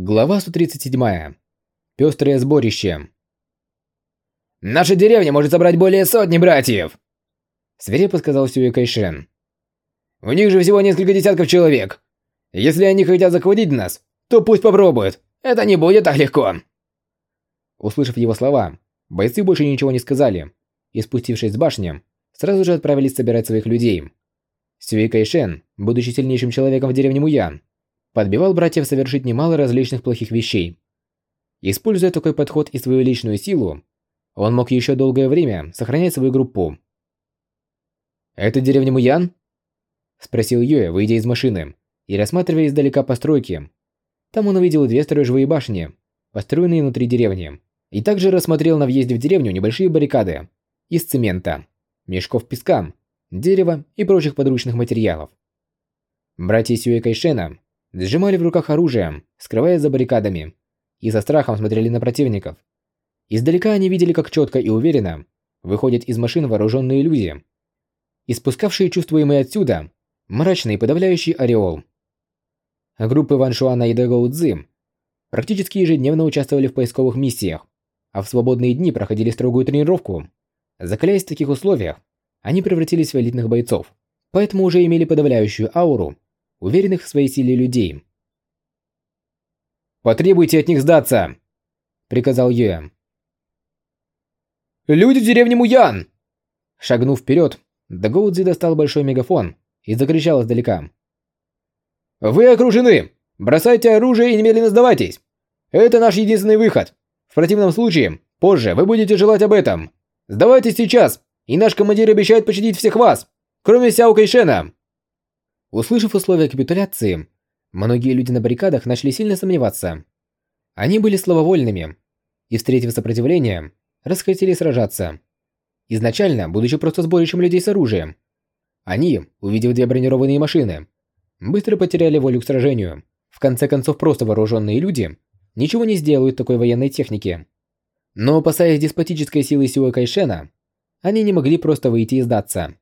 Глава 137. Пёстрое сборище. «Наша деревня может собрать более сотни братьев!» Свирепо сказал Сюэ Кайшен. «У них же всего несколько десятков человек. Если они хотят захватить нас, то пусть попробуют. Это не будет так легко!» Услышав его слова, бойцы больше ничего не сказали, и спустившись с башни, сразу же отправились собирать своих людей. Сюэ Кайшен, будучи сильнейшим человеком в деревне Муян, подбивал братьев совершить немало различных плохих вещей. Используя такой подход и свою личную силу, он мог еще долгое время сохранять свою группу. «Это деревня Муян?» – спросил Юэ, выйдя из машины и рассматривая издалека постройки. Там он увидел две сторожевые башни, построенные внутри деревни, и также рассмотрел на въезде в деревню небольшие баррикады из цемента, мешков песка, дерева и прочих подручных материалов. Братья Сюэ Кайшена сжимали в руках оружие, скрываясь за баррикадами, и со страхом смотрели на противников. Издалека они видели, как четко и уверенно выходят из машин вооруженные люди, испускавшие чувствуемый отсюда мрачный и подавляющий ореол. Группы Ван Шуана и Дэго Цзы практически ежедневно участвовали в поисковых миссиях, а в свободные дни проходили строгую тренировку. Закаляясь в таких условиях, они превратились в элитных бойцов, поэтому уже имели подавляющую ауру уверенных в своей силе людей. «Потребуйте от них сдаться!» – приказал Юэ. «Люди в деревне Муян!» Шагнув вперед, Дагоудзи достал большой мегафон и закричал издалека. «Вы окружены! Бросайте оружие и немедленно сдавайтесь! Это наш единственный выход! В противном случае, позже вы будете желать об этом! Сдавайтесь сейчас, и наш командир обещает пощадить всех вас, кроме Сяо Кайшена!» Услышав условия капитуляции, многие люди на баррикадах начали сильно сомневаться. Они были слабовольными и, встретив сопротивление, расхотели сражаться. Изначально, будучи просто сборищем людей с оружием, они, увидев две бронированные машины, быстро потеряли волю к сражению. В конце концов, просто вооруженные люди ничего не сделают такой военной техники. Но опасаясь деспотической силы Сюэ Кайшена, они не могли просто выйти и сдаться.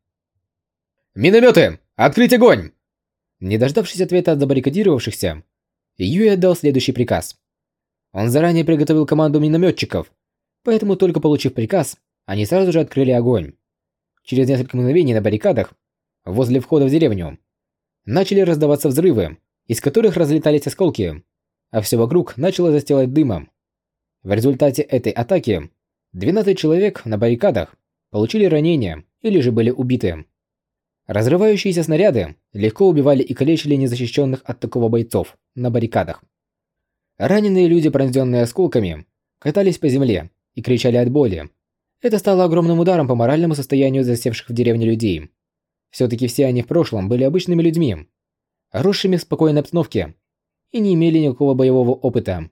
«Минометы! Открыть огонь!» Не дождавшись ответа от забаррикадировавшихся, Юй отдал следующий приказ. Он заранее приготовил команду минометчиков, поэтому только получив приказ, они сразу же открыли огонь. Через несколько мгновений на баррикадах, возле входа в деревню, начали раздаваться взрывы, из которых разлетались осколки, а все вокруг начало застилать дымом. В результате этой атаки 12 человек на баррикадах получили ранения или же были убиты. Разрывающиеся снаряды легко убивали и калечили незащищенных от такого бойцов на баррикадах. Раненые люди, пронзенные осколками, катались по земле и кричали от боли. Это стало огромным ударом по моральному состоянию засевших в деревне людей. Все-таки все они в прошлом были обычными людьми, росшими в спокойной обстановке и не имели никакого боевого опыта.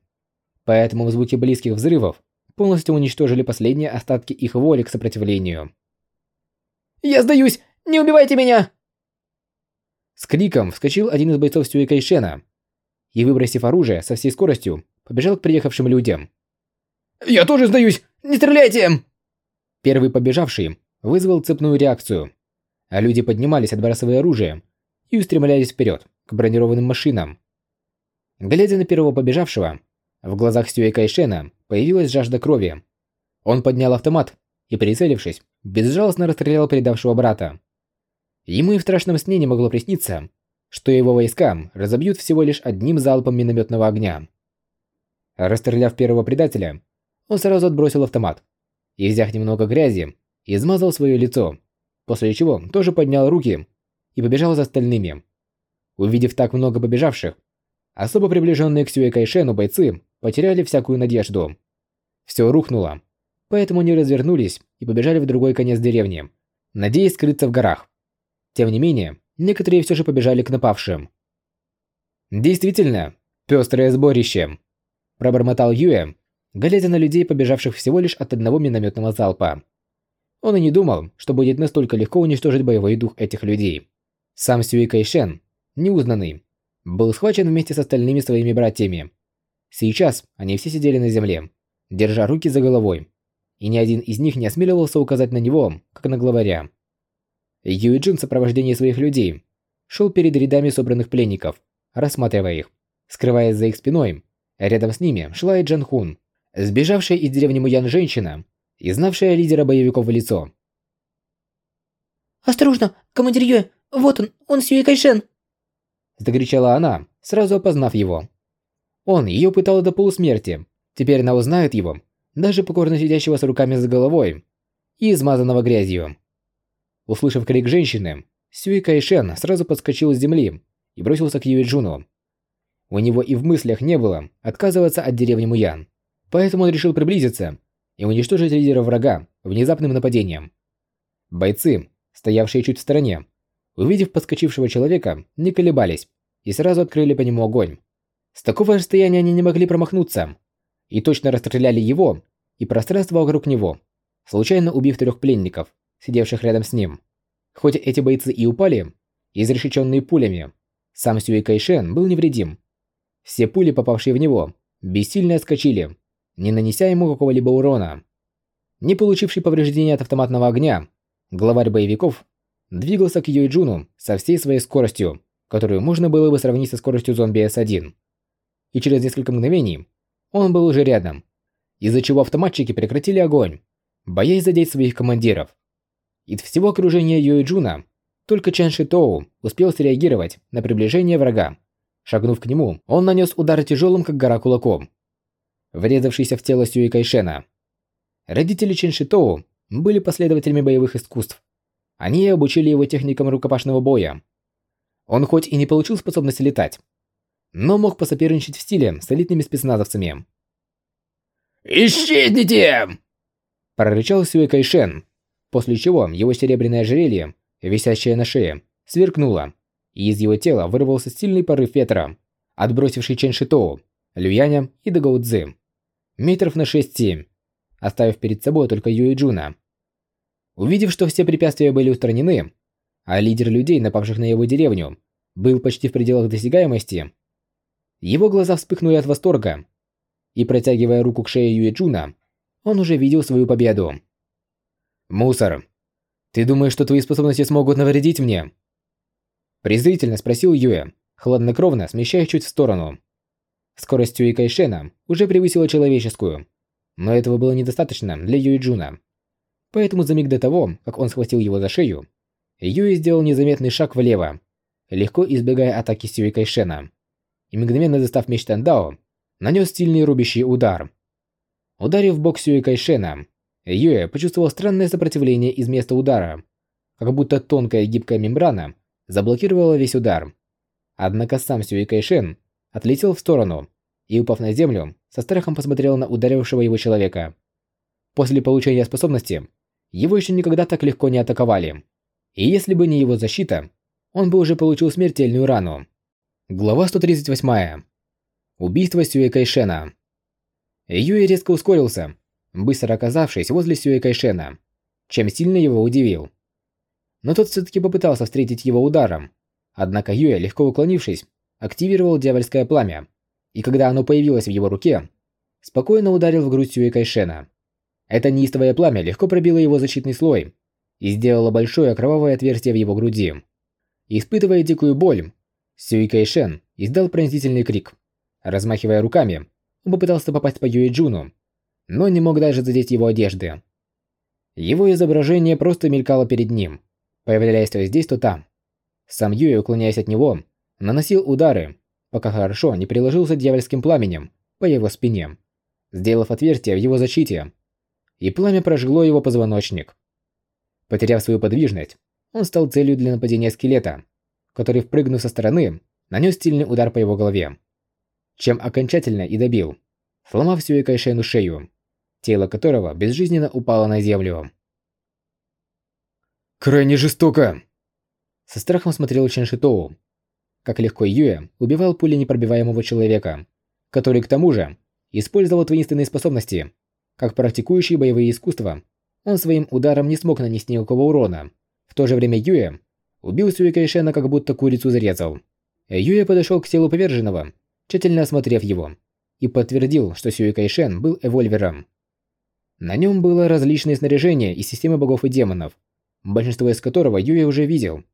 Поэтому в звуке близких взрывов полностью уничтожили последние остатки их воли к сопротивлению. «Я сдаюсь! Не убивайте меня!» С криком вскочил один из бойцов Сюэ Кайшена и, выбросив оружие со всей скоростью, побежал к приехавшим людям. «Я тоже сдаюсь! Не стреляйте!» Первый побежавший вызвал цепную реакцию, а люди поднимались, отбрасывая оружие, и устремлялись вперед, к бронированным машинам. Глядя на первого побежавшего, в глазах Сюэ Кайшена появилась жажда крови. Он поднял автомат и, прицелившись, безжалостно расстрелял предавшего брата. Ему и в страшном сне не могло присниться, что его войска разобьют всего лишь одним залпом минометного огня. Расстреляв первого предателя, он сразу отбросил автомат и, взяв немного грязи, измазал свое лицо, после чего тоже поднял руки и побежал за остальными. Увидев так много побежавших, особо приближенные к Сюэ Кайшену бойцы потеряли всякую надежду. Все рухнуло, поэтому они развернулись и побежали в другой конец деревни, надеясь скрыться в горах. Тем не менее, некоторые все же побежали к напавшим. «Действительно, пестрое сборище», – пробормотал Юэ, глядя на людей, побежавших всего лишь от одного минометного залпа. Он и не думал, что будет настолько легко уничтожить боевой дух этих людей. Сам Сюэ Кайшен, неузнанный, был схвачен вместе с остальными своими братьями. Сейчас они все сидели на земле, держа руки за головой, и ни один из них не осмеливался указать на него, как на главаря. Юиджин в сопровождении своих людей шел перед рядами собранных пленников, рассматривая их. Скрываясь за их спиной, Рядом с ними шла и Джан Хун, сбежавшая из деревни Муян женщина и знавшая лидера боевиков в лицо. «Осторожно, командир Юэ! Вот он, он Сюэ Кайшен!» Закричала она, сразу опознав его. Он ее пытал до полусмерти. Теперь она узнает его, даже покорно сидящего с руками за головой и измазанного грязью. Услышав крик женщины, Сюэ Кайшен сразу подскочил с земли и бросился к Юэджуну. У него и в мыслях не было отказываться от деревни Муян, поэтому он решил приблизиться и уничтожить лидера врага внезапным нападением. Бойцы, стоявшие чуть в стороне, увидев подскочившего человека, не колебались и сразу открыли по нему огонь. С такого расстояния они не могли промахнуться и точно расстреляли его и пространство вокруг него, случайно убив трех пленников, сидевших рядом с ним. Хоть эти бойцы и упали, изрешеченные пулями, сам Сюэ Кайшен был невредим. Все пули, попавшие в него, бессильно отскочили, не нанеся ему какого-либо урона. Не получивший повреждения от автоматного огня, главарь боевиков двигался к Юйджуну со всей своей скоростью, которую можно было бы сравнить со скоростью зомби С1. И через несколько мгновений он был уже рядом, из-за чего автоматчики прекратили огонь, боясь задеть своих командиров. Из всего окружения Юйджуна только Чан Шитоу успел среагировать на приближение врага. Шагнув к нему, он нанес удар тяжелым, как гора кулаком, врезавшийся в тело Сюи Кайшена. Родители Чен Шитоу были последователями боевых искусств. Они обучили его техникам рукопашного боя. Он хоть и не получил способности летать, но мог посоперничать в силе с элитными спецназовцами. «Исчезните!» Прорычал Сюэ Кайшен, после чего его серебряное ожерелье, висящее на шее, сверкнуло, и из его тела вырвался сильный порыв ветра, отбросивший Чен Шитоу, Люяня и Даго Цзы. Метров на 6-7, оставив перед собой только Юи Джуна. Увидев, что все препятствия были устранены, а лидер людей, напавших на его деревню, был почти в пределах досягаемости, его глаза вспыхнули от восторга, и протягивая руку к шее Юи Джуна, он уже видел свою победу. «Мусор, ты думаешь, что твои способности смогут навредить мне?» Презрительно спросил Юэ, хладнокровно смещаясь чуть в сторону. Скорость Юи Кайшена уже превысила человеческую, но этого было недостаточно для Юи Джуна. Поэтому за миг до того, как он схватил его за шею, Юи сделал незаметный шаг влево, легко избегая атаки Сюи Кайшена, и мгновенно достав меч Тандао, нанес сильный рубящий удар. Ударив бок Сюи Кайшена, Юэ почувствовал странное сопротивление из места удара, как будто тонкая гибкая мембрана заблокировала весь удар. Однако сам Сюи Кайшен отлетел в сторону и, упав на землю, со страхом посмотрел на ударившего его человека. После получения способности, его еще никогда так легко не атаковали. И если бы не его защита, он бы уже получил смертельную рану. Глава 138. Убийство Сюэ Кайшена. Юэ резко ускорился, быстро оказавшись возле Сюэ Кайшена, чем сильно его удивил. Но тот все-таки попытался встретить его ударом, однако Юэ, легко уклонившись, активировал дьявольское пламя, и когда оно появилось в его руке, спокойно ударил в грудь Сюэ Кайшена. Это неистовое пламя легко пробило его защитный слой и сделало большое кровавое отверстие в его груди. Испытывая дикую боль, Сюэ Кайшен издал пронзительный крик. Размахивая руками, он попытался попасть по Юэ Джуну, но не мог даже задеть его одежды. Его изображение просто мелькало перед ним, появляясь то здесь, то там. Сам Юэ, уклоняясь от него, наносил удары, пока хорошо не приложился дьявольским пламенем по его спине, сделав отверстие в его защите, и пламя прожгло его позвоночник. Потеряв свою подвижность, он стал целью для нападения скелета, который, впрыгнув со стороны, нанес сильный удар по его голове, чем окончательно и добил, сломав Сюэ Кайшену шею, тело которого безжизненно упало на землю. «Крайне жестоко!» Со страхом смотрел Чен Шитоу, как легко Юэ убивал пули непробиваемого человека, который к тому же использовал таинственные способности. Как практикующий боевые искусства, он своим ударом не смог нанести никакого урона. В то же время Юэ убил Сюэ Кайшена, как будто курицу зарезал. Юэ подошел к телу поверженного, тщательно осмотрев его, и подтвердил, что Сюэ Кайшен был эвольвером. На нем было различное снаряжение из системы богов и демонов, большинство из которого Юэ уже видел.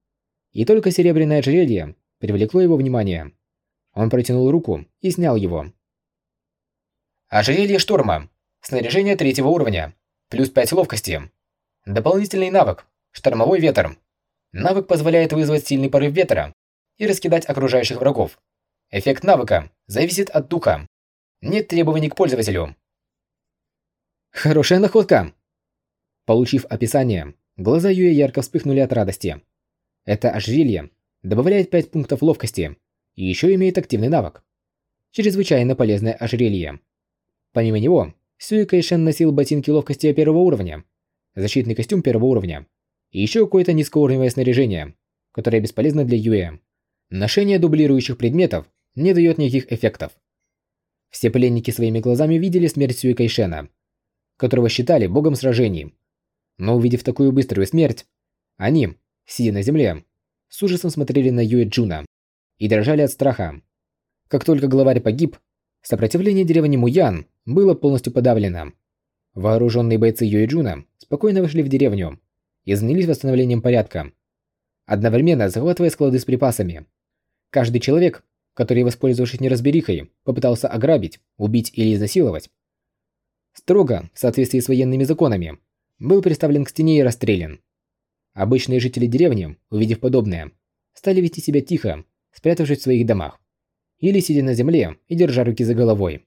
И только серебряное ожерелье привлекло его внимание. Он протянул руку и снял его. Ожерелье шторма. Снаряжение третьего уровня. Плюс 5 ловкости. Дополнительный навык. Штормовой ветер. Навык позволяет вызвать сильный порыв ветра и раскидать окружающих врагов. Эффект навыка зависит от духа. Нет требований к пользователю. Хорошая находка. Получив описание, глаза Юэ ярко вспыхнули от радости. Это ожерелье добавляет 5 пунктов ловкости и еще имеет активный навык. Чрезвычайно полезное ожерелье. Помимо него, Сюэ Кайшен носил ботинки ловкости первого уровня, защитный костюм первого уровня и еще какое-то низкоуровневое снаряжение, которое бесполезно для Юэ. Ношение дублирующих предметов не дает никаких эффектов. Все пленники своими глазами видели смерть Сюэ Кайшена, которого считали богом сражений. Но увидев такую быструю смерть, они, сидя на земле, с ужасом смотрели на Юэ Джуна и дрожали от страха. Как только главарь погиб, сопротивление деревни Муян было полностью подавлено. Вооруженные бойцы Юэ Джуна спокойно вошли в деревню и занялись восстановлением порядка, одновременно захватывая склады с припасами. Каждый человек, который, воспользовавшись неразберихой, попытался ограбить, убить или изнасиловать, строго, в соответствии с военными законами, был приставлен к стене и расстрелян. Обычные жители деревни, увидев подобное, стали вести себя тихо, спрятавшись в своих домах, или сидя на земле и держа руки за головой.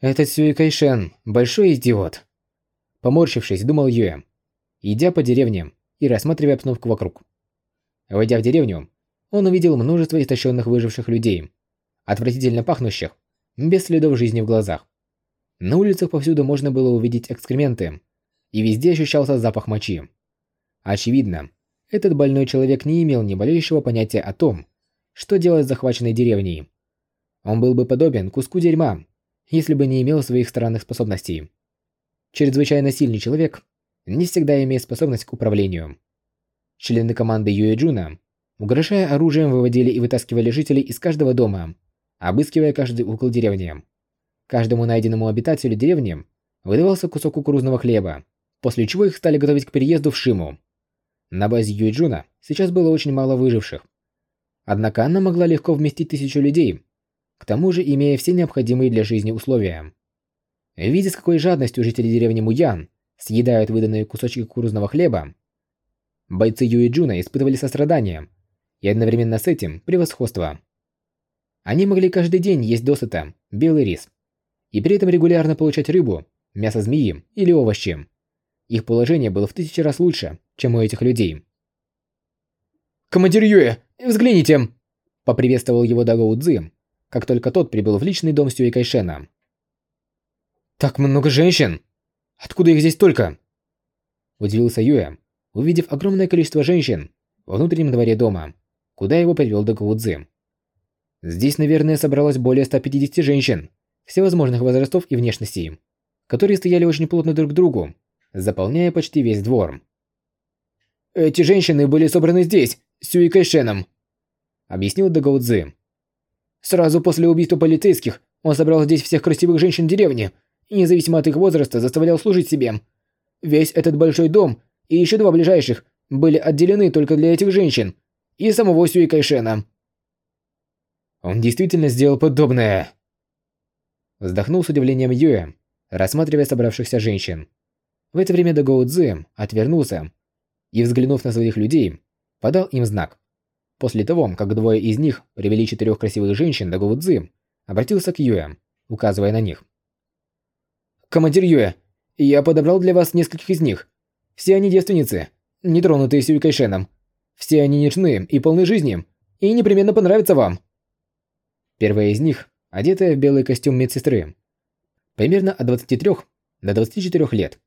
«Этот Сюэ Кайшен – большой идиот», – поморщившись, думал Юэ, идя по деревне и рассматривая обстановку вокруг. Войдя в деревню, он увидел множество истощенных выживших людей, отвратительно пахнущих, без следов жизни в глазах. На улицах повсюду можно было увидеть экскременты, и везде ощущался запах мочи. Очевидно, этот больной человек не имел ни малейшего понятия о том, что делать с захваченной деревней. Он был бы подобен куску дерьма, если бы не имел своих странных способностей. Чрезвычайно сильный человек не всегда имеет способность к управлению. Члены команды Юэ Джуна, угрожая оружием, выводили и вытаскивали жителей из каждого дома, обыскивая каждый угол деревни. Каждому найденному обитателю деревни выдавался кусок кукурузного хлеба, после чего их стали готовить к переезду в Шиму. На базе Юэджуна сейчас было очень мало выживших. Однако она могла легко вместить тысячу людей, к тому же имея все необходимые для жизни условия. Видя, с какой жадностью жители деревни Муян съедают выданные кусочки кукурузного хлеба, бойцы Юэджуна испытывали сострадание и одновременно с этим превосходство. Они могли каждый день есть досыта белый рис, и при этом регулярно получать рыбу, мясо змеи или овощи. Их положение было в тысячи раз лучше, чем у этих людей. «Командир Юэ, взгляните!» Поприветствовал его Дагоу Цзы, как только тот прибыл в личный дом Сюэ Кайшена. «Так много женщин! Откуда их здесь столько?» Удивился Юэ, увидев огромное количество женщин во внутреннем дворе дома, куда его привел Дагоу Цзы. Здесь, наверное, собралось более 150 женщин, всевозможных возрастов и внешностей, которые стояли очень плотно друг к другу, заполняя почти весь двор. «Эти женщины были собраны здесь, Сюи Кайшеном», — объяснил Дагаудзы. «Сразу после убийства полицейских он собрал здесь всех красивых женщин деревни и, независимо от их возраста, заставлял служить себе. Весь этот большой дом и еще два ближайших были отделены только для этих женщин и самого Сюи Кайшена». «Он действительно сделал подобное», Вздохнул с удивлением Юэ, рассматривая собравшихся женщин. В это время Дагоу Цзы отвернулся и, взглянув на своих людей, подал им знак. После того, как двое из них привели четырех красивых женщин, Дагоу Цзы обратился к Юэ, указывая на них. «Командир Юэ, я подобрал для вас нескольких из них. Все они девственницы, не тронутые Сюй Кайшеном. Все они нежные и полны жизни, и непременно понравятся вам». Первая из них одетая в белый костюм медсестры, примерно от 23 до 24 лет.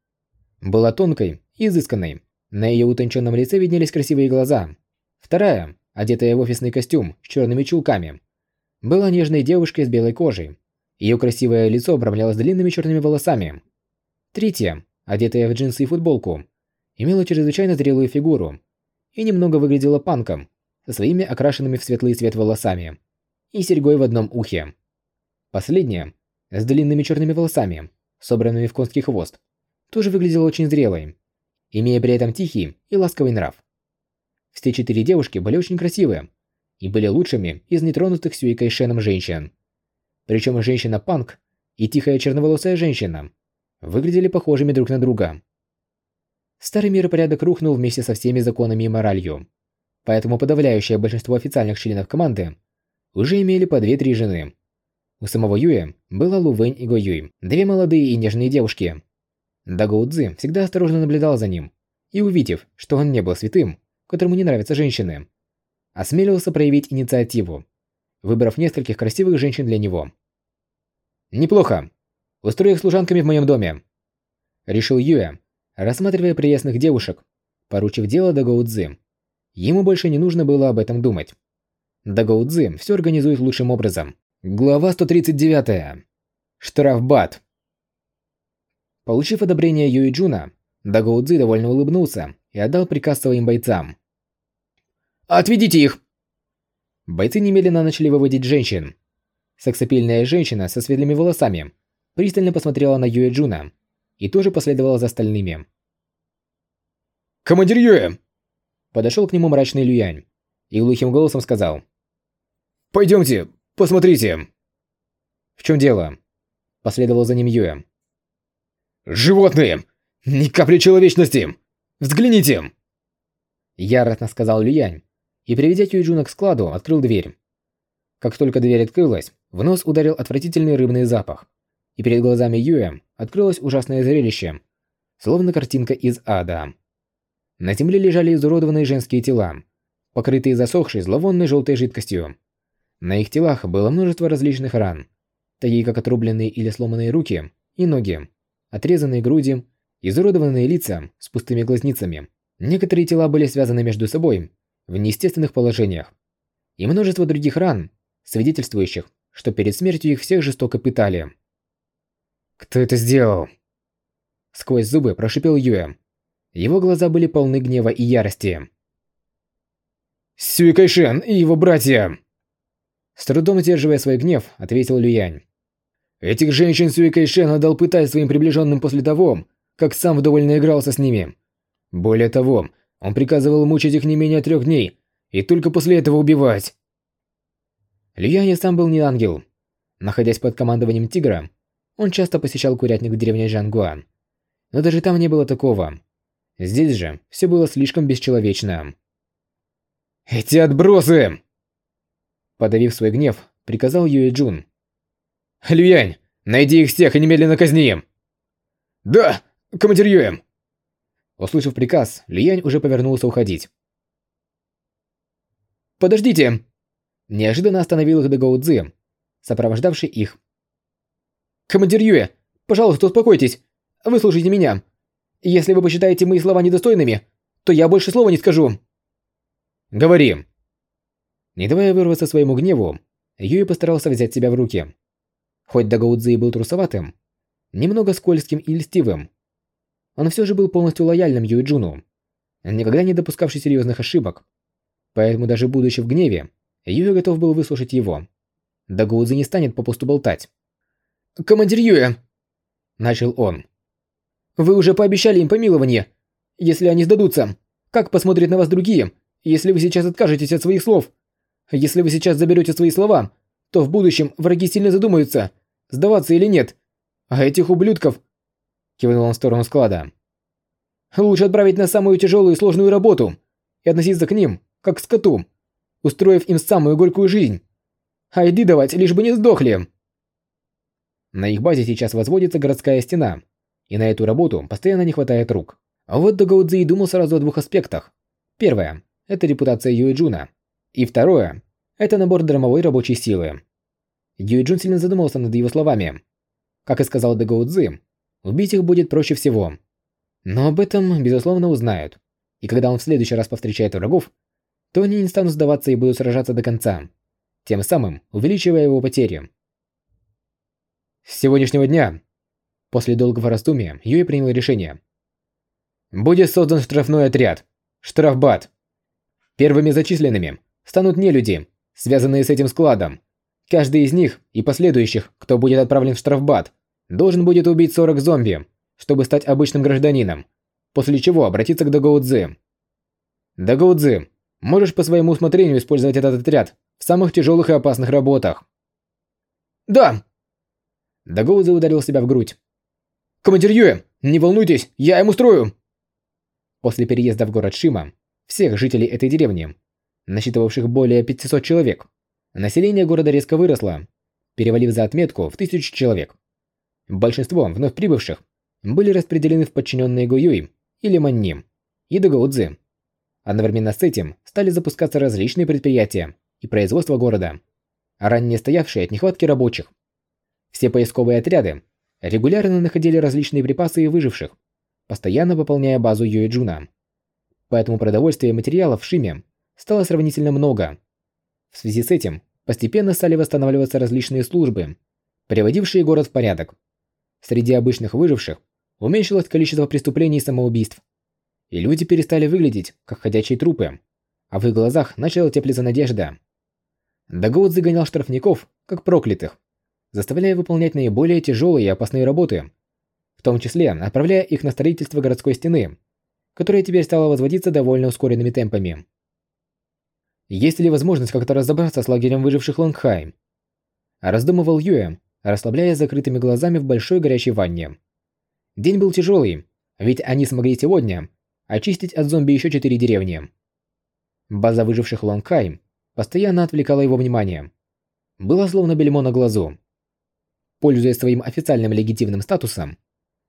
Была тонкой и изысканной, на ее утонченном лице виднелись красивые глаза. Вторая, одетая в офисный костюм с черными чулками, была нежной девушкой с белой кожей. Ее красивое лицо обрамлялось длинными черными волосами. Третья, одетая в джинсы и футболку, имела чрезвычайно зрелую фигуру и немного выглядела панком, со своими окрашенными в светлый цвет волосами и серьгой в одном ухе. Последняя, с длинными черными волосами, собранными в конский хвост, тоже выглядела очень зрелой, имея при этом тихий и ласковый нрав. Все четыре девушки были очень красивые и были лучшими из нетронутых Сюи Кайшеном женщин. Причем женщина-панк и тихая черноволосая женщина выглядели похожими друг на друга. Старый миропорядок рухнул вместе со всеми законами и моралью, поэтому подавляющее большинство официальных членов команды уже имели по две-три жены. У самого Юя было Лу и Го Юй, две молодые и нежные девушки. Даго Цзы всегда осторожно наблюдал за ним, и увидев, что он не был святым, которому не нравятся женщины, осмелился проявить инициативу, выбрав нескольких красивых женщин для него. «Неплохо. Устрою их служанками в моем доме», – решил Юя, рассматривая прелестных девушек, поручив дело Даго Цзы. Ему больше не нужно было об этом думать. Даго Цзы все организует лучшим образом. Глава 139. Штрафбат. Получив одобрение Юи Джуна, Даго Цзы довольно улыбнулся и отдал приказ своим бойцам. «Отведите их!» Бойцы немедленно начали выводить женщин. Сексапильная женщина со светлыми волосами пристально посмотрела на Юэ Джуна и тоже последовала за остальными. «Командир Юэ!» Подошел к нему мрачный Люянь и глухим голосом сказал. «Пойдемте, посмотрите!» «В чем дело?» Последовал за ним Юэ. «Животные! Ни капли человечности! Взгляните!» Яростно сказал Люянь и, приведя Юйджуна к складу, открыл дверь. Как только дверь открылась, в нос ударил отвратительный рыбный запах, и перед глазами Юя открылось ужасное зрелище, словно картинка из ада. На земле лежали изуродованные женские тела, покрытые засохшей зловонной желтой жидкостью. На их телах было множество различных ран, такие как отрубленные или сломанные руки и ноги, отрезанные груди, изуродованные лица с пустыми глазницами. Некоторые тела были связаны между собой в неестественных положениях, и множество других ран, свидетельствующих, что перед смертью их всех жестоко пытали. «Кто это сделал?» Сквозь зубы прошипел Юэ. Его глаза были полны гнева и ярости. «Сюй Кайшен и его братья!» С трудом сдерживая свой гнев, ответил Люянь. Этих женщин Сюй Кайшен отдал пытать своим приближенным после того, как сам вдоволь наигрался с ними. Более того, он приказывал мучить их не менее трех дней, и только после этого убивать. Люянь сам был не ангел. Находясь под командованием Тигра, он часто посещал курятник в деревне Жангуан. Но даже там не было такого. Здесь же все было слишком бесчеловечно. «Эти отбросы!» Подавив свой гнев, приказал Юэ Джун. «Люянь, найди их всех и немедленно казни им!» «Да, командир Юэ!» Услышав приказ, Люянь уже повернулся уходить. «Подождите!» Неожиданно остановил их Дэгоу Цзы, сопровождавший их. «Командир Юэ, пожалуйста, успокойтесь. Выслушайте меня. Если вы посчитаете мои слова недостойными, то я больше слова не скажу». «Говори!» Не давая вырваться своему гневу, Юи постарался взять себя в руки. Хоть Дагаудзи был трусоватым, немного скользким и льстивым, он все же был полностью лояльным Юиджуну, никогда не допускавший серьезных ошибок. Поэтому даже будучи в гневе, Юи готов был выслушать его. Дагаудзи не станет попусту болтать. «Командир Юэ!» Начал он. «Вы уже пообещали им помилование. Если они сдадутся, как посмотрят на вас другие, если вы сейчас откажетесь от своих слов?» Если вы сейчас заберете свои слова, то в будущем враги сильно задумаются, сдаваться или нет. А этих ублюдков...» Кивнул он в сторону склада. «Лучше отправить на самую тяжелую и сложную работу и относиться к ним, как к скоту, устроив им самую горькую жизнь. А еды давать, лишь бы не сдохли!» На их базе сейчас возводится городская стена, и на эту работу постоянно не хватает рук. А вот Дагаудзи думал сразу о двух аспектах. Первое – это репутация Юэджуна, и второе – это набор драмовой рабочей силы. Юй Джун сильно задумался над его словами. Как и сказал Дэго Цзы, убить их будет проще всего. Но об этом, безусловно, узнают. И когда он в следующий раз повстречает врагов, то они не станут сдаваться и будут сражаться до конца, тем самым увеличивая его потери. С сегодняшнего дня, после долгого раздумья, Юй принял решение. Будет создан штрафной отряд, штрафбат. Первыми зачисленными станут не люди, связанные с этим складом. Каждый из них и последующих, кто будет отправлен в штрафбат, должен будет убить 40 зомби, чтобы стать обычным гражданином, после чего обратиться к Дагоудзе. Дагоудзе, можешь по своему усмотрению использовать этот отряд в самых тяжелых и опасных работах. Да! Дагоудзе ударил себя в грудь. «Командир Юэ, не волнуйтесь, я им устрою!» После переезда в город Шима, всех жителей этой деревни, насчитывавших более 500 человек, население города резко выросло, перевалив за отметку в тысячу человек. Большинство вновь прибывших были распределены в подчиненные Гуюи или Манним и Дагаудзе. Одновременно с этим стали запускаться различные предприятия и производства города, ранее стоявшие от нехватки рабочих. Все поисковые отряды регулярно находили различные припасы и выживших, постоянно пополняя базу Юэджуна. Поэтому продовольствия и материалов в Шиме стало сравнительно много. В связи с этим постепенно стали восстанавливаться различные службы, приводившие город в порядок. Среди обычных выживших уменьшилось количество преступлений и самоубийств. И люди перестали выглядеть, как ходячие трупы, а в их глазах начала теплиться надежда. Дагоут загонял штрафников, как проклятых, заставляя выполнять наиболее тяжелые и опасные работы, в том числе отправляя их на строительство городской стены, которая теперь стала возводиться довольно ускоренными темпами. Есть ли возможность как-то разобраться с лагерем выживших Лонгхайм? Раздумывал Юэ, расслабляясь закрытыми глазами в большой горячей ванне. День был тяжелый, ведь они смогли сегодня очистить от зомби еще четыре деревни. База выживших Лонгхайм постоянно отвлекала его внимание. Было словно бельмо на глазу. Пользуясь своим официальным легитимным статусом,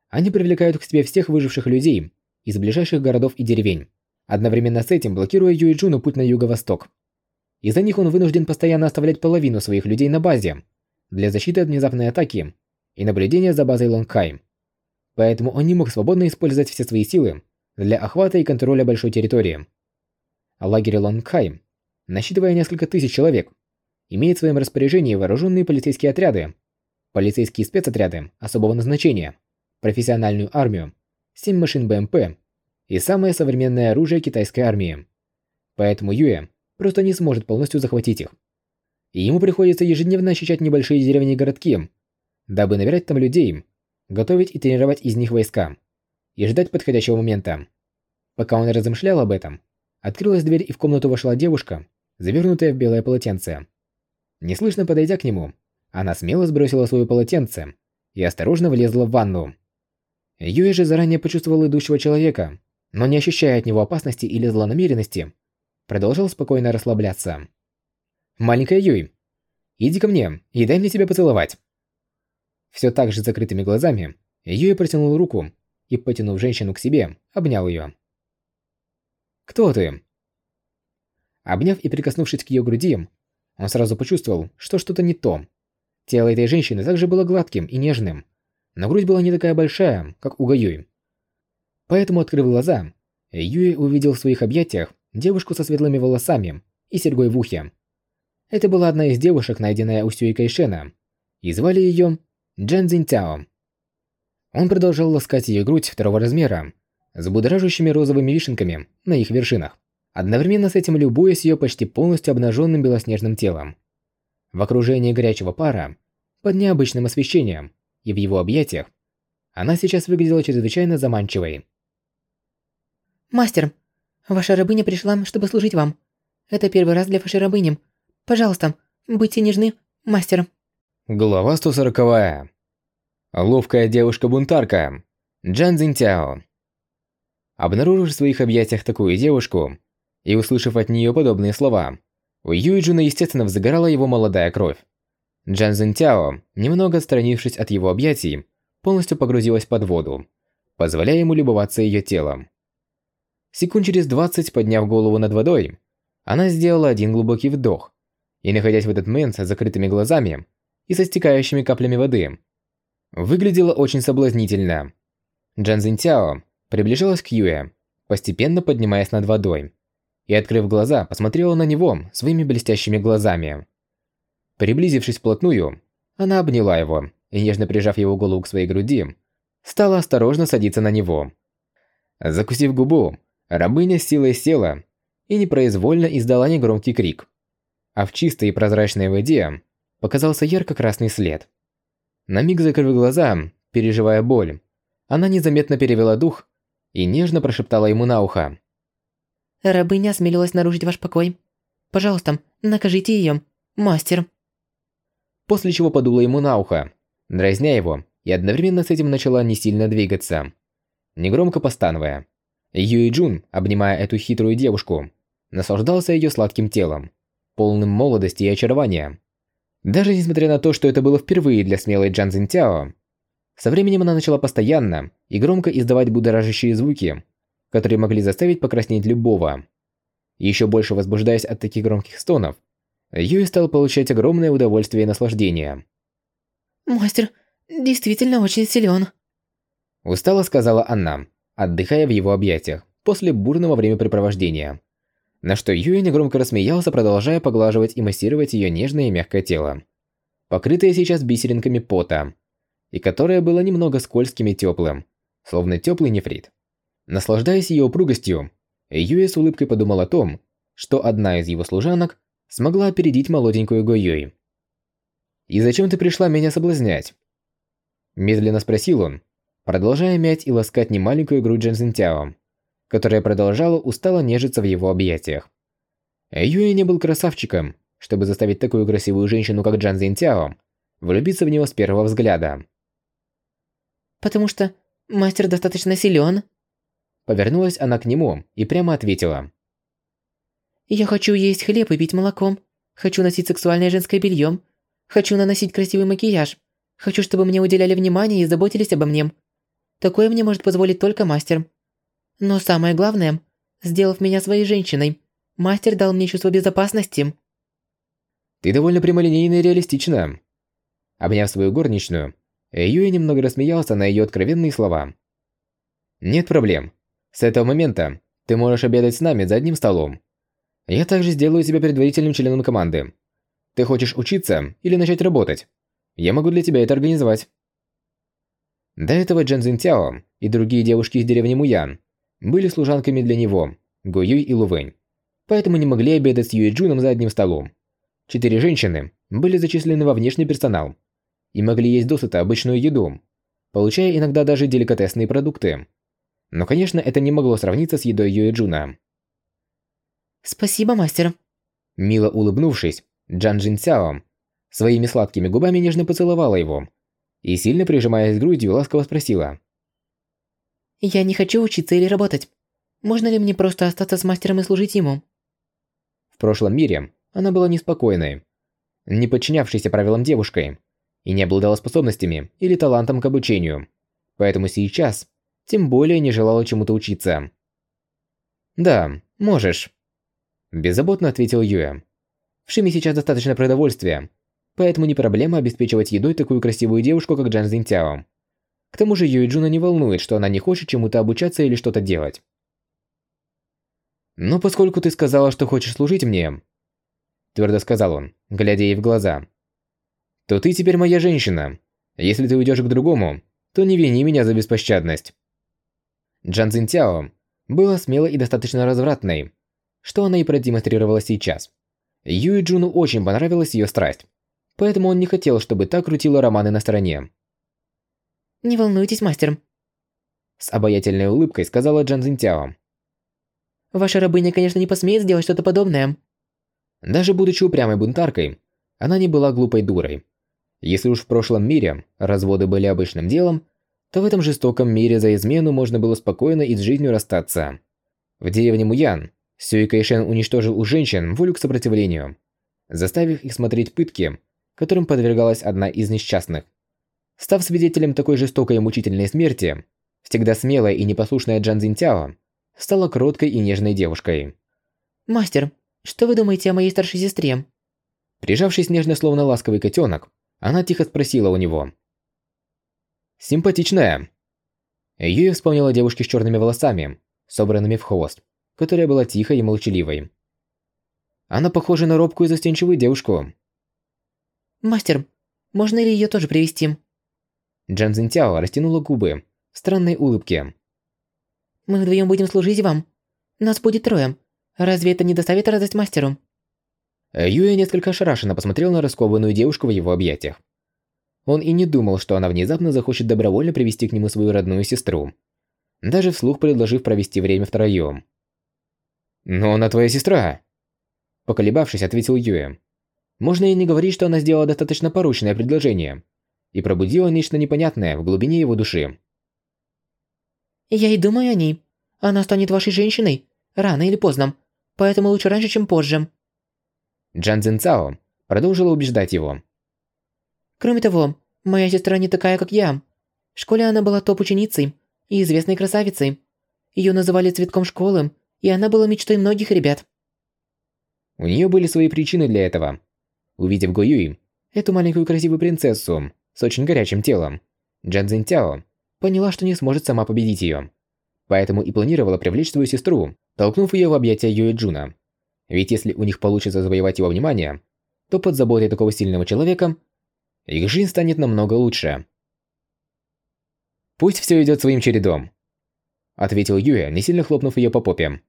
они привлекают к себе всех выживших людей из ближайших городов и деревень, одновременно с этим блокируя Юиджуну путь на юго-восток. Из-за них он вынужден постоянно оставлять половину своих людей на базе для защиты от внезапной атаки и наблюдения за базой Лонгхайм. Поэтому он не мог свободно использовать все свои силы для охвата и контроля большой территории. Лагерь Лонгхайм, насчитывая несколько тысяч человек, имеет в своем распоряжении вооруженные полицейские отряды полицейские спецотряды особого назначения, профессиональную армию, 7 машин БМП и самое современное оружие китайской армии. Поэтому Юэ просто не сможет полностью захватить их. И ему приходится ежедневно очищать небольшие деревни и городки, дабы набирать там людей, готовить и тренировать из них войска, и ждать подходящего момента. Пока он размышлял об этом, открылась дверь и в комнату вошла девушка, завернутая в белое полотенце. Неслышно подойдя к нему, она смело сбросила свое полотенце и осторожно влезла в ванну. Юэ же заранее почувствовал идущего человека, но не ощущая от него опасности или злонамеренности, продолжал спокойно расслабляться. «Маленькая Юй, иди ко мне и дай мне тебя поцеловать». Все так же закрытыми глазами Юэ протянул руку и, потянув женщину к себе, обнял ее. «Кто ты?» Обняв и прикоснувшись к ее груди, он сразу почувствовал, что что-то не то. Тело этой женщины также было гладким и нежным, но грудь была не такая большая, как у Гаюи. Поэтому, открыв глаза, Юи увидел в своих объятиях девушку со светлыми волосами и серьгой в ухе. Это была одна из девушек, найденная у Сюи Кайшена, и звали ее Джан Цзиньтяо. Он продолжал ласкать ее грудь второго размера, с будоражащими розовыми вишенками на их вершинах, одновременно с этим любуясь ее почти полностью обнаженным белоснежным телом в окружении горячего пара, под необычным освещением и в его объятиях, она сейчас выглядела чрезвычайно заманчивой. «Мастер, ваша рабыня пришла, чтобы служить вам. Это первый раз для вашей рабыни. Пожалуйста, будьте нежны, мастер». Глава 140. Ловкая девушка-бунтарка. Джан Цзиньтяо. Обнаружив в своих объятиях такую девушку и услышав от нее подобные слова, у Юйджуна, естественно, взыграла его молодая кровь. Джан Зинтяо, немного отстранившись от его объятий, полностью погрузилась под воду, позволяя ему любоваться ее телом. Секунд через 20, подняв голову над водой, она сделала один глубокий вдох и, находясь в этот момент с закрытыми глазами и со стекающими каплями воды, выглядела очень соблазнительно. Джан Зинтяо приближалась к Юэ, постепенно поднимаясь над водой и, открыв глаза, посмотрела на него своими блестящими глазами. Приблизившись вплотную, она обняла его и, нежно прижав его голову к своей груди, стала осторожно садиться на него. Закусив губу, рабыня с силой села и непроизвольно издала негромкий крик. А в чистой и прозрачной воде показался ярко-красный след. На миг закрыв глаза, переживая боль, она незаметно перевела дух и нежно прошептала ему на ухо. Рабыня осмелилась нарушить ваш покой. Пожалуйста, накажите ее, мастер. После чего подула ему на ухо, дразня его, и одновременно с этим начала не сильно двигаться. Негромко постановая. Юи Джун, обнимая эту хитрую девушку, наслаждался ее сладким телом, полным молодости и очарования. Даже несмотря на то, что это было впервые для смелой Джан Цзиньтяо, со временем она начала постоянно и громко издавать будоражащие звуки, которые могли заставить покраснеть любого. Еще больше возбуждаясь от таких громких стонов, Юи стал получать огромное удовольствие и наслаждение. «Мастер действительно очень силен», – устало сказала она, отдыхая в его объятиях после бурного времяпрепровождения. На что Юи негромко рассмеялся, продолжая поглаживать и массировать ее нежное и мягкое тело, покрытое сейчас бисеринками пота, и которое было немного скользким и теплым, словно теплый нефрит. Наслаждаясь ее упругостью, Юи с улыбкой подумал о том, что одна из его служанок смогла опередить молоденькую Гойюй. «И зачем ты пришла меня соблазнять?» Медленно спросил он, продолжая мять и ласкать немаленькую грудь Джан Цзиньтяо, которая продолжала устало нежиться в его объятиях. Юэ не был красавчиком, чтобы заставить такую красивую женщину, как Джан Цзиньтяо, влюбиться в него с первого взгляда. «Потому что мастер достаточно силен. Повернулась она к нему и прямо ответила. «Я хочу есть хлеб и пить молоком. Хочу носить сексуальное женское белье. Хочу наносить красивый макияж. Хочу, чтобы мне уделяли внимание и заботились обо мне. Такое мне может позволить только мастер. Но самое главное, сделав меня своей женщиной, мастер дал мне чувство безопасности. Ты довольно прямолинейна и реалистична. Обняв свою горничную, Юя немного рассмеялся на ее откровенные слова. Нет проблем. С этого момента ты можешь обедать с нами за одним столом. Я также сделаю тебя предварительным членом команды. Ты хочешь учиться или начать работать? Я могу для тебя это организовать. До этого Джан Цзиньтяо и другие девушки из деревни Муян были служанками для него, Го Юй и Лу Вэнь, поэтому не могли обедать с Юй Джуном за одним столом. Четыре женщины были зачислены во внешний персонал и могли есть досыта обычную еду, получая иногда даже деликатесные продукты. Но, конечно, это не могло сравниться с едой Юэ Джуна. «Спасибо, мастер». Мило улыбнувшись, Джан Джин Цяо своими сладкими губами нежно поцеловала его и, сильно прижимаясь к грудью, ласково спросила. «Я не хочу учиться или работать. Можно ли мне просто остаться с мастером и служить ему?» В прошлом мире она была неспокойной, не подчинявшейся правилам девушкой и не обладала способностями или талантом к обучению, поэтому сейчас тем более не желала чему-то учиться. «Да, можешь», – беззаботно ответил Юэ. «В Шиме сейчас достаточно продовольствия, поэтому не проблема обеспечивать едой такую красивую девушку, как Джан Зинтяо. К тому же Юи Джуна не волнует, что она не хочет чему-то обучаться или что-то делать. «Но поскольку ты сказала, что хочешь служить мне», – твердо сказал он, глядя ей в глаза, – «то ты теперь моя женщина. Если ты уйдешь к другому, то не вини меня за беспощадность». Джан Цзиньтяо была смелой и достаточно развратной, что она и продемонстрировала сейчас. Юи Джуну очень понравилась ее страсть поэтому он не хотел, чтобы та крутила романы на стороне. «Не волнуйтесь, мастер», – с обаятельной улыбкой сказала Джан Цзиньтяо. «Ваша рабыня, конечно, не посмеет сделать что-то подобное». Даже будучи упрямой бунтаркой, она не была глупой дурой. Если уж в прошлом мире разводы были обычным делом, то в этом жестоком мире за измену можно было спокойно и с жизнью расстаться. В деревне Муян Сюй Кайшен уничтожил у женщин волю к сопротивлению, заставив их смотреть пытки которым подвергалась одна из несчастных. Став свидетелем такой жестокой и мучительной смерти, всегда смелая и непослушная Джан Цзиньтяо стала кроткой и нежной девушкой. «Мастер, что вы думаете о моей старшей сестре?» Прижавшись нежно, словно ласковый котенок, она тихо спросила у него. «Симпатичная». Юя вспомнила девушки с черными волосами, собранными в хвост, которая была тихой и молчаливой. Она похожа на робкую и застенчивую девушку. «Мастер, можно ли ее тоже привести? Джан Цзиньтяо растянула губы в странной улыбке. «Мы вдвоем будем служить вам. Нас будет трое. Разве это не доставит радость мастеру?» Юя несколько ошарашенно посмотрел на раскованную девушку в его объятиях. Он и не думал, что она внезапно захочет добровольно привести к нему свою родную сестру, даже вслух предложив провести время втроем. «Но она твоя сестра!» Поколебавшись, ответил Юя. Можно и не говорить, что она сделала достаточно поручное предложение. и пробудила нечто непонятное в глубине его души. «Я и думаю о ней. Она станет вашей женщиной, рано или поздно, поэтому лучше раньше, чем позже». Джан Цзинцао продолжила убеждать его. «Кроме того, моя сестра не такая, как я. В школе она была топ-ученицей и известной красавицей. Ее называли цветком школы, и она была мечтой многих ребят». У нее были свои причины для этого. Увидев Го Юй, эту маленькую красивую принцессу с очень горячим телом, Джан Цзиньтяо поняла, что не сможет сама победить ее. Поэтому и планировала привлечь свою сестру, толкнув ее в объятия Юэ Джуна. Ведь если у них получится завоевать его внимание, то под заботой такого сильного человека их жизнь станет намного лучше. «Пусть все идет своим чередом», — ответил Юэ, не сильно хлопнув ее по попе.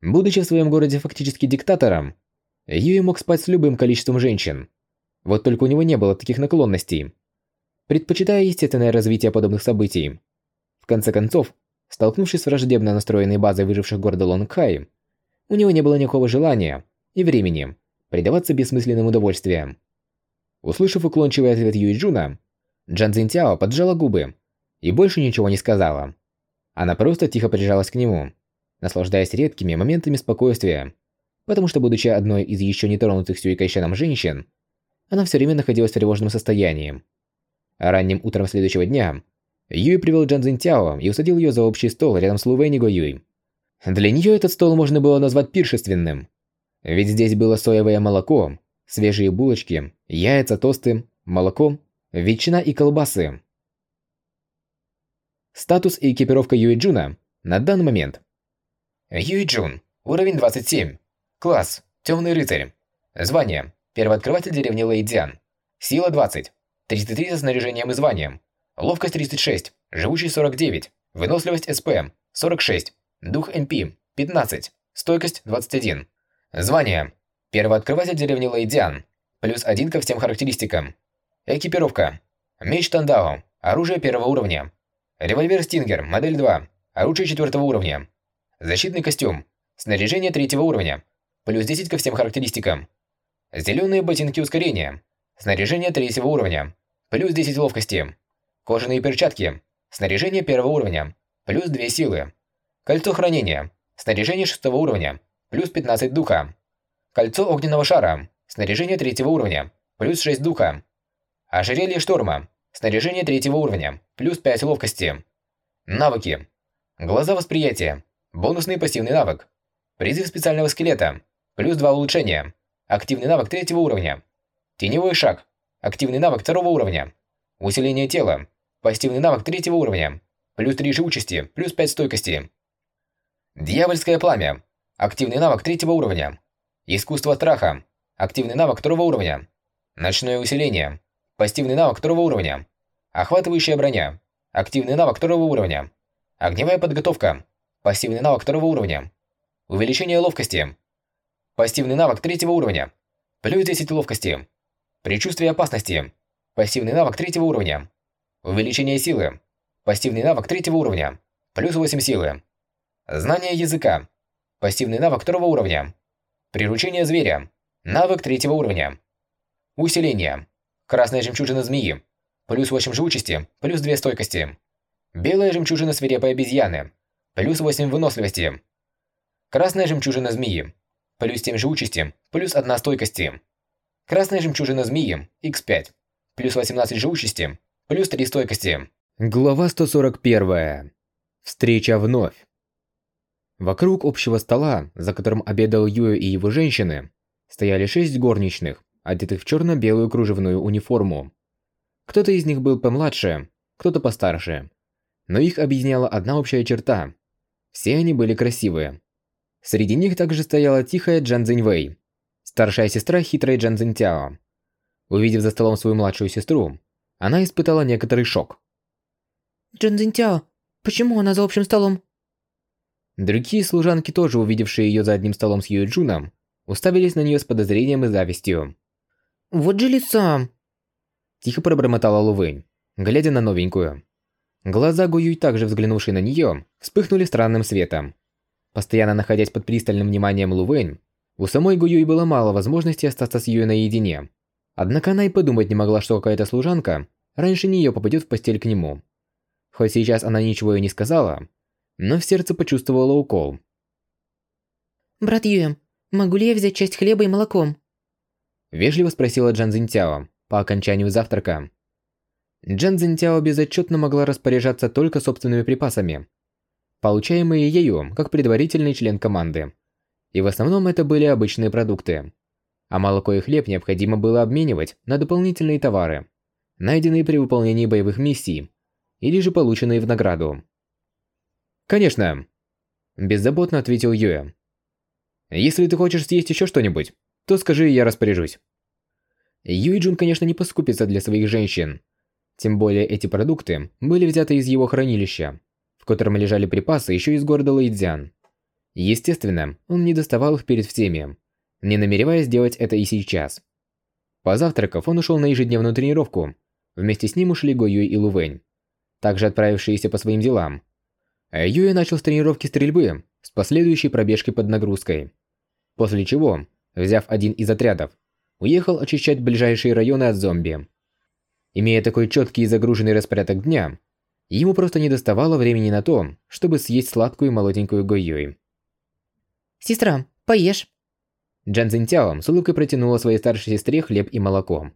Будучи в своем городе фактически диктатором, Юэ мог спать с любым количеством женщин. Вот только у него не было таких наклонностей. Предпочитая естественное развитие подобных событий. В конце концов, столкнувшись с враждебно настроенной базой выживших города Лонгхай, у него не было никакого желания и времени предаваться бессмысленным удовольствиям. Услышав уклончивый ответ Юи Джуна, Джан Цзиньтяо поджала губы и больше ничего не сказала. Она просто тихо прижалась к нему, наслаждаясь редкими моментами спокойствия, потому что, будучи одной из еще не тронутых Сюи Кайшеном женщин, она все время находилась в тревожном состоянии. Ранним утром следующего дня Юй привел Джан Цзиньтяо и усадил ее за общий стол рядом с Лу Вэнь и Го Юй. Для нее этот стол можно было назвать пиршественным. Ведь здесь было соевое молоко, свежие булочки, яйца, тосты, молоко, ветчина и колбасы. Статус и экипировка Юи Джуна на данный момент. Юи Джун, уровень 27. Класс, темный рыцарь. Звание, первооткрыватель деревни Лэйдзян. Сила 20. 33 со снаряжением и званием. Ловкость 36, живучесть 49, выносливость СП 46, дух НП 15, стойкость 21. Звание. Первооткрыватель деревни Лэйдиан. Плюс 1 ко всем характеристикам. Экипировка. Меч Тандао. Оружие первого уровня. Револьвер Стингер, модель 2. Оружие четвертого уровня. Защитный костюм. Снаряжение третьего уровня. Плюс 10 ко всем характеристикам. Зеленые ботинки ускорения. Снаряжение третьего уровня. Плюс 10 ловкости. Кожаные перчатки. Снаряжение первого уровня. Плюс 2 силы. Кольцо хранения. Снаряжение шестого уровня. Плюс 15 духа. Кольцо огненного шара. Снаряжение третьего уровня. Плюс 6 духа. Ожерелье шторма. Снаряжение третьего уровня. Плюс 5 ловкости. Навыки. Глаза восприятия. Бонусный пассивный навык. Призыв специального скелета. Плюс 2 улучшения. Активный навык третьего уровня. Теневой шаг. Активный навык второго уровня. Усиление тела. Пассивный навык третьего уровня. Плюс 3 живучести, плюс 5 стойкости. Дьявольское пламя. Активный навык третьего уровня. Искусство страха. Активный навык второго уровня. Ночное усиление. Пассивный навык второго уровня. Охватывающая броня. Активный навык второго уровня. Огневая подготовка. Пассивный навык второго уровня. Увеличение ловкости. Пассивный навык третьего уровня. Плюс 10 ловкости. Предчувствие опасности. Пассивный навык третьего уровня. Увеличение силы. Пассивный навык третьего уровня. Плюс 8 силы. Знание языка. Пассивный навык второго уровня. Приручение зверя. Навык третьего уровня. Усиление. Красная жемчужина змеи. Плюс 8 живучести, плюс 2 стойкости. Белая жемчужина свирепой обезьяны. Плюс 8 выносливости. Красная жемчужина змеи. Плюс 7 живучести, плюс 1 стойкости. Красная жемчужина змеи. X5 плюс 18 живучести, плюс 3 стойкости. Глава 141. Встреча вновь. Вокруг общего стола, за которым обедал Юэ и его женщины, стояли шесть горничных, одетых в черно-белую кружевную униформу. Кто-то из них был помладше, кто-то постарше. Но их объединяла одна общая черта. Все они были красивые. Среди них также стояла тихая Джан Цзиньвэй, старшая сестра хитрой Джан Цзиньтяо. Увидев за столом свою младшую сестру, она испытала некоторый шок. «Джан Цзиньтяо, почему она за общим столом?» Другие служанки, тоже увидевшие ее за одним столом с Юэ Джуном, уставились на нее с подозрением и завистью. «Вот же лица!» Тихо пробормотала Лувэнь, глядя на новенькую. Глаза Гуюй, также взглянувшие на нее, вспыхнули странным светом. Постоянно находясь под пристальным вниманием Лувэнь, у самой Гуюй было мало возможностей остаться с Юэ наедине. Однако она и подумать не могла, что какая-то служанка раньше нее попадет в постель к нему. Хоть сейчас она ничего и не сказала, но в сердце почувствовала укол. «Брат Юэ, могу ли я взять часть хлеба и молоком?» Вежливо спросила Джан Зинтяо по окончанию завтрака. Джан Зинтяо безотчетно могла распоряжаться только собственными припасами, получаемые ею как предварительный член команды. И в основном это были обычные продукты. А молоко и хлеб необходимо было обменивать на дополнительные товары, найденные при выполнении боевых миссий, или же полученные в награду. «Конечно!» – беззаботно ответил Юэ. «Если ты хочешь съесть еще что-нибудь, то скажи, я распоряжусь». Юй Джун, конечно, не поскупится для своих женщин. Тем более эти продукты были взяты из его хранилища, в котором лежали припасы еще из города Лэйцзян. Естественно, он не доставал их перед всеми, не намереваясь делать это и сейчас. Позавтракав, он ушел на ежедневную тренировку. Вместе с ним ушли Го Юй и Лу Вэнь, также отправившиеся по своим делам. А Юэ начал с тренировки стрельбы с последующей пробежкой под нагрузкой. После чего, взяв один из отрядов, уехал очищать ближайшие районы от зомби. Имея такой четкий и загруженный распорядок дня, ему просто не доставало времени на то, чтобы съесть сладкую молоденькую Гойюй. «Сестра, поешь!» Джан Цзиньтяо с улыбкой протянула своей старшей сестре хлеб и молоко,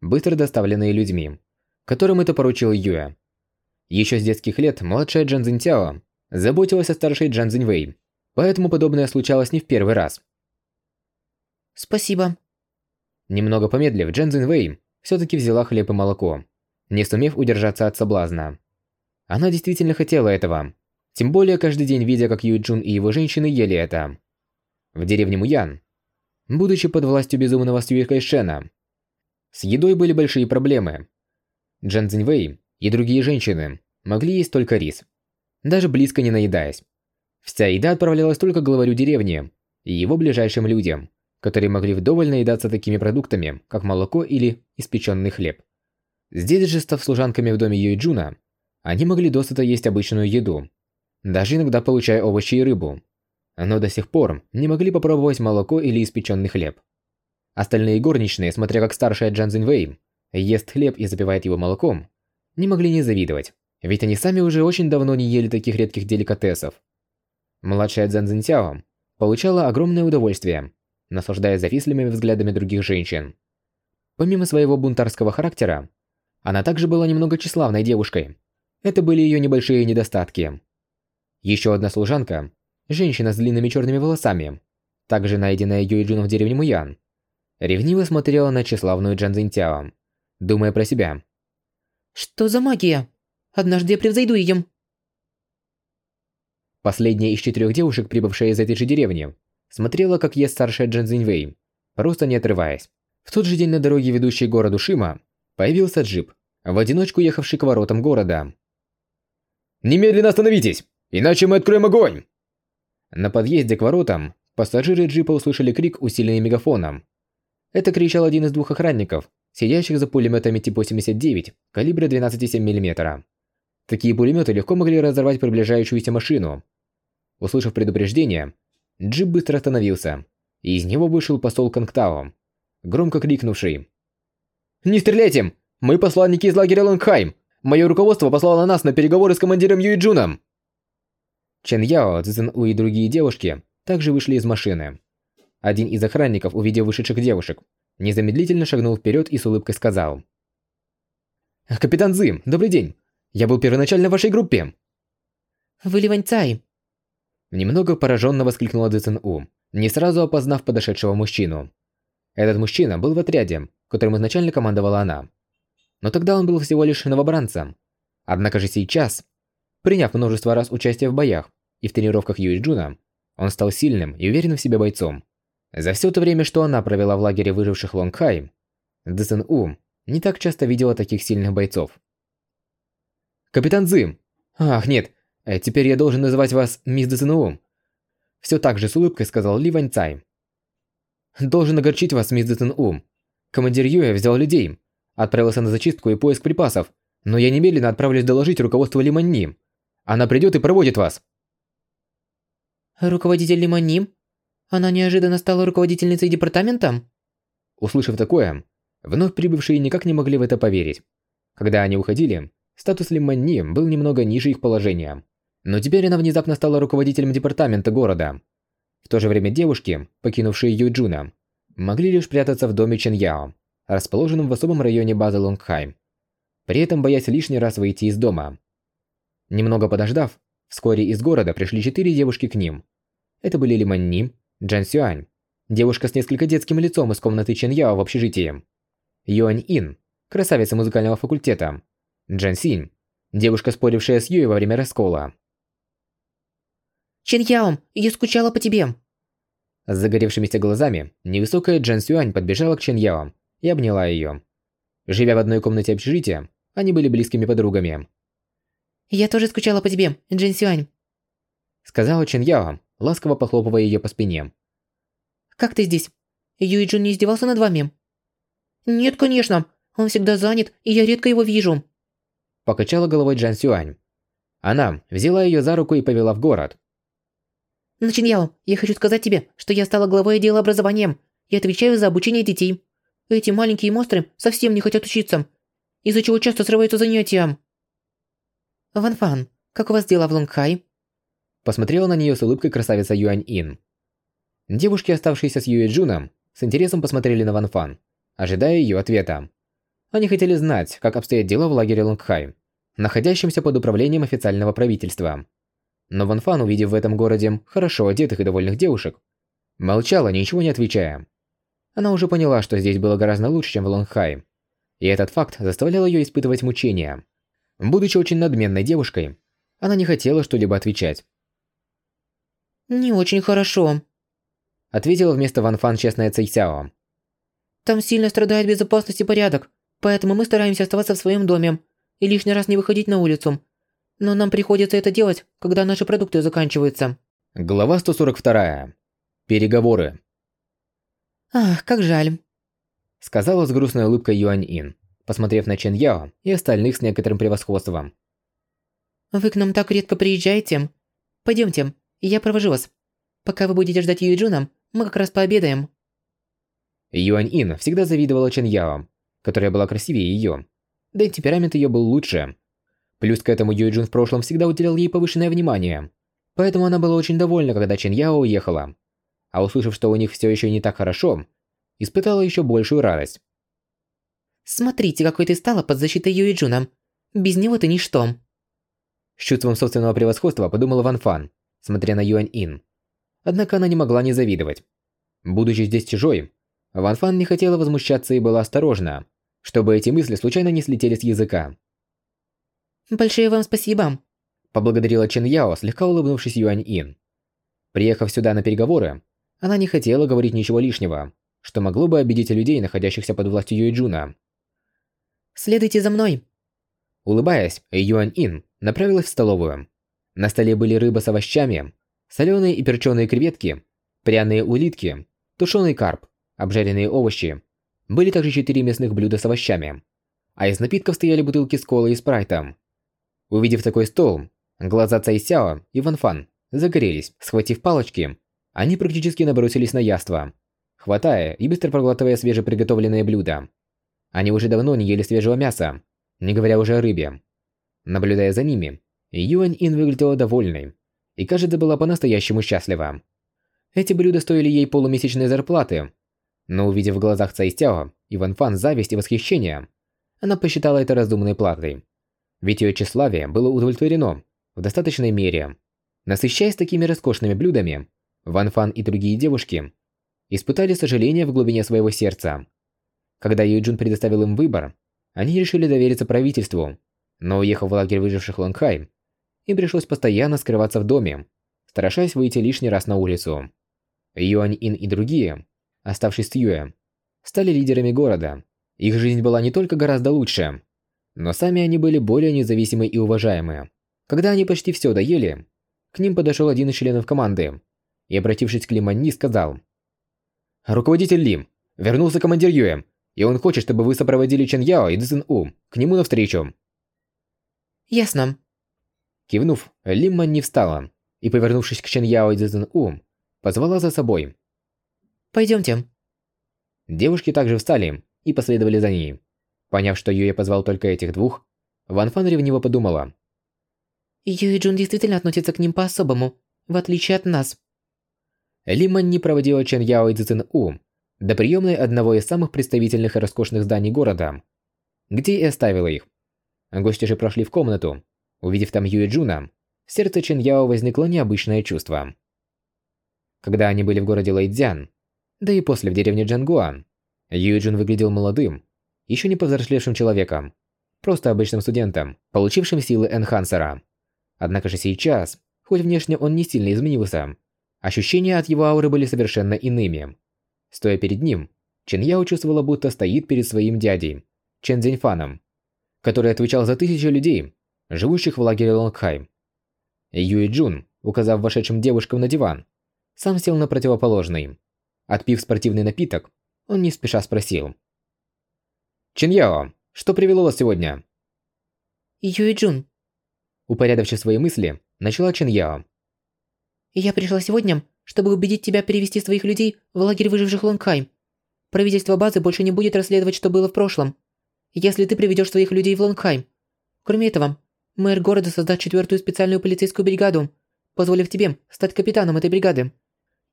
быстро доставленные людьми, которым это поручил Юэ. Еще с детских лет младшая Джан Цзиньтяо заботилась о старшей Джан Цзиньвэй, поэтому подобное случалось не в первый раз. «Спасибо». Немного помедлив, Джан Цзиньвэй все-таки взяла хлеб и молоко, не сумев удержаться от соблазна. Она действительно хотела этого, тем более каждый день видя, как Юй Джун и его женщины ели это в деревне Муян, будучи под властью безумного Сюэ Кайшена. С едой были большие проблемы. Джан Цзиньвэй и другие женщины могли есть только рис, даже близко не наедаясь. Вся еда отправлялась только главарю деревни и его ближайшим людям, которые могли вдоволь наедаться такими продуктами, как молоко или испеченный хлеб. Здесь же, став служанками в доме Юйджуна, они могли досыта есть обычную еду, даже иногда получая овощи и рыбу но до сих пор не могли попробовать молоко или испеченный хлеб. Остальные горничные, смотря как старшая Джан Цзиньвэй ест хлеб и запивает его молоком, не могли не завидовать, ведь они сами уже очень давно не ели таких редких деликатесов. Младшая Цзэн Цзиньтяо получала огромное удовольствие, наслаждаясь завистливыми взглядами других женщин. Помимо своего бунтарского характера, она также была немного тщеславной девушкой. Это были ее небольшие недостатки. Еще одна служанка женщина с длинными черными волосами, также найденная Юйджуном в деревне Муян, ревниво смотрела на тщеславную Джан Цзиньтяо, думая про себя. «Что за магия? Однажды я превзойду ее!» Последняя из четырех девушек, прибывшая из этой же деревни, смотрела, как ест старшая Джан Цзиньвэй, просто не отрываясь. В тот же день на дороге, ведущей к городу Шима, появился джип, в одиночку ехавший к воротам города. «Немедленно остановитесь, иначе мы откроем огонь!» На подъезде к воротам пассажиры джипа услышали крик, усиленный мегафоном. Это кричал один из двух охранников, сидящих за пулеметами тип 89 калибра 12,7 мм. Такие пулеметы легко могли разорвать приближающуюся машину. Услышав предупреждение, джип быстро остановился, и из него вышел посол Кангтао, громко крикнувший. «Не стреляйте! Мы посланники из лагеря Лонгхайм! Мое руководство послало нас на переговоры с командиром Юиджуном!» Чен Яо, Цзэн У и другие девушки также вышли из машины. Один из охранников, увидев вышедших девушек, незамедлительно шагнул вперед и с улыбкой сказал. «Капитан Зым, добрый день! Я был первоначально в вашей группе!» «Вы Ливань Цай!» Немного пораженно воскликнула Цзэн У, не сразу опознав подошедшего мужчину. Этот мужчина был в отряде, которым изначально командовала она. Но тогда он был всего лишь новобранцем. Однако же сейчас Приняв множество раз участие в боях и в тренировках Юи Джуна, он стал сильным и уверенным в себе бойцом. За все то время, что она провела в лагере выживших Лонгхай, Цзэн У не так часто видела таких сильных бойцов. «Капитан Зым! Ах, нет, э, теперь я должен называть вас мисс Дэсэн У!» Все так же с улыбкой сказал Ли Вань Цай. «Должен огорчить вас, мисс Дэсэн У. Командир Юэ взял людей, отправился на зачистку и поиск припасов, но я немедленно отправлюсь доложить руководству Лиманни. Она придет и проводит вас. Руководитель Лимоним? Она неожиданно стала руководительницей департамента? Услышав такое, вновь прибывшие никак не могли в это поверить. Когда они уходили, статус Лиманни был немного ниже их положения. Но теперь она внезапно стала руководителем департамента города. В то же время девушки, покинувшие Юджуна, могли лишь прятаться в доме Ченьяо, расположенном в особом районе базы Лонгхайм, при этом боясь лишний раз выйти из дома. Немного подождав, вскоре из города пришли четыре девушки к ним. Это были Лиман Ним, Джан Сюань, девушка с несколько детским лицом из комнаты Чен Яо в общежитии, Юань Ин, красавица музыкального факультета, Джан Синь, девушка, спорившая с Юей во время раскола. Чен Яо, я скучала по тебе. С загоревшимися глазами невысокая Джан Сюань подбежала к Чен Яо и обняла ее. Живя в одной комнате общежития, они были близкими подругами. «Я тоже скучала по тебе, Джин Сюань», сказала Чен Яо, ласково похлопывая ее по спине. «Как ты здесь? Юй Джун не издевался над вами?» «Нет, конечно. Он всегда занят, и я редко его вижу». Покачала головой Джан Сюань. Она взяла ее за руку и повела в город. «Но, Чин Яо, я хочу сказать тебе, что я стала главой отдела образования и отвечаю за обучение детей. Эти маленькие монстры совсем не хотят учиться, из-за чего часто срываются занятия. Ван Фан, как у вас дела в Лонгхай? Посмотрела на нее с улыбкой красавица Юань Ин. Девушки, оставшиеся с Юэ Джуном, с интересом посмотрели на Ван Фан, ожидая ее ответа. Они хотели знать, как обстоят дела в лагере Лонгхай, находящемся под управлением официального правительства. Но Ван Фан, увидев в этом городе хорошо одетых и довольных девушек, молчала, ничего не отвечая. Она уже поняла, что здесь было гораздо лучше, чем в Лонгхай. И этот факт заставлял ее испытывать мучения. Будучи очень надменной девушкой, она не хотела что-либо отвечать. «Не очень хорошо», — ответила вместо Ван Фан честная Цейсяо. «Там сильно страдает безопасность и порядок, поэтому мы стараемся оставаться в своем доме и лишний раз не выходить на улицу. Но нам приходится это делать, когда наши продукты заканчиваются». Глава 142. Переговоры. «Ах, как жаль», — сказала с грустной улыбкой Юань Ин, посмотрев на Чен Яо и остальных с некоторым превосходством. «Вы к нам так редко приезжаете. Пойдемте, я провожу вас. Пока вы будете ждать Юйджуна, мы как раз пообедаем». Юань Ин всегда завидовала Чен Яо, которая была красивее ее, да и темперамент ее был лучше. Плюс к этому Юйджун в прошлом всегда уделял ей повышенное внимание, поэтому она была очень довольна, когда Чен Яо уехала а услышав, что у них все еще не так хорошо, испытала еще большую радость. «Смотрите, какой ты стала под защитой Юэ Джуна. Без него ты ничто». С чувством собственного превосходства подумала Ван Фан, смотря на Юань Ин. Однако она не могла не завидовать. Будучи здесь чужой, Ван Фан не хотела возмущаться и была осторожна, чтобы эти мысли случайно не слетели с языка. «Большое вам спасибо», – поблагодарила Чен Яо, слегка улыбнувшись Юань Ин. Приехав сюда на переговоры, она не хотела говорить ничего лишнего, что могло бы обидеть людей, находящихся под властью Юэджуна. «Следуйте за мной!» Улыбаясь, Юань Ин направилась в столовую. На столе были рыба с овощами, соленые и перченые креветки, пряные улитки, тушеный карп, обжаренные овощи. Были также четыре мясных блюда с овощами. А из напитков стояли бутылки с колой и спрайтом. Увидев такой стол, глаза Цай Сяо и Ван Фан загорелись, схватив палочки они практически набросились на яство, хватая и быстро проглатывая свежеприготовленные блюда. Они уже давно не ели свежего мяса, не говоря уже о рыбе. Наблюдая за ними, Юань Ин выглядела довольной и, кажется, была по-настоящему счастлива. Эти блюда стоили ей полумесячной зарплаты, но увидев в глазах Цай Сяо и Ван Фан зависть и восхищение, она посчитала это разумной платой. Ведь ее тщеславие было удовлетворено в достаточной мере. Насыщаясь такими роскошными блюдами, Ван Фан и другие девушки испытали сожаление в глубине своего сердца. Когда Юджун предоставил им выбор, они решили довериться правительству, но уехав в лагерь выживших Лонгхай, им пришлось постоянно скрываться в доме, стараясь выйти лишний раз на улицу. Юань Ин и другие, оставшись с Юэ, стали лидерами города. Их жизнь была не только гораздо лучше, но сами они были более независимы и уважаемы. Когда они почти все доели, к ним подошел один из членов команды и, обратившись к Лиманни, сказал. «Руководитель Лим, вернулся командир Юэ, и он хочет, чтобы вы сопроводили Чен Яо и Цзин У к нему навстречу». «Ясно». Кивнув, Лим Манни встала и, повернувшись к Чен Яо и Цзин У, позвала за собой. «Пойдемте». Девушки также встали и последовали за ней. Поняв, что Юэ позвал только этих двух, Ван Фан ревниво подумала. Юэ Джун действительно относится к ним по-особому, в отличие от нас. Лиман не проводила Чен Яо и Цзин У до приемной одного из самых представительных и роскошных зданий города, где и оставила их. Гости же прошли в комнату. Увидев там Юэ Джуна, в сердце Чен Яо возникло необычное чувство. Когда они были в городе Лэйцзян, да и после в деревне Джангуан, Юэ Джун выглядел молодым, еще не повзрослевшим человеком, просто обычным студентом, получившим силы энхансера. Однако же сейчас, хоть внешне он не сильно изменился, ощущения от его ауры были совершенно иными. Стоя перед ним, Чен Яо чувствовала, будто стоит перед своим дядей, Чен Цзиньфаном, который отвечал за тысячи людей, живущих в лагере Лонгхайм. Юй Джун, указав вошедшим девушкам на диван, сам сел на противоположный. Отпив спортивный напиток, он не спеша спросил. «Чин Яо, что привело вас сегодня?» Юй Джун. Упорядочив свои мысли, начала Чин Яо. Я пришла сегодня, чтобы убедить тебя перевести своих людей в лагерь выживших Лонгхайм. Правительство базы больше не будет расследовать, что было в прошлом. Если ты приведешь своих людей в Лонгхайм. Кроме этого, мэр города создаст четвертую специальную полицейскую бригаду, позволив тебе стать капитаном этой бригады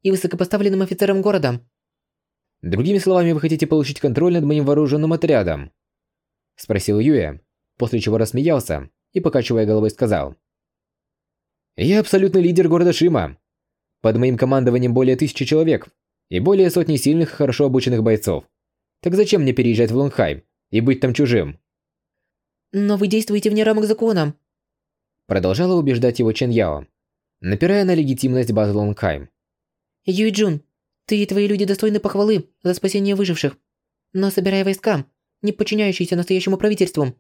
и высокопоставленным офицером города. Другими словами, вы хотите получить контроль над моим вооруженным отрядом? Спросил Юэ, после чего рассмеялся и, покачивая головой, сказал. Я абсолютный лидер города Шима. Под моим командованием более тысячи человек и более сотни сильных и хорошо обученных бойцов. Так зачем мне переезжать в Лонгхайм и быть там чужим? Но вы действуете вне рамок закона. Продолжала убеждать его Чен Яо, напирая на легитимность базы Лонгхайм. Юй Джун, ты и твои люди достойны похвалы за спасение выживших. Но собирая войска, не подчиняющиеся настоящему правительству,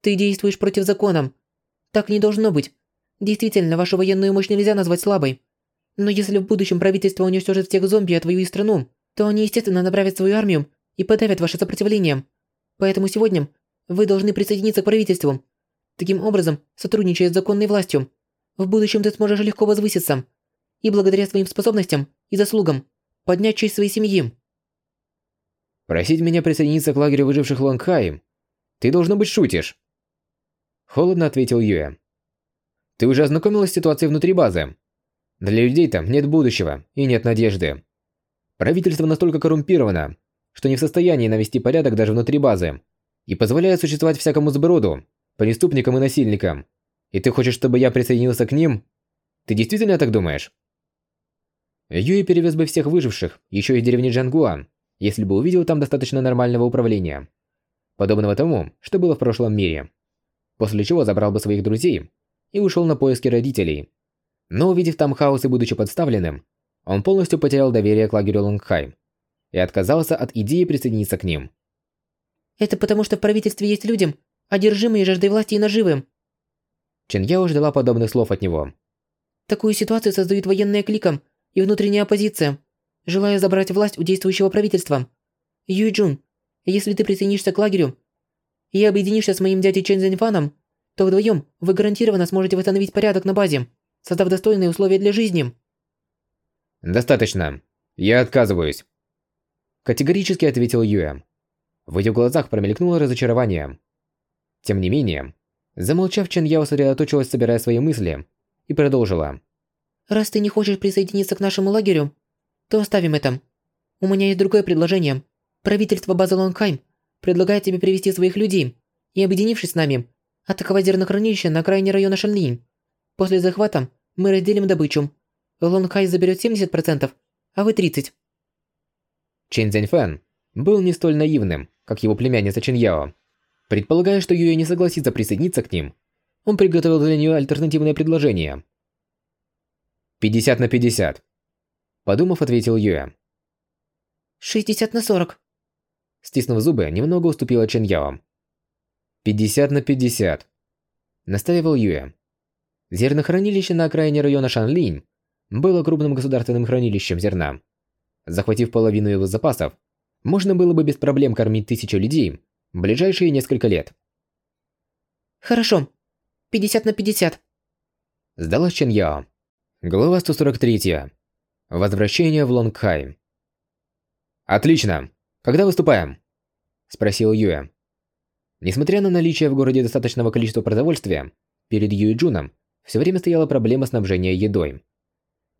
ты действуешь против закона. Так не должно быть. Действительно, вашу военную мощь нельзя назвать слабой. Но если в будущем правительство уничтожит всех зомби и отвоюет страну, то они, естественно, направят свою армию и подавят ваше сопротивление. Поэтому сегодня вы должны присоединиться к правительству. Таким образом, сотрудничая с законной властью, в будущем ты сможешь легко возвыситься и благодаря своим способностям и заслугам поднять честь своей семьи. Просить меня присоединиться к лагерю выживших Лонгхайм? Ты, должно быть, шутишь. Холодно ответил Юэ. Ты уже ознакомилась с ситуацией внутри базы? Для людей там нет будущего и нет надежды. Правительство настолько коррумпировано, что не в состоянии навести порядок даже внутри базы и позволяет существовать всякому сброду, преступникам и насильникам. И ты хочешь, чтобы я присоединился к ним? Ты действительно так думаешь? Юи перевез бы всех выживших, еще из деревни Джангуан, если бы увидел там достаточно нормального управления. Подобного тому, что было в прошлом мире. После чего забрал бы своих друзей и ушел на поиски родителей. Но увидев там хаос и будучи подставленным, он полностью потерял доверие к лагерю Лонгхайм и отказался от идеи присоединиться к ним. Это потому, что в правительстве есть люди, одержимые жаждой власти и наживы. Чен Яо ждала подобных слов от него. Такую ситуацию создают военная клика и внутренняя оппозиция, желая забрать власть у действующего правительства. Юй Джун, если ты присоединишься к лагерю и объединишься с моим дядей Чен Зиньфаном, то вдвоем вы гарантированно сможете восстановить порядок на базе, создав достойные условия для жизни. Достаточно. Я отказываюсь. Категорически ответил Юэ. В ее глазах промелькнуло разочарование. Тем не менее, замолчав, Чен Яо сосредоточилась, собирая свои мысли, и продолжила. «Раз ты не хочешь присоединиться к нашему лагерю, то оставим это. У меня есть другое предложение. Правительство базы Лонгхайм предлагает тебе привести своих людей и, объединившись с нами, атаковать зернохранилище на окраине района Шанлинь. После захвата мы разделим добычу. Лонгхай заберет 70%, а вы 30%. Чен Цзяньфэн был не столь наивным, как его племянница Чин Яо. Предполагая, что Юэ не согласится присоединиться к ним, он приготовил для нее альтернативное предложение. 50 на 50. Подумав, ответил Юэ. 60 на 40. Стиснув зубы, немного уступила Чен Яо. 50 на 50. Настаивал Юэ. Зернохранилище на окраине района Шанлинь было крупным государственным хранилищем зерна. Захватив половину его запасов, можно было бы без проблем кормить тысячу людей в ближайшие несколько лет. Хорошо. 50 на 50. Сдалась Чен Яо. Глава 143. Возвращение в Лонгхайм. Отлично. Когда выступаем? Спросил Юэ. Несмотря на наличие в городе достаточного количества продовольствия, перед Юйджуном все время стояла проблема снабжения едой.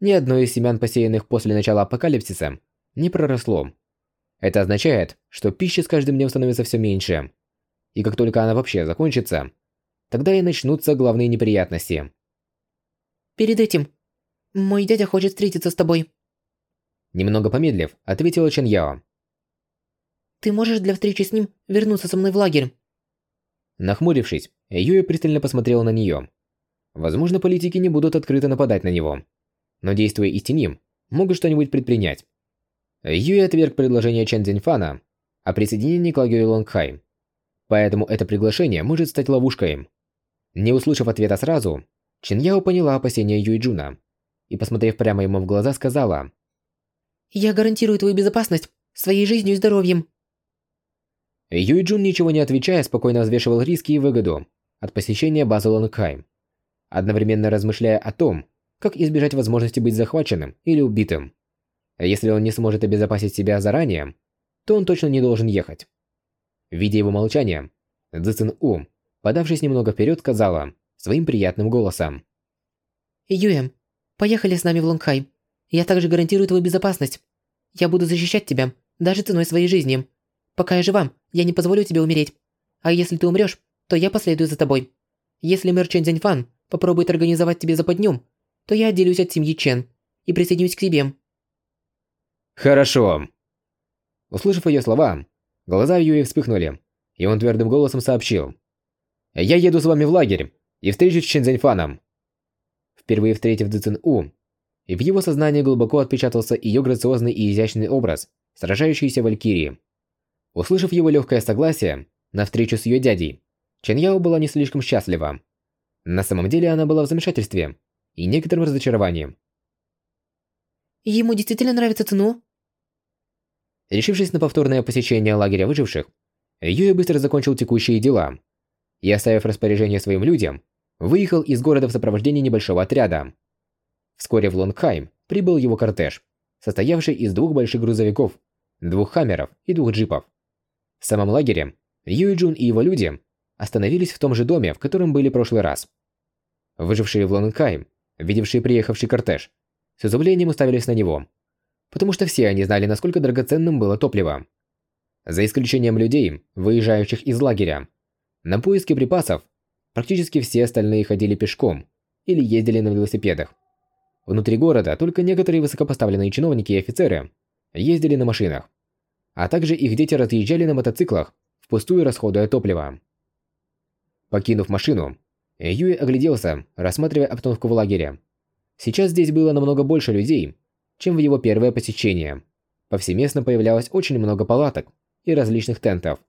Ни одно из семян, посеянных после начала апокалипсиса, не проросло. Это означает, что пищи с каждым днем становится все меньше. И как только она вообще закончится, тогда и начнутся главные неприятности. Перед этим, мой дядя хочет встретиться с тобой. Немного помедлив, ответила Чен Яо. Ты можешь для встречи с ним вернуться со мной в лагерь? Нахмурившись, Юя пристально посмотрела на нее. Возможно, политики не будут открыто нападать на него. Но действуя из тени, могут что-нибудь предпринять. Юэ отверг предложение Чен Цзиньфана о присоединении к лагерю Лонгхай. Поэтому это приглашение может стать ловушкой. Не услышав ответа сразу, Чен Яо поняла опасения Юэ Джуна и, посмотрев прямо ему в глаза, сказала «Я гарантирую твою безопасность своей жизнью и здоровьем». Юэ Джун, ничего не отвечая, спокойно взвешивал риски и выгоду от посещения базы Лонгхай, одновременно размышляя о том, как избежать возможности быть захваченным или убитым. Если он не сможет обезопасить себя заранее, то он точно не должен ехать. Видя его молчание, Цзэцин У, подавшись немного вперед, сказала своим приятным голосом. «Юэм, поехали с нами в Лонгхай. Я также гарантирую твою безопасность. Я буду защищать тебя, даже ценой своей жизни. Пока я жива, я не позволю тебе умереть. А если ты умрешь, то я последую за тобой. Если мэр Чен Цзяньфан попробует организовать тебе западню, то я отделюсь от семьи Чен и присоединюсь к тебе». «Хорошо». Услышав ее слова, глаза Юи вспыхнули, и он твердым голосом сообщил. «Я еду с вами в лагерь и встречусь с Чинзэньфаном». Впервые встретив Цзин У, и в его сознании глубоко отпечатался ее грациозный и изящный образ, сражающейся Валькирии. Услышав его легкое согласие на встречу с ее дядей, Чен Яо была не слишком счастлива. На самом деле она была в замешательстве и некоторым разочарованием. «Ему действительно нравится Цину?» Решившись на повторное посещение лагеря выживших, Юя быстро закончил текущие дела и, оставив распоряжение своим людям, выехал из города в сопровождении небольшого отряда. Вскоре в Лонгхайм прибыл его кортеж, состоявший из двух больших грузовиков, двух хаммеров и двух джипов. В самом лагере Юй Джун и его люди остановились в том же доме, в котором были в прошлый раз. Выжившие в Лонгхайм, видевшие приехавший кортеж, с изумлением уставились на него, потому что все они знали, насколько драгоценным было топливо. За исключением людей, выезжающих из лагеря, на поиски припасов практически все остальные ходили пешком или ездили на велосипедах. Внутри города только некоторые высокопоставленные чиновники и офицеры ездили на машинах, а также их дети разъезжали на мотоциклах, впустую расходуя топливо. Покинув машину, Юи огляделся, рассматривая обстановку в лагере. Сейчас здесь было намного больше людей, чем в его первое посещение. Повсеместно появлялось очень много палаток и различных тентов.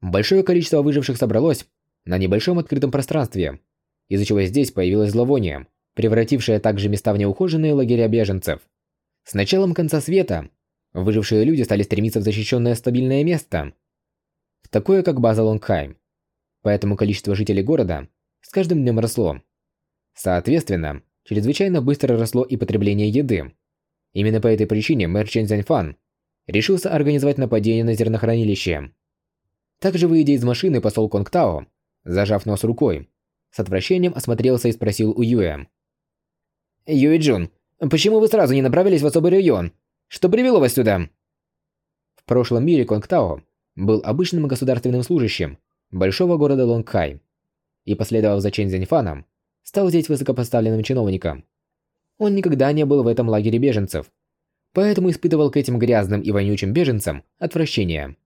Большое количество выживших собралось на небольшом открытом пространстве, из-за чего здесь появилось зловоние, превратившее также места в неухоженные лагеря беженцев. С началом конца света выжившие люди стали стремиться в защищенное стабильное место, в такое как база Лонгхайм. Поэтому количество жителей города с каждым днем росло. Соответственно, чрезвычайно быстро росло и потребление еды. Именно по этой причине мэр Чен Цзяньфан решился организовать нападение на зернохранилище. Также, выйдя из машины, посол Конг Тао, зажав нос рукой, с отвращением осмотрелся и спросил у Юэ. «Юэ Джун, почему вы сразу не направились в особый район? Что привело вас сюда?» В прошлом мире Конг Тао был обычным государственным служащим большого города Лонгхай и, последовав за Чен Зяньфаном, стал здесь высокопоставленным чиновником. Он никогда не был в этом лагере беженцев, поэтому испытывал к этим грязным и вонючим беженцам отвращение.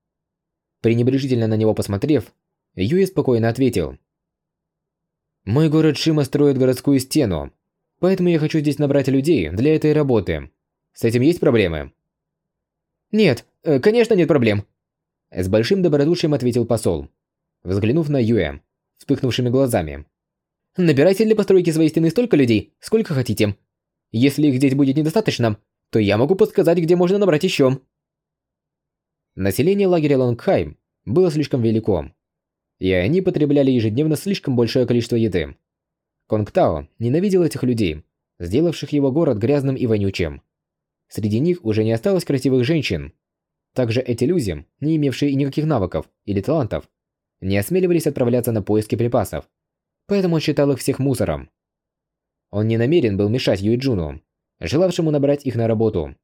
Пренебрежительно на него посмотрев, Юи спокойно ответил. «Мой город Шима строит городскую стену, поэтому я хочу здесь набрать людей для этой работы. С этим есть проблемы?» «Нет, э, конечно нет проблем», – с большим добродушием ответил посол, взглянув на Юэ, вспыхнувшими глазами. «Набирайте для постройки своей стены столько людей, сколько хотите. Если их здесь будет недостаточно, то я могу подсказать, где можно набрать еще». Население лагеря Лонгхайм было слишком велико, и они потребляли ежедневно слишком большое количество еды. Конгтао ненавидел этих людей, сделавших его город грязным и вонючим. Среди них уже не осталось красивых женщин. Также эти люди, не имевшие никаких навыков или талантов, не осмеливались отправляться на поиски припасов, поэтому он считал их всех мусором. Он не намерен был мешать Юйджуну, желавшему набрать их на работу.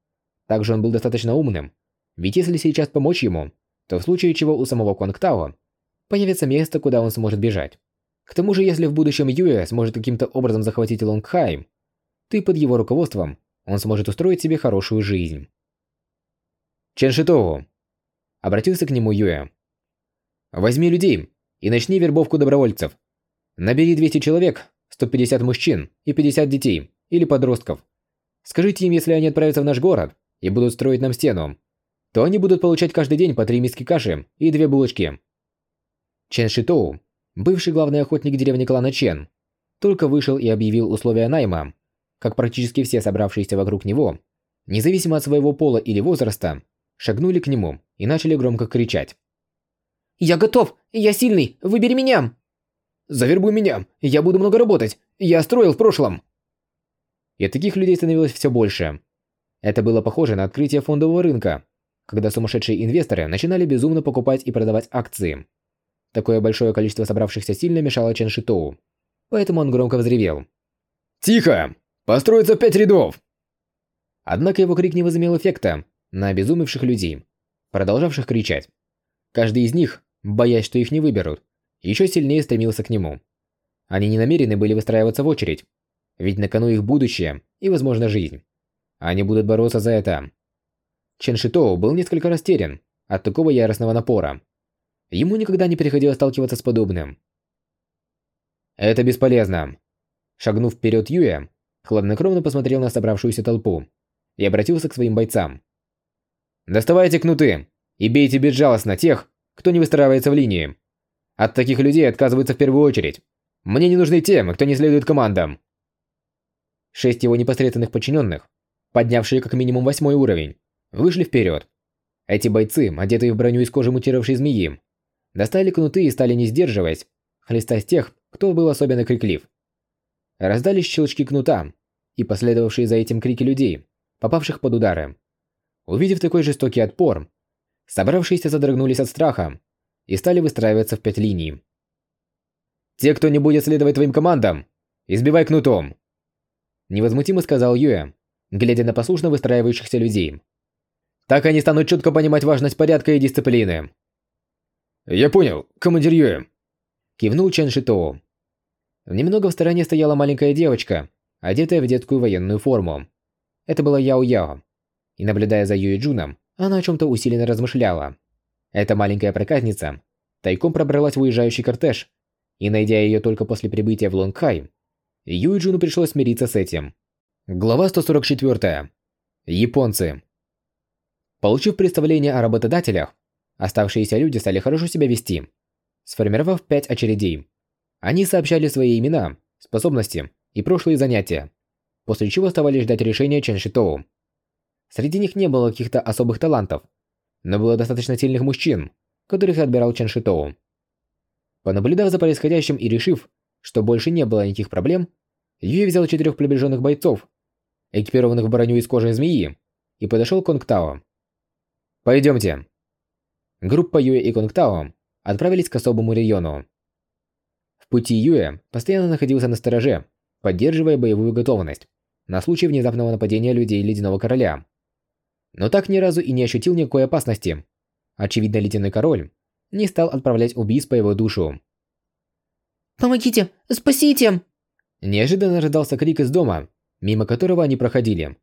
Также он был достаточно умным, ведь если сейчас помочь ему, то в случае чего у самого Конгтао появится место, куда он сможет бежать. К тому же, если в будущем Юэ сможет каким-то образом захватить Лонгхайм, и под его руководством он сможет устроить себе хорошую жизнь. Чен Шитоу. Обратился к нему Юэ. Возьми людей и начни вербовку добровольцев. Набери 200 человек, 150 мужчин и 50 детей или подростков. Скажите им, если они отправятся в наш город и будут строить нам стену, то они будут получать каждый день по три миски каши и две булочки. Чен Шитоу, бывший главный охотник деревни клана Чен, только вышел и объявил условия найма, как практически все собравшиеся вокруг него, независимо от своего пола или возраста, шагнули к нему и начали громко кричать. «Я готов! Я сильный! Выбери меня!» «Завербуй меня! Я буду много работать! Я строил в прошлом!» И таких людей становилось все больше. Это было похоже на открытие фондового рынка, когда сумасшедшие инвесторы начинали безумно покупать и продавать акции. Такое большое количество собравшихся сильно мешало Чен Шитоу, поэтому он громко взревел. «Тихо! Построиться в пять рядов!» Однако его крик не возымел эффекта на обезумевших людей, продолжавших кричать. Каждый из них, боясь, что их не выберут, еще сильнее стремился к нему. Они не намерены были выстраиваться в очередь, ведь на кону их будущее и, возможно, жизнь. Они будут бороться за это. Чен Шитоу был несколько растерян от такого яростного напора. Ему никогда не приходилось сталкиваться с подобным. Это бесполезно. Шагнув вперед Юэ, хладнокровно посмотрел на собравшуюся толпу и обратился к своим бойцам. «Доставайте кнуты и бейте безжалостно тех, кто не выстраивается в линии. От таких людей отказываются в первую очередь. Мне не нужны те, кто не следует командам». Шесть его непосредственных подчиненных, поднявшие как минимум восьмой уровень, вышли вперед. Эти бойцы, одетые в броню из кожи мутировавшей змеи, достали кнуты и стали не сдерживаясь, хлестать тех, кто был особенно криклив. Раздались щелчки кнута и последовавшие за этим крики людей, попавших под удары. Увидев такой жестокий отпор, собравшиеся задрогнулись от страха и стали выстраиваться в пять линий. «Те, кто не будет следовать твоим командам, избивай кнутом!» Невозмутимо сказал Юэ, глядя на послушно выстраивающихся людей. Так они станут четко понимать важность порядка и дисциплины. «Я понял, командир Юэ», – кивнул Чен Шитоу. Немного в стороне стояла маленькая девочка, одетая в детскую военную форму. Это была Яо Яо. И наблюдая за Юэ Джуном, она о чем-то усиленно размышляла. Эта маленькая проказница тайком пробралась в уезжающий кортеж, и найдя ее только после прибытия в Лонгхай, Юэ Джуну пришлось смириться с этим. Глава 144. Японцы. Получив представление о работодателях, оставшиеся люди стали хорошо себя вести, сформировав пять очередей. Они сообщали свои имена, способности и прошлые занятия, после чего оставались ждать решения Чен Шитоу. Среди них не было каких-то особых талантов, но было достаточно сильных мужчин, которых отбирал Чен Шитоу. Понаблюдав за происходящим и решив, что больше не было никаких проблем, Юй взял четырех приближенных бойцов, экипированных в броню из кожи змеи, и подошел к Конгтао. «Пойдемте». Группа Юэ и Конгтао отправились к особому району пути Юэ постоянно находился на стороже, поддерживая боевую готовность на случай внезапного нападения людей Ледяного Короля. Но так ни разу и не ощутил никакой опасности. Очевидно, Ледяной Король не стал отправлять убийств по его душу. «Помогите! Спасите!» Неожиданно раздался крик из дома, мимо которого они проходили.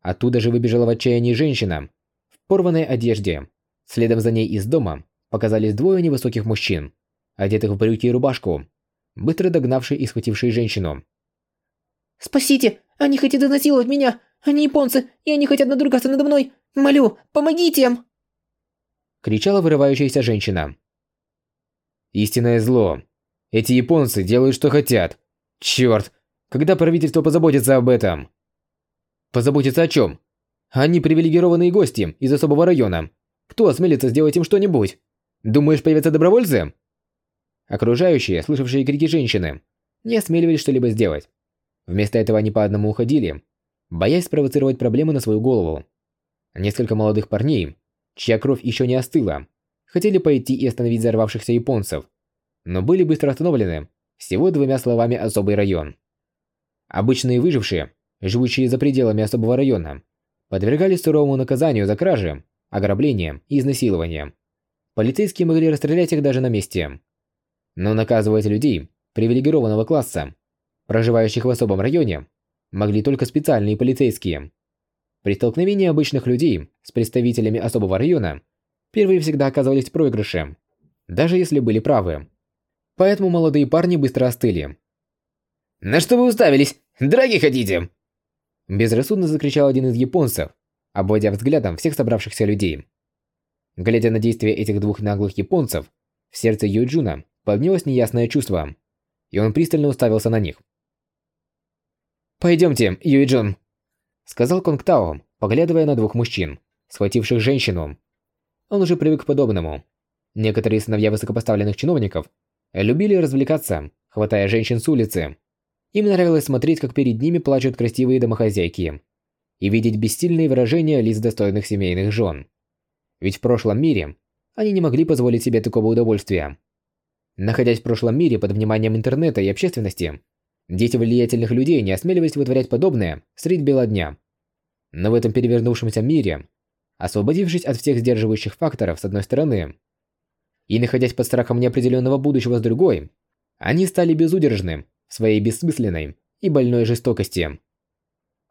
Оттуда же выбежала в отчаянии женщина в порванной одежде. Следом за ней из дома показались двое невысоких мужчин, одетых в брюки и рубашку быстро догнавший и схвативший женщину. «Спасите! Они хотят изнасиловать меня! Они японцы, и они хотят надругаться надо мной! Молю, помогите им!» Кричала вырывающаяся женщина. «Истинное зло. Эти японцы делают, что хотят. Черт! Когда правительство позаботится об этом?» «Позаботится о чем? Они привилегированные гости из особого района. Кто осмелится сделать им что-нибудь? Думаешь, появятся добровольцы?» Окружающие, слышавшие крики женщины, не осмеливались что-либо сделать. Вместо этого они по одному уходили, боясь спровоцировать проблемы на свою голову. Несколько молодых парней, чья кровь еще не остыла, хотели пойти и остановить взорвавшихся японцев, но были быстро остановлены всего двумя словами «особый район». Обычные выжившие, живущие за пределами особого района, подвергались суровому наказанию за кражи, ограбление и изнасилование. Полицейские могли расстрелять их даже на месте. Но наказывать людей привилегированного класса, проживающих в особом районе, могли только специальные полицейские. При столкновении обычных людей с представителями особого района первые всегда оказывались в проигрыше, даже если были правы. Поэтому молодые парни быстро остыли. «На что вы уставились? Драги хотите?» Безрассудно закричал один из японцев, обводя взглядом всех собравшихся людей. Глядя на действия этих двух наглых японцев, в сердце Юджуна поднялось неясное чувство, и он пристально уставился на них. «Пойдемте, Юйджун», — сказал Конг Тао, поглядывая на двух мужчин, схвативших женщину. Он уже привык к подобному. Некоторые сыновья высокопоставленных чиновников любили развлекаться, хватая женщин с улицы. Им нравилось смотреть, как перед ними плачут красивые домохозяйки, и видеть бессильные выражения лиц достойных семейных жен. Ведь в прошлом мире они не могли позволить себе такого удовольствия. Находясь в прошлом мире под вниманием интернета и общественности, дети влиятельных людей не осмеливались вытворять подобное средь бела дня. Но в этом перевернувшемся мире, освободившись от всех сдерживающих факторов с одной стороны, и находясь под страхом неопределенного будущего с другой, они стали безудержны в своей бессмысленной и больной жестокости.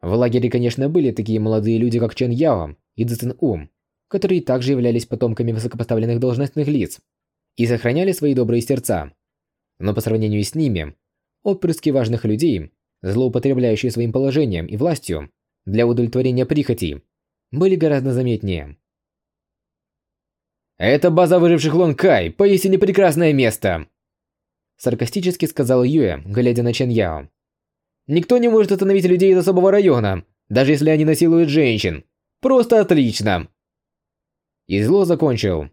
В лагере, конечно, были такие молодые люди, как Чен Яо и Цзэн У, которые также являлись потомками высокопоставленных должностных лиц и сохраняли свои добрые сердца. Но по сравнению с ними, отпрыски важных людей, злоупотребляющие своим положением и властью для удовлетворения прихотей, были гораздо заметнее. «Это база выживших Лонгхай, поистине прекрасное место!» Саркастически сказал Юэ, глядя на Чен Яо. «Никто не может остановить людей из особого района, даже если они насилуют женщин. Просто отлично!» И зло закончил.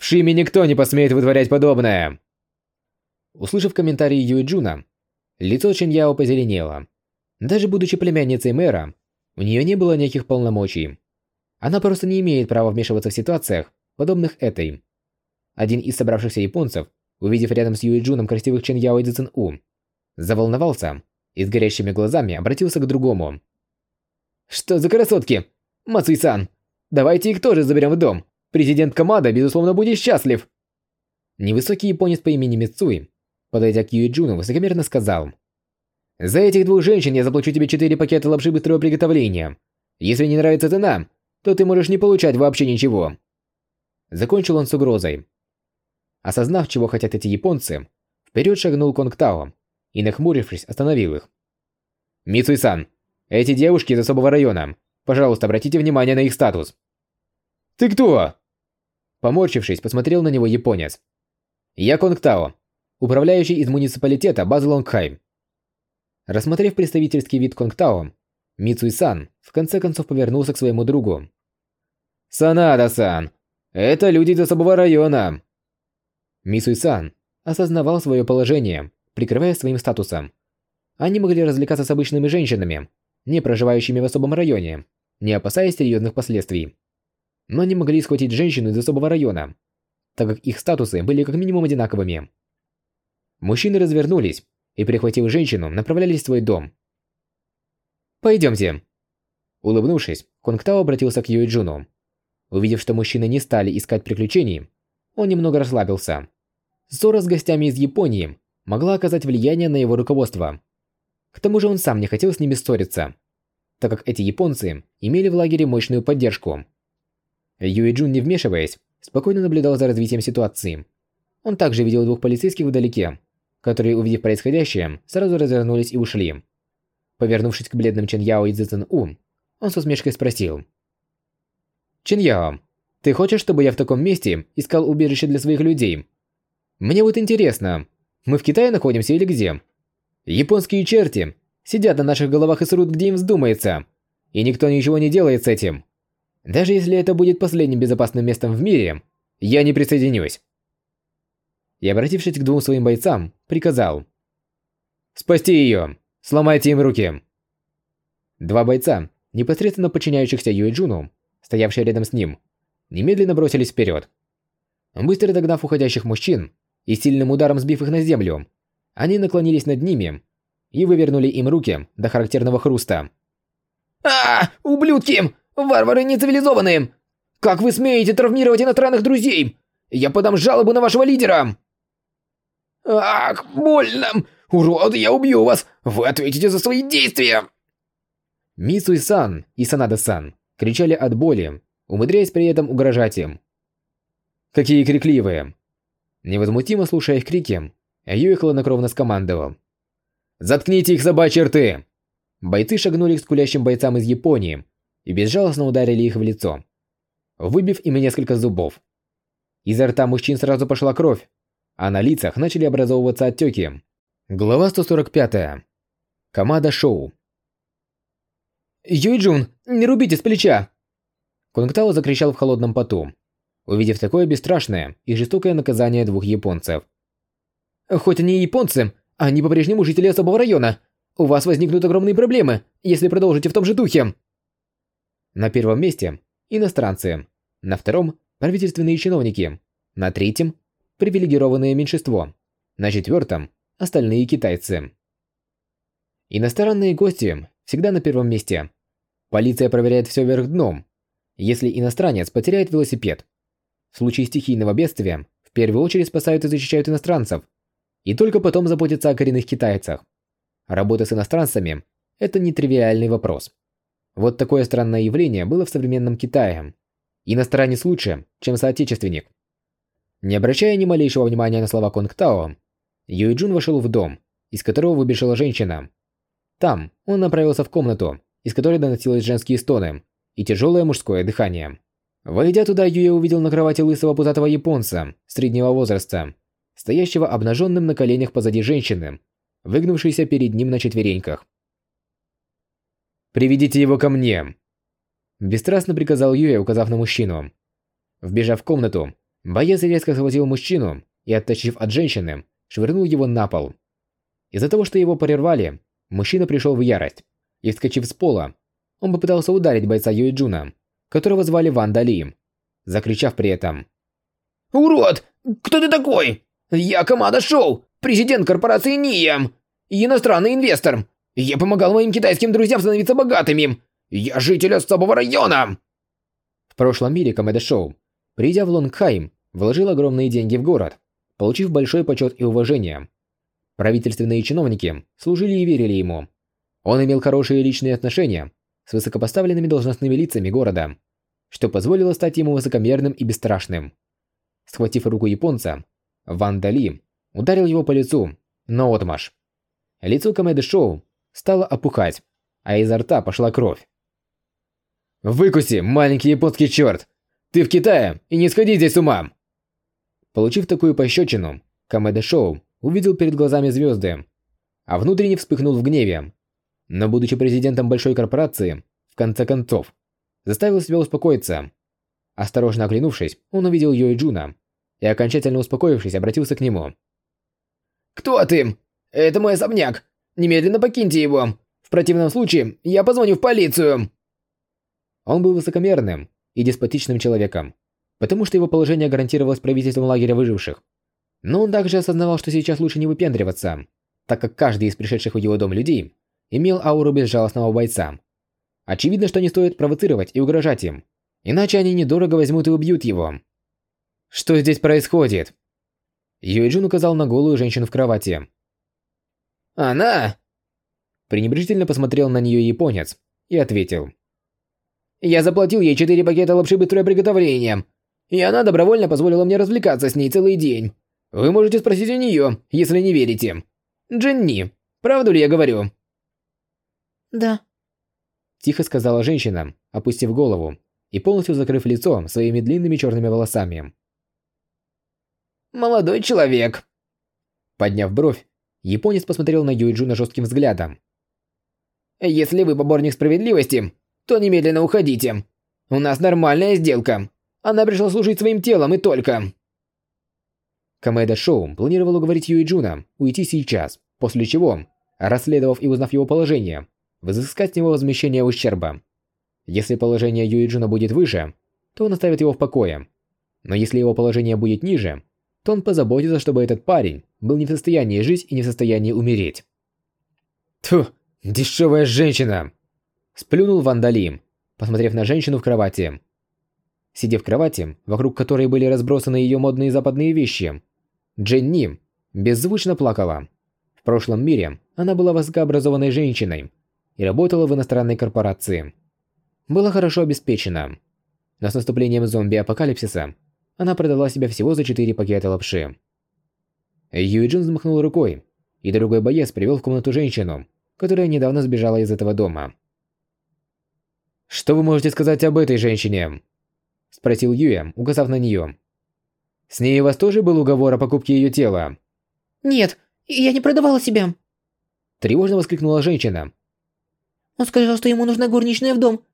«В Шиме никто не посмеет вытворять подобное!» Услышав комментарии Юэ Джуна, лицо Чен Яо позеленело. Даже будучи племянницей мэра, у нее не было никаких полномочий. Она просто не имеет права вмешиваться в ситуациях, подобных этой. Один из собравшихся японцев, увидев рядом с Юэ Джуном красивых Чен Яо и Цзэн У, заволновался и с горящими глазами обратился к другому. «Что за красотки? Мацуй-сан, давайте их тоже заберем в дом. Президент Камада, безусловно, будет счастлив!» Невысокий японец по имени Мицуи, подойдя к Юэ Джуну, высокомерно сказал. «За этих двух женщин я заплачу тебе четыре пакета лапши быстрого приготовления. Если не нравится цена, то ты можешь не получать вообще ничего». Закончил он с угрозой. Осознав, чего хотят эти японцы, вперед шагнул Конг Тао и, нахмурившись, остановил их. «Мицуй-сан, эти девушки из особого района. Пожалуйста, обратите внимание на их статус». «Ты кто?» Поморщившись, посмотрел на него японец. «Я Конг Тао, управляющий из муниципалитета базы Лонгхайм». Рассмотрев представительский вид Конг Тао, Мицуй-сан в конце концов повернулся к своему другу. «Санада-сан, это люди из особого района!» Мисуй-сан осознавал свое положение, прикрываясь своим статусом. Они могли развлекаться с обычными женщинами, не проживающими в особом районе, не опасаясь серьезных последствий. Но не могли схватить женщину из особого района, так как их статусы были как минимум одинаковыми. Мужчины развернулись и, прихватив женщину, направлялись в свой дом. «Пойдемте». Улыбнувшись, Конгтао обратился к Юэджуну. Увидев, что мужчины не стали искать приключений, он немного расслабился. Ссора с гостями из Японии могла оказать влияние на его руководство. К тому же он сам не хотел с ними ссориться, так как эти японцы имели в лагере мощную поддержку. Юи Джун, не вмешиваясь, спокойно наблюдал за развитием ситуации. Он также видел двух полицейских вдалеке, которые, увидев происходящее, сразу развернулись и ушли. Повернувшись к бледным Чен Яо и Цзэн У, он с усмешкой спросил. «Чен Яо, ты хочешь, чтобы я в таком месте искал убежище для своих людей? Мне вот интересно, мы в Китае находимся или где? Японские черти сидят на наших головах и срут, где им вздумается, и никто ничего не делает с этим. Даже если это будет последним безопасным местом в мире, я не присоединюсь. И обратившись к двум своим бойцам, приказал. «Спасти ее! Сломайте им руки!» Два бойца, непосредственно подчиняющихся Юэджуну, стоявшие рядом с ним, немедленно бросились вперед. Быстро догнав уходящих мужчин, и сильным ударом сбив их на землю. Они наклонились над ними и вывернули им руки до характерного хруста. а Ублюдки! Варвары нецивилизованные! Как вы смеете травмировать иностранных друзей? Я подам жалобу на вашего лидера!» «Ах, больно! Урод, я убью вас! Вы ответите за свои действия!» Мисуй-сан и Санада-сан кричали от боли, умудряясь при этом угрожать им. Какие крикливые! Невозмутимо слушая их крики, Юи хладнокровно скомандовал. «Заткните их собачьи рты!» Бойцы шагнули к скулящим бойцам из Японии и безжалостно ударили их в лицо, выбив им несколько зубов. Изо рта мужчин сразу пошла кровь, а на лицах начали образовываться отеки. Глава 145. Камада Шоу. «Юйджун, не рубите с плеча!» Кунгтао закричал в холодном поту, увидев такое бесстрашное и жестокое наказание двух японцев. «Хоть они и японцы, они по-прежнему жители особого района. У вас возникнут огромные проблемы, если продолжите в том же духе». На первом месте – иностранцы, на втором – правительственные чиновники, на третьем – привилегированное меньшинство, на четвертом – остальные китайцы. Иностранные гости всегда на первом месте. Полиция проверяет все вверх дном. Если иностранец потеряет велосипед. В случае стихийного бедствия в первую очередь спасают и защищают иностранцев, и только потом заботятся о коренных китайцах. Работа с иностранцами – это нетривиальный вопрос. Вот такое странное явление было в современном Китае. Иностранец лучше, чем соотечественник. Не обращая ни малейшего внимания на слова Конг Тао, Юйджун вошел в дом, из которого выбежала женщина. Там он направился в комнату, из которой доносились женские стоны и тяжелое мужское дыхание. Войдя туда, Юя увидел на кровати лысого пузатого японца среднего возраста, стоящего обнаженным на коленях позади женщины, выгнувшейся перед ним на четвереньках. «Приведите его ко мне!» Бесстрастно приказал Юэ, указав на мужчину. Вбежав в комнату, боец резко схватил мужчину и, оттащив от женщины, швырнул его на пол. Из-за того, что его прервали, мужчина пришел в ярость и, вскочив с пола, он попытался ударить бойца Юэ Джуна, которого звали Ван Дали, закричав при этом. «Урод! Кто ты такой? Я Камеда Шоу, президент корпорации Ниям и иностранный инвестор. Я помогал моим китайским друзьям становиться богатыми. Я житель особого района!» В прошлом мире Камеда Шоу, придя в Лонгхайм, вложил огромные деньги в город, получив большой почет и уважение. Правительственные чиновники служили и верили ему. Он имел хорошие личные отношения с высокопоставленными должностными лицами города, что позволило стать ему высокомерным и бесстрашным. Схватив руку японца, Ван Дали ударил его по лицу, но отмаш. Лицо Камеды Шоу стало опухать, а изо рта пошла кровь. «Выкуси, маленький японский черт! Ты в Китае, и не сходи здесь с ума!» Получив такую пощечину, Камеда Шоу увидел перед глазами звезды, а внутренне вспыхнул в гневе. Но будучи президентом большой корпорации, в конце концов, заставил себя успокоиться. Осторожно оглянувшись, он увидел Йои Джуна и, окончательно успокоившись, обратился к нему. «Кто ты? Это мой особняк. Немедленно покиньте его. В противном случае я позвоню в полицию!» Он был высокомерным и деспотичным человеком, потому что его положение гарантировалось правительством лагеря выживших. Но он также осознавал, что сейчас лучше не выпендриваться, так как каждый из пришедших в его дом людей имел ауру безжалостного бойца. Очевидно, что не стоит провоцировать и угрожать им, иначе они недорого возьмут и убьют его. Что здесь происходит? Юэджин указал на голую женщину в кровати. «Она?» Пренебрежительно посмотрел на нее японец и ответил. Я заплатил ей четыре пакета лапши быстрого приготовления, и она добровольно позволила мне развлекаться с ней целый день. Вы можете спросить у нее, если не верите. Дженни, правду ли я говорю?» «Да», – тихо сказала женщина, опустив голову и полностью закрыв лицо своими длинными черными волосами. «Молодой человек». Подняв бровь, японец посмотрел на Юиджуна жестким взглядом. «Если вы поборник справедливости, то немедленно уходите. У нас нормальная сделка. Она пришла служить своим телом и только. Камеда Шоу планировал уговорить Юэ Джуна уйти сейчас, после чего, расследовав и узнав его положение, взыскать с него возмещение ущерба. Если положение Юэ Джуна будет выше, то он оставит его в покое. Но если его положение будет ниже, то он позаботится, чтобы этот парень был не в состоянии жить и не в состоянии умереть. Тьфу, дешевая женщина! Сплюнул Ван Дали, посмотрев на женщину в кровати. Сидя в кровати, вокруг которой были разбросаны ее модные западные вещи, Дженни беззвучно плакала. В прошлом мире она была высокообразованной женщиной и работала в иностранной корпорации. Была хорошо обеспечена. Но с наступлением зомби-апокалипсиса она продала себя всего за 4 пакета лапши. Юйджин взмахнул рукой, и другой боец привел в комнату женщину, которая недавно сбежала из этого дома. «Что вы можете сказать об этой женщине?» – спросил Юя, указав на нее. «С ней у вас тоже был уговор о покупке ее тела?» «Нет, я не продавала себя!» Тревожно воскликнула женщина. «Он сказал, что ему нужна горничная в дом.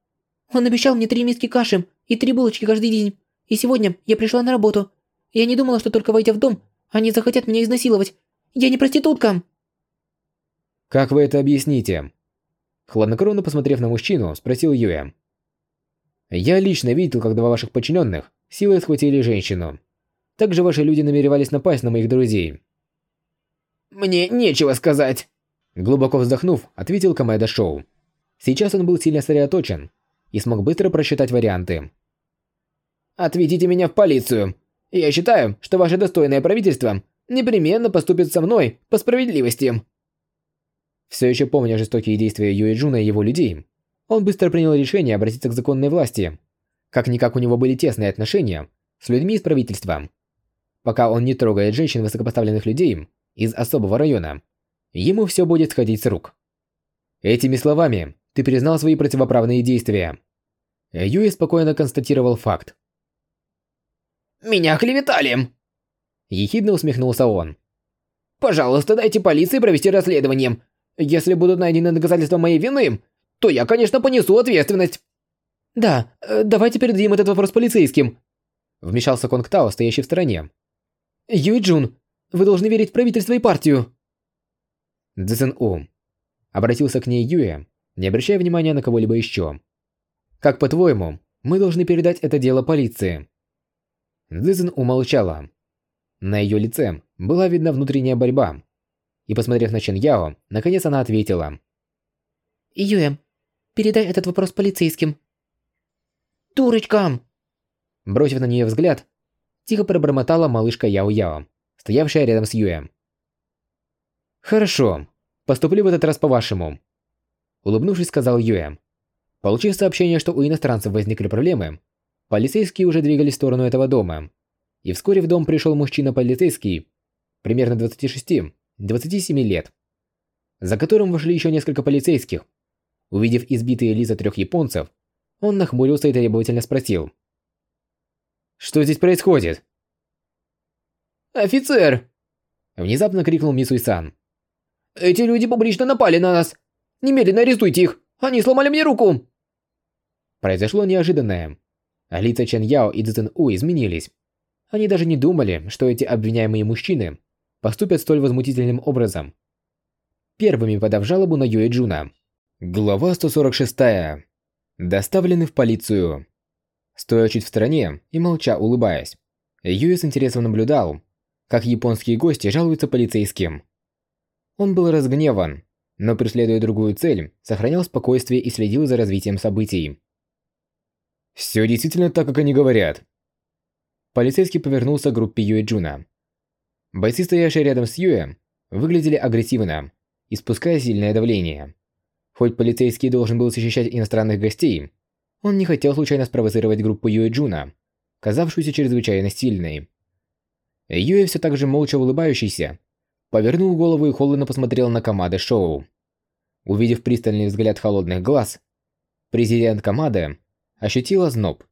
Он обещал мне три миски каши и три булочки каждый день. И сегодня я пришла на работу. Я не думала, что только войдя в дом, они захотят меня изнасиловать. Я не проститутка!» «Как вы это объясните?» Хладнокровно посмотрев на мужчину, спросил Юя. «Я лично видел, как два ваших подчиненных силой схватили женщину. Также ваши люди намеревались напасть на моих друзей». «Мне нечего сказать», – глубоко вздохнув, ответил Камеда Шоу. Сейчас он был сильно сосредоточен и смог быстро просчитать варианты. «Отведите меня в полицию. Я считаю, что ваше достойное правительство непременно поступит со мной по справедливости». Все еще помня жестокие действия Юэ Джуна и его людей, он быстро принял решение обратиться к законной власти. Как-никак у него были тесные отношения с людьми из правительства. Пока он не трогает женщин высокопоставленных людей из особого района, ему все будет сходить с рук. Этими словами ты признал свои противоправные действия. Юэ спокойно констатировал факт. «Меня клеветали!» Ехидно усмехнулся он. «Пожалуйста, дайте полиции провести расследование. Если будут найдены доказательства моей вины, то я, конечно, понесу ответственность». «Да, э, давайте передадим этот вопрос полицейским», – вмешался Конг Тао, стоящий в стороне. «Юй Джун, вы должны верить в правительство и партию». Цзэн У. Обратился к ней Юэ, не обращая внимания на кого-либо еще. «Как по-твоему, мы должны передать это дело полиции?» Цзэн умолчала. На ее лице была видна внутренняя борьба. И посмотрев на Чен Яо, наконец она ответила. «Юэ, передай этот вопрос полицейским». «Дурочкам!» Бросив на нее взгляд, тихо пробормотала малышка Яо-Яо, стоявшая рядом с Юэ. «Хорошо, поступлю в этот раз по-вашему», улыбнувшись, сказал Юэ. Получив сообщение, что у иностранцев возникли проблемы, полицейские уже двигались в сторону этого дома. И вскоре в дом пришел мужчина-полицейский, примерно 26-27 лет, за которым вошли еще несколько полицейских. Увидев избитые лица трех японцев, он нахмурился и требовательно спросил. «Что здесь происходит?» «Офицер!» Внезапно крикнул Мисуй-сан. «Эти люди публично напали на нас! Немедленно арестуйте их! Они сломали мне руку!» Произошло неожиданное. Лица Чен Яо и Цзэн У изменились. Они даже не думали, что эти обвиняемые мужчины поступят столь возмутительным образом. Первыми подав жалобу на Юэ Джуна. Глава 146. Доставлены в полицию. Стоя чуть в стороне и молча улыбаясь, Юэ с интересом наблюдал, как японские гости жалуются полицейским. Он был разгневан, но преследуя другую цель, сохранял спокойствие и следил за развитием событий. Все действительно так, как они говорят. Полицейский повернулся к группе Юэ Джуна. Бойцы, стоявшие рядом с Юэ, выглядели агрессивно, испуская сильное давление. Хоть полицейский должен был защищать иностранных гостей, он не хотел случайно спровоцировать группу Юэ Джуна, казавшуюся чрезвычайно сильной. Юэ, все так же молча улыбающийся, повернул голову и холодно посмотрел на Камеду Шоу. Увидев пристальный взгляд холодных глаз, президент Камеда ощутил озноб.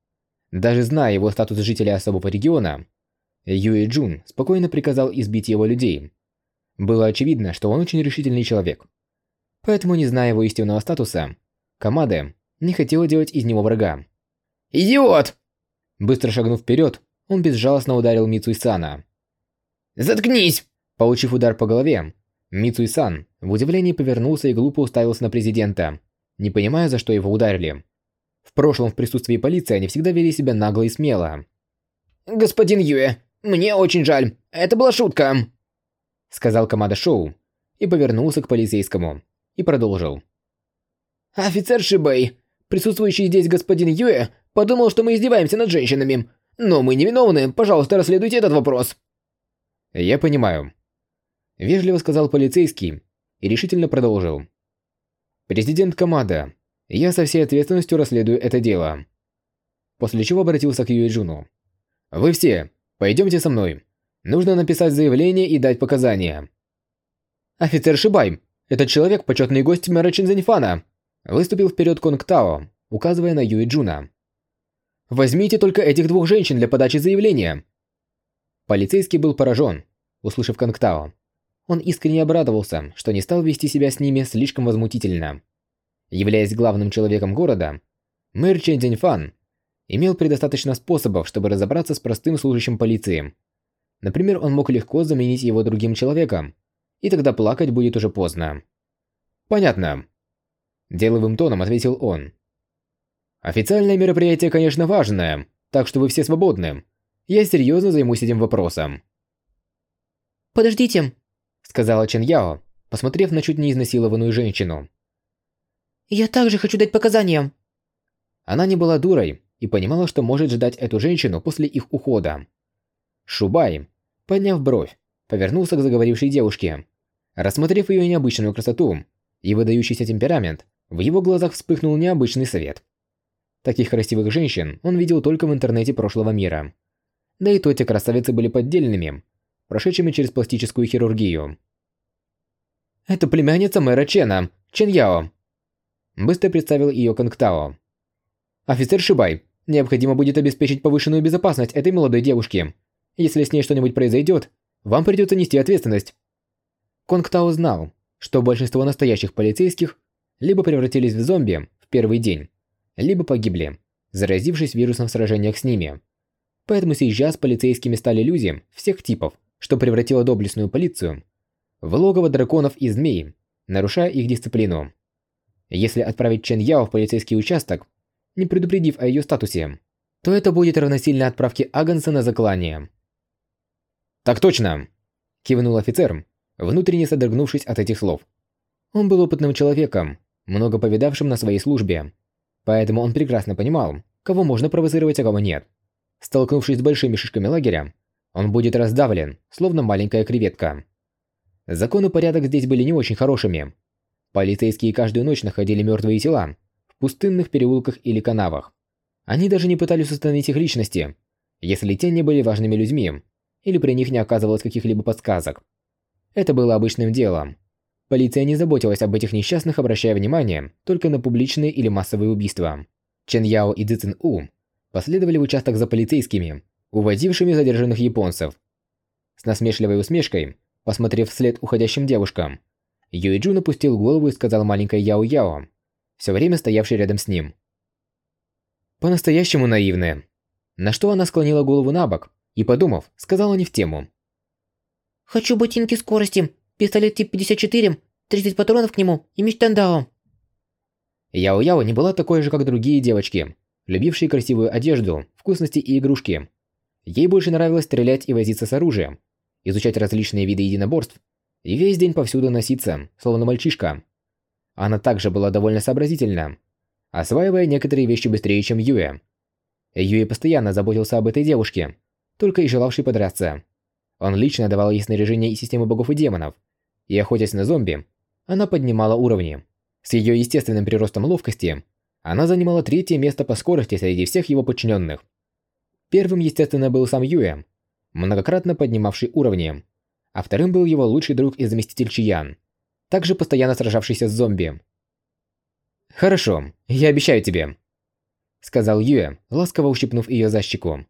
Даже зная его статус жителя особого региона, Юэ Джун спокойно приказал избить его людей. Было очевидно, что он очень решительный человек. Поэтому, не зная его истинного статуса, Камаде не хотела делать из него врага. «Идиот!» Быстро шагнув вперед, он безжалостно ударил Мицуй-сана. «Заткнись!» Получив удар по голове, Мицуй-сан в удивлении повернулся и глупо уставился на президента, не понимая, за что его ударили. В прошлом в присутствии полиции они всегда вели себя нагло и смело. «Господин Юэ, Мне очень жаль. Это была шутка», — сказал Камада Шоу и повернулся к полицейскому и продолжил. «Офицер Шибэй, присутствующий здесь господин Юэ, подумал, что мы издеваемся над женщинами. Но мы невиновны, пожалуйста, расследуйте этот вопрос». «Я понимаю», — вежливо сказал полицейский и решительно продолжил. «Президент Камада, я со всей ответственностью расследую это дело». После чего обратился к Юэ Джуну. «Вы все, пойдемте со мной. Нужно написать заявление и дать показания». «Офицер Шибай, этот человек – почетный гость мэра Чен Цзиньфана», выступил вперед Конг Тао, указывая на Юэ Джуна. «Возьмите только этих двух женщин для подачи заявления». Полицейский был поражен, услышав Конг Тао. Он искренне обрадовался, что не стал вести себя с ними слишком возмутительно. Являясь главным человеком города, мэр Чен Цзиньфан имел предостаточно способов, чтобы разобраться с простым служащим полиции. Например, он мог легко заменить его другим человеком, и тогда плакать будет уже поздно. «Понятно», – деловым тоном ответил он. «Официальное мероприятие, конечно, важное, так что вы все свободны. Я серьезно займусь этим вопросом». «Подождите», – сказала Чен Яо, посмотрев на чуть не изнасилованную женщину. «Я также хочу дать показания». Она не была дурой и понимала, что может ждать эту женщину после их ухода. Шубай, подняв бровь, повернулся к заговорившей девушке. Рассмотрев ее необычную красоту и выдающийся темперамент, в его глазах вспыхнул необычный свет. Таких красивых женщин он видел только в интернете прошлого мира. Да и то те красавицы были поддельными, прошедшими через пластическую хирургию. «Это племянница мэра Чена, Чен Яо», Быстро представил ее Конгтао. «Офицер Шибай, необходимо будет обеспечить повышенную безопасность этой молодой девушки. Если с ней что-нибудь произойдет, вам придется нести ответственность». Конгтао знал, что большинство настоящих полицейских либо превратились в зомби в первый день, либо погибли, заразившись вирусом в сражениях с ними. Поэтому сейчас полицейскими стали люди всех типов, что превратило доблестную полицию в логово драконов и змей, нарушая их дисциплину. Если отправить Чен Яо в полицейский участок, не предупредив о ее статусе, то это будет равносильно отправке Аганса на заклание. «Так точно!» – кивнул офицер, внутренне содрогнувшись от этих слов. Он был опытным человеком, много повидавшим на своей службе, поэтому он прекрасно понимал, кого можно провоцировать, а кого нет. Столкнувшись с большими шишками лагеря, он будет раздавлен, словно маленькая креветка. Закон и порядок здесь были не очень хорошими, Полицейские каждую ночь находили мертвые тела в пустынных переулках или канавах. Они даже не пытались установить их личности, если те не были важными людьми, или при них не оказывалось каких-либо подсказок. Это было обычным делом. Полиция не заботилась об этих несчастных, обращая внимание только на публичные или массовые убийства. Чен Яо и Цзи У последовали в участок за полицейскими, увозившими задержанных японцев. С насмешливой усмешкой, посмотрев вслед уходящим девушкам, Юэджун опустил голову и сказал маленькой Яо-Яо, все время стоявшей рядом с ним. По-настоящему наивная. На что она склонила голову на бок и, подумав, сказала не в тему. «Хочу ботинки скорости, пистолет тип 54, 30 патронов к нему и меч Тандао». Яо-Яо не была такой же, как другие девочки, любившие красивую одежду, вкусности и игрушки. Ей больше нравилось стрелять и возиться с оружием, изучать различные виды единоборств и весь день повсюду носиться, словно мальчишка. Она также была довольно сообразительна, осваивая некоторые вещи быстрее, чем Юэ. Юэ постоянно заботился об этой девушке, только и желавшей подраться. Он лично давал ей снаряжение и систему богов и демонов, и охотясь на зомби, она поднимала уровни. С ее естественным приростом ловкости, она занимала третье место по скорости среди всех его подчиненных. Первым, естественно, был сам Юэ, многократно поднимавший уровни а вторым был его лучший друг и заместитель Чиян, также постоянно сражавшийся с зомби. «Хорошо, я обещаю тебе», — сказал Юэ, ласково ущипнув ее за щеку.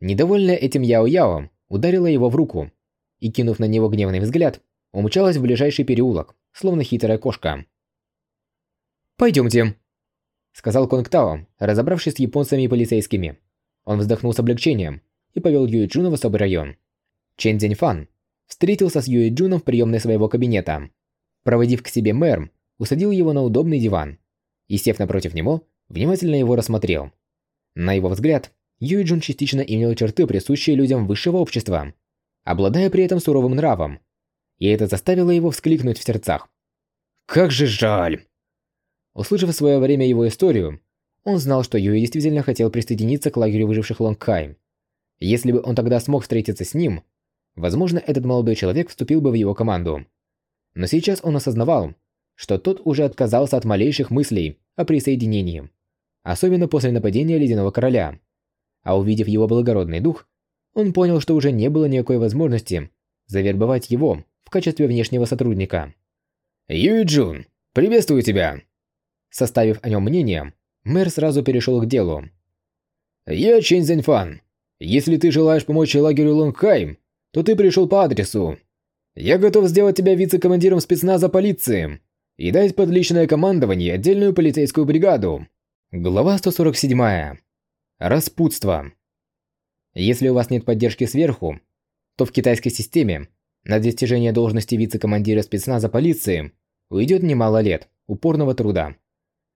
Недовольная этим Яо-Яо ударила его в руку и, кинув на него гневный взгляд, умчалась в ближайший переулок, словно хитрая кошка. «Пойдемте», — сказал Конг Тао, разобравшись с японцами и полицейскими. Он вздохнул с облегчением и повел Юэ Джуна в особый район. Чен Цзиньфан встретился с Юэ Джуном в приемной своего кабинета. Проводив к себе мэр, усадил его на удобный диван и, сев напротив него, внимательно его рассмотрел. На его взгляд, Юйджун частично имел черты, присущие людям высшего общества, обладая при этом суровым нравом. И это заставило его вскликнуть в сердцах. «Как же жаль!» Услышав в свое время его историю, он знал, что Юй действительно хотел присоединиться к лагерю выживших Лонгхайм. Если бы он тогда смог встретиться с ним, возможно, этот молодой человек вступил бы в его команду. Но сейчас он осознавал, что тот уже отказался от малейших мыслей о присоединении, особенно после нападения Ледяного Короля. А увидев его благородный дух, он понял, что уже не было никакой возможности завербовать его в качестве внешнего сотрудника. «Юй Джун, приветствую тебя!» Составив о нем мнение, мэр сразу перешел к делу. «Я Чэнь Зэньфан. Если ты желаешь помочь лагерю Лонгхайм, то ты пришел по адресу. Я готов сделать тебя вице-командиром спецназа полиции и дать под личное командование отдельную полицейскую бригаду. Глава 147. Распутство. Если у вас нет поддержки сверху, то в китайской системе на достижение должности вице-командира спецназа полиции уйдет немало лет упорного труда.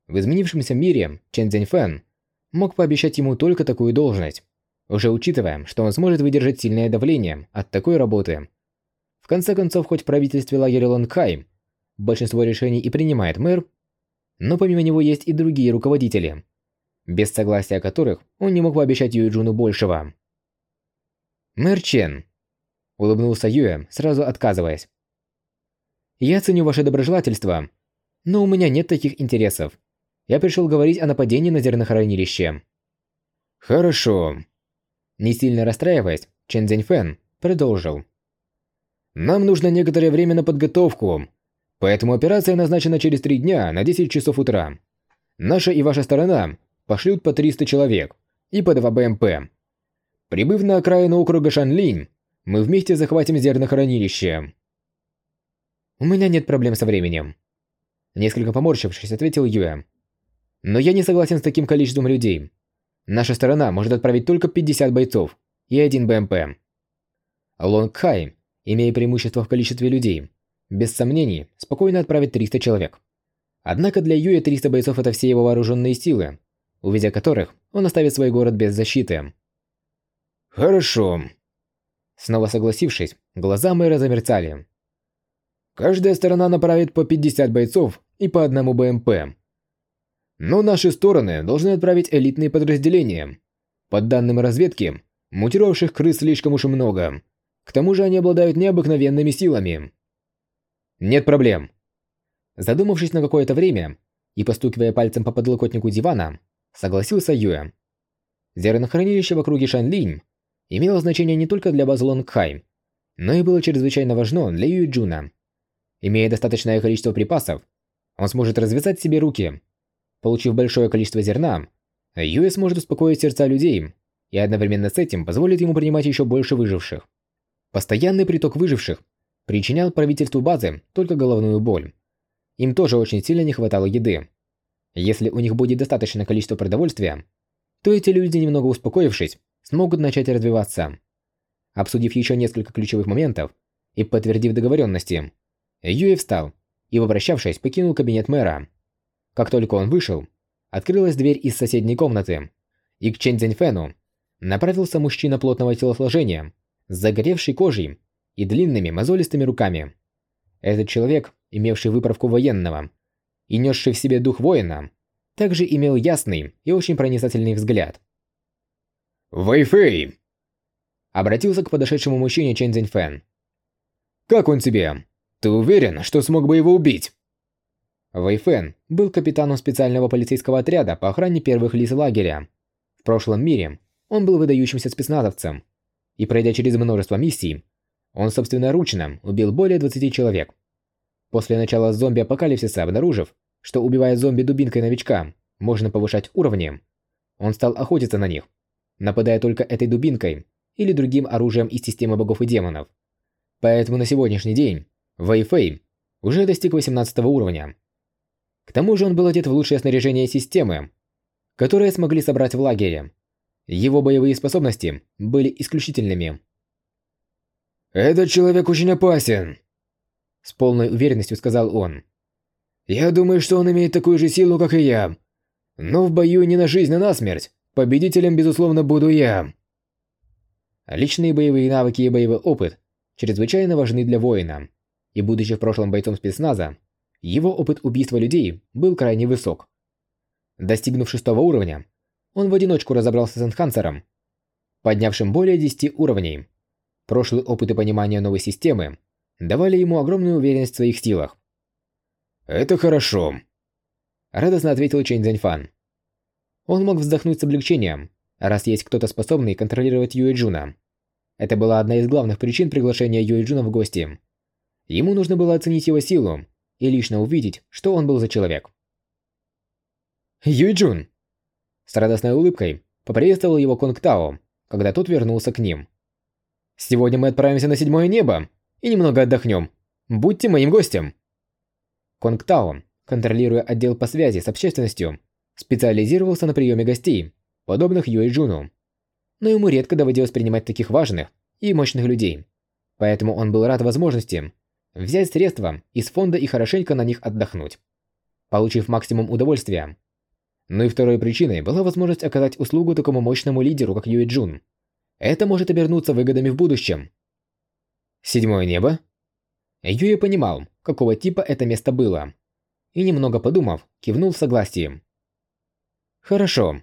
В изменившемся мире Чен Цзиньфэн мог пообещать ему только такую должность, уже учитывая, что он сможет выдержать сильное давление от такой работы. В конце концов, хоть в правительстве лагеря Лонгхайм большинство решений и принимает мэр, но помимо него есть и другие руководители, без согласия которых он не мог пообещать Юэджуну большего. «Мэр Чен», — улыбнулся Юэ, сразу отказываясь. «Я ценю ваше доброжелательство, но у меня нет таких интересов. Я пришел говорить о нападении на зернохранилище». «Хорошо». Не сильно расстраиваясь, Чен Цзиньфэн продолжил. «Нам нужно некоторое время на подготовку, поэтому операция назначена через три дня на 10 часов утра. Наша и ваша сторона пошлют по 300 человек и по 2 БМП. Прибыв на окраину округа Шанлинь, мы вместе захватим зернохранилище. У меня нет проблем со временем. Несколько поморщившись, ответил Юэ. Но я не согласен с таким количеством людей. Наша сторона может отправить только 50 бойцов и один БМП. Лонг Хай, имея преимущество в количестве людей, без сомнений, спокойно отправит 300 человек. Однако для Юэ 300 бойцов это все его вооруженные силы, увидя которых он оставит свой город без защиты. «Хорошо». Снова согласившись, глаза мэра замерцали. «Каждая сторона направит по 50 бойцов и по одному БМП. Но наши стороны должны отправить элитные подразделения. По данным разведки, мутировавших крыс слишком уж много. К тому же они обладают необыкновенными силами. Нет проблем. Задумавшись на какое-то время и постукивая пальцем по подлокотнику дивана, согласился Юэ. Зернохранилище в округе Шанлинь имело значение не только для базы Лонгхайм, но и было чрезвычайно важно для Юджуна. Имея достаточное количество припасов, он сможет развязать себе руки. Получив большое количество зерна, Юэ сможет успокоить сердца людей и одновременно с этим позволит ему принимать еще больше выживших. Постоянный приток выживших причинял правительству базы только головную боль. Им тоже очень сильно не хватало еды. Если у них будет достаточное количество продовольствия, то эти люди, немного успокоившись, смогут начать развиваться. Обсудив еще несколько ключевых моментов и подтвердив договоренности, Юэ встал и, попрощавшись, покинул кабинет мэра. Как только он вышел, открылась дверь из соседней комнаты, и к Чэнь Цзиньфэну направился мужчина плотного телосложения, с загоревшей кожей и длинными мозолистыми руками. Этот человек, имевший выправку военного и несший в себе дух воина, также имел ясный и очень проницательный взгляд. «Вэйфэй!» Обратился к подошедшему мужчине Чэнь Цзиньфэн. «Как он тебе? Ты уверен, что смог бы его убить?» Вэйфэн был капитаном специального полицейского отряда по охране первых лиц лагеря. В прошлом мире он был выдающимся спецназовцем, и пройдя через множество миссий, он собственноручно убил более 20 человек. После начала зомби-апокалипсиса, обнаружив, что убивая зомби дубинкой новичка, можно повышать уровни, он стал охотиться на них нападая только этой дубинкой или другим оружием из системы богов и демонов. Поэтому на сегодняшний день Вэй Фэй уже достиг 18 уровня. К тому же он был одет в лучшее снаряжение системы, которые смогли собрать в лагере. Его боевые способности были исключительными. «Этот человек очень опасен», – с полной уверенностью сказал он. «Я думаю, что он имеет такую же силу, как и я. Но в бою не на жизнь, а на смерть победителем, безусловно, буду я. Личные боевые навыки и боевой опыт чрезвычайно важны для воина, и будучи в прошлом бойцом спецназа, его опыт убийства людей был крайне высок. Достигнув шестого уровня, он в одиночку разобрался с энхансером, поднявшим более 10 уровней. Прошлый опыт и понимание новой системы давали ему огромную уверенность в своих силах. «Это хорошо», – радостно ответил Чен Цзиньфан. Он мог вздохнуть с облегчением, раз есть кто-то способный контролировать Юэ Джуна. Это была одна из главных причин приглашения Юэ Джуна в гости. Ему нужно было оценить его силу и лично увидеть, что он был за человек. Юэ Джун! С радостной улыбкой поприветствовал его Конг Тао, когда тот вернулся к ним. «Сегодня мы отправимся на седьмое небо и немного отдохнем. Будьте моим гостем!» Конг Тао, контролируя отдел по связи с общественностью, специализировался на приеме гостей, подобных Юэ Джуну. Но ему редко доводилось принимать таких важных и мощных людей. Поэтому он был рад возможности взять средства из фонда и хорошенько на них отдохнуть, получив максимум удовольствия. Но и второй причиной была возможность оказать услугу такому мощному лидеру, как Юэ Джун. Это может обернуться выгодами в будущем. Седьмое небо? Юэ понимал, какого типа это место было. И немного подумав, кивнул в согласии. Хорошо.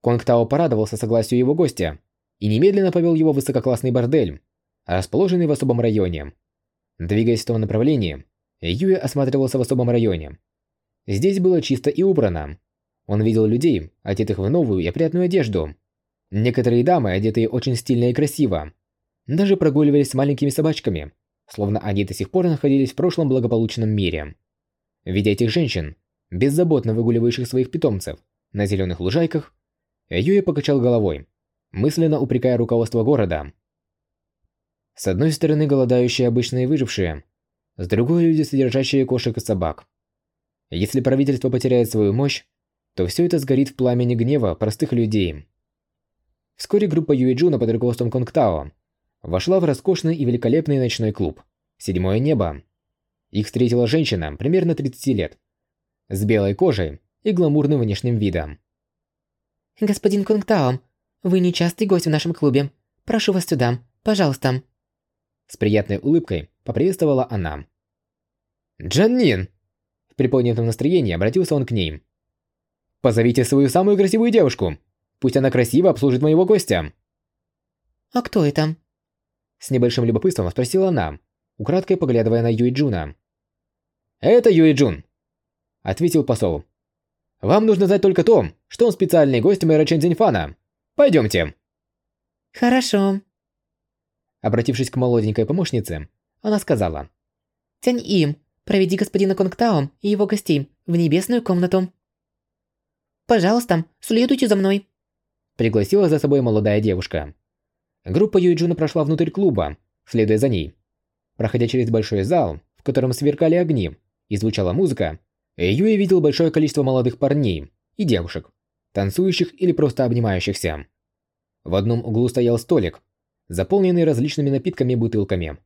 Конг Тао порадовался согласию его гостя и немедленно повел его в высококлассный бордель, расположенный в особом районе. Двигаясь в том направлении, Юэ осматривался в особом районе. Здесь было чисто и убрано. Он видел людей, одетых в новую и опрятную одежду. Некоторые дамы, одетые очень стильно и красиво, даже прогуливались с маленькими собачками, словно они до сих пор находились в прошлом благополучном мире. Видя этих женщин, беззаботно выгуливающих своих питомцев на зеленых лужайках, Юя покачал головой, мысленно упрекая руководство города. С одной стороны голодающие обычные выжившие, с другой люди, содержащие кошек и собак. Если правительство потеряет свою мощь, то все это сгорит в пламени гнева простых людей. Вскоре группа Юэджуна под руководством Конгтао вошла в роскошный и великолепный ночной клуб «Седьмое небо». Их встретила женщина примерно 30 лет, с белой кожей и гламурным внешним видом. «Господин Кунгтао, вы нечастый гость в нашем клубе. Прошу вас сюда, пожалуйста». С приятной улыбкой поприветствовала она. «Джаннин!» В приподнятом настроении обратился он к ней. «Позовите свою самую красивую девушку. Пусть она красиво обслужит моего гостя». «А кто это?» С небольшим любопытством спросила она, украдкой поглядывая на Юэ Джуна. «Это Юэ Джун ответил посол. Вам нужно знать только то, что он специальный гость мэра Чен Цзиньфана. Пойдемте. Хорошо. Обратившись к молоденькой помощнице, она сказала. Тянь им, проведи господина Конг Тао и его гостей в небесную комнату. Пожалуйста, следуйте за мной. Пригласила за собой молодая девушка. Группа Юйджуна прошла внутрь клуба, следуя за ней. Проходя через большой зал, в котором сверкали огни и звучала музыка, Юи видел большое количество молодых парней и девушек, танцующих или просто обнимающихся. В одном углу стоял столик, заполненный различными напитками и бутылками.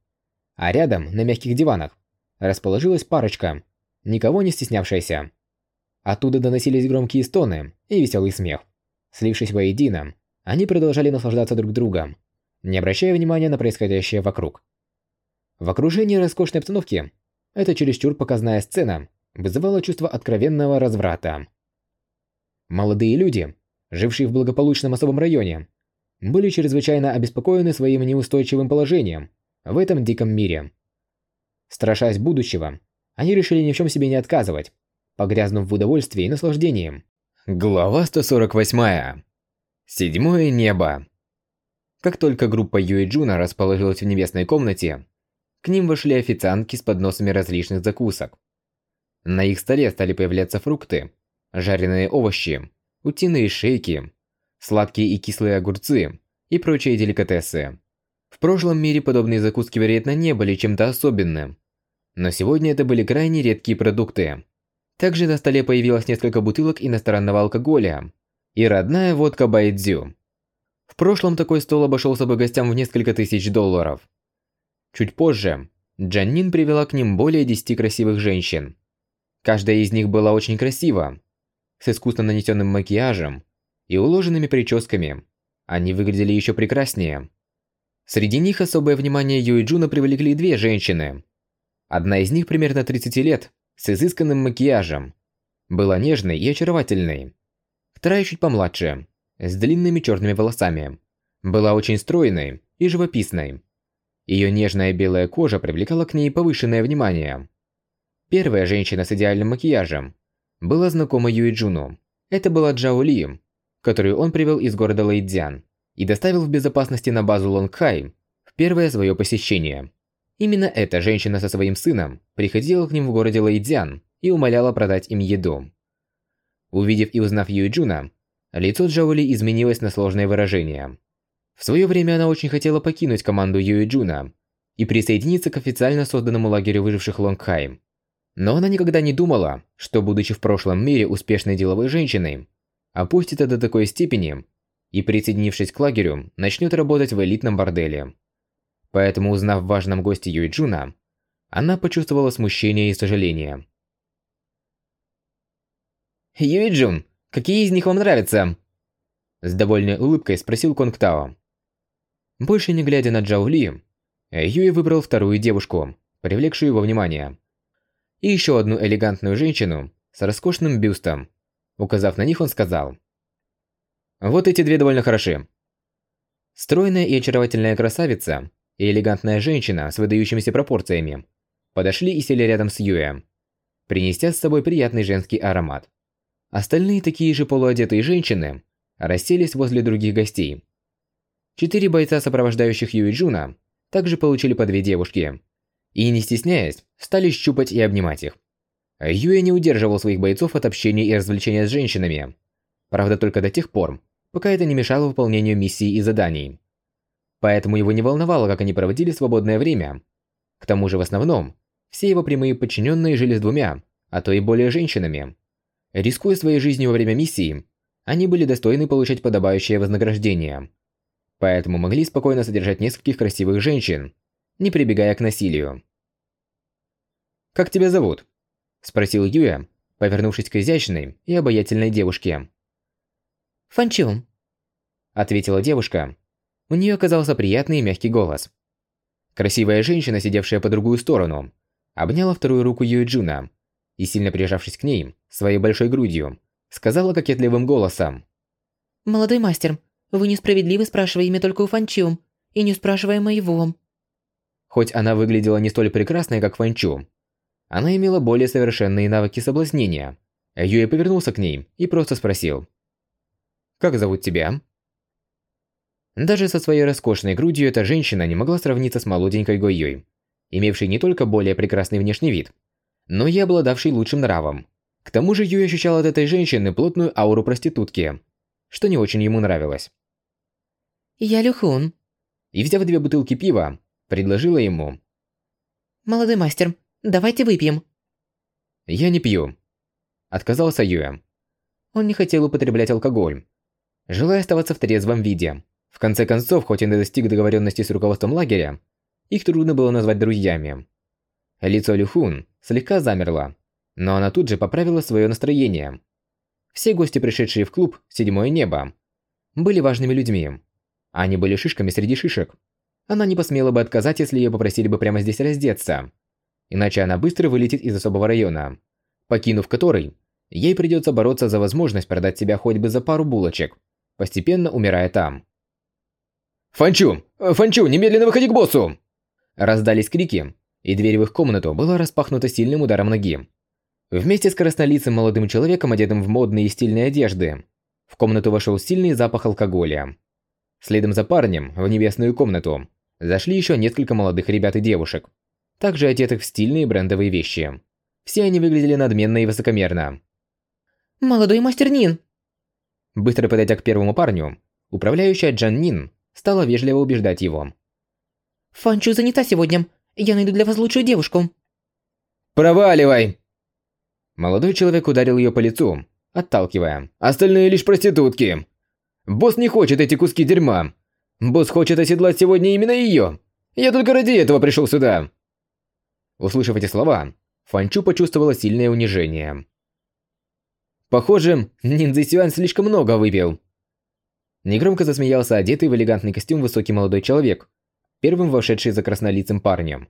А рядом, на мягких диванах, расположилась парочка, никого не стеснявшаяся. Оттуда доносились громкие стоны и веселый смех. Слившись воедино, они продолжали наслаждаться друг другом, не обращая внимания на происходящее вокруг. В окружении роскошной обстановки эта чересчур показная сцена вызывало чувство откровенного разврата. Молодые люди, жившие в благополучном особом районе, были чрезвычайно обеспокоены своим неустойчивым положением в этом диком мире. Страшась будущего, они решили ни в чем себе не отказывать, погрязнув в удовольствии и наслаждении. Глава 148. Седьмое небо. Как только группа Юэ Джуна расположилась в небесной комнате, к ним вошли официантки с подносами различных закусок. На их столе стали появляться фрукты, жареные овощи, утиные шейки, сладкие и кислые огурцы и прочие деликатесы. В прошлом мире подобные закуски, вероятно, не были чем-то особенным. Но сегодня это были крайне редкие продукты. Также на столе появилось несколько бутылок иностранного алкоголя и родная водка Байдзю. В прошлом такой стол обошелся бы гостям в несколько тысяч долларов. Чуть позже Джаннин привела к ним более 10 красивых женщин. Каждая из них была очень красива, с искусно нанесенным макияжем и уложенными прическами. Они выглядели еще прекраснее. Среди них особое внимание Юи Джуна привлекли две женщины. Одна из них примерно 30 лет, с изысканным макияжем. Была нежной и очаровательной. Вторая чуть помладше, с длинными черными волосами. Была очень стройной и живописной. Ее нежная белая кожа привлекала к ней повышенное внимание. Первая женщина с идеальным макияжем была знакома Юэ Джуну. Это была Джао Ли, которую он привел из города Лэйцзян и доставил в безопасность на базу Лонгхай в первое свое посещение. Именно эта женщина со своим сыном приходила к ним в городе Лэйцзян и умоляла продать им еду. Увидев и узнав Юэ Джуна, лицо Джао Ли изменилось на сложное выражение. В свое время она очень хотела покинуть команду Юэ Джуна и присоединиться к официально созданному лагерю выживших Лонгхай. Но она никогда не думала, что, будучи в прошлом мире успешной деловой женщиной, опустится до такой степени и, присоединившись к лагерю, начнет работать в элитном борделе. Поэтому, узнав в важном госте Юи Джуна, она почувствовала смущение и сожаление. «Юи Джун, какие из них вам нравятся?» С довольной улыбкой спросил Конг Тао. Больше не глядя на Джао Ли, Юи выбрал вторую девушку, привлекшую его внимание и еще одну элегантную женщину с роскошным бюстом. Указав на них, он сказал. «Вот эти две довольно хороши». Стройная и очаровательная красавица и элегантная женщина с выдающимися пропорциями подошли и сели рядом с Юэ, принеся с собой приятный женский аромат. Остальные такие же полуодетые женщины расселись возле других гостей. Четыре бойца, сопровождающих Юи Джуна, также получили по две девушки – и, не стесняясь, стали щупать и обнимать их. Юэ не удерживал своих бойцов от общения и развлечения с женщинами. Правда, только до тех пор, пока это не мешало выполнению миссий и заданий. Поэтому его не волновало, как они проводили свободное время. К тому же, в основном, все его прямые подчиненные жили с двумя, а то и более женщинами. Рискуя своей жизнью во время миссии, они были достойны получать подобающее вознаграждение. Поэтому могли спокойно содержать нескольких красивых женщин, не прибегая к насилию. «Как тебя зовут?» – спросил Юя, повернувшись к изящной и обаятельной девушке. «Фанчун», – ответила девушка. У нее оказался приятный и мягкий голос. Красивая женщина, сидевшая по другую сторону, обняла вторую руку Юэджуна и, сильно прижавшись к ней, своей большой грудью, сказала кокетливым голосом. «Молодой мастер, вы несправедливы, спрашивая имя только у Фанчун, и не спрашивая моего». Хоть она выглядела не столь прекрасной, как Фанчу, она имела более совершенные навыки соблазнения. Юэ повернулся к ней и просто спросил. «Как зовут тебя?» Даже со своей роскошной грудью эта женщина не могла сравниться с молоденькой Гойей, имевшей не только более прекрасный внешний вид, но и обладавшей лучшим нравом. К тому же Юй ощущал от этой женщины плотную ауру проститутки, что не очень ему нравилось. «Я Люхун». И взяв две бутылки пива, предложила ему. «Молодой мастер, Давайте выпьем». «Я не пью», – отказался Юэ. Он не хотел употреблять алкоголь, желая оставаться в трезвом виде. В конце концов, хоть он и достиг договоренности с руководством лагеря, их трудно было назвать друзьями. Лицо Люхун слегка замерло, но она тут же поправила свое настроение. Все гости, пришедшие в клуб «Седьмое небо», были важными людьми. Они были шишками среди шишек. Она не посмела бы отказать, если ее попросили бы прямо здесь раздеться иначе она быстро вылетит из особого района, покинув который, ей придется бороться за возможность продать себя хоть бы за пару булочек, постепенно умирая там. «Фанчу! Фанчу, немедленно выходи к боссу!» Раздались крики, и дверь в их комнату была распахнута сильным ударом ноги. Вместе с краснолицым молодым человеком, одетым в модные и стильные одежды, в комнату вошел сильный запах алкоголя. Следом за парнем в небесную комнату зашли еще несколько молодых ребят и девушек, также одетых в стильные брендовые вещи. Все они выглядели надменно и высокомерно. «Молодой мастер Нин!» Быстро подойдя к первому парню, управляющая Джан Нин стала вежливо убеждать его. «Фанчу занята сегодня. Я найду для вас лучшую девушку». «Проваливай!» Молодой человек ударил ее по лицу, отталкивая. «Остальные лишь проститутки. Босс не хочет эти куски дерьма. Босс хочет оседлать сегодня именно ее. Я только ради этого пришел сюда». Услышав эти слова, Фанчу почувствовала сильное унижение. Похоже, Ниндзя Сюань слишком много выпил. Негромко засмеялся одетый в элегантный костюм высокий молодой человек, первым вошедший за краснолицым парнем.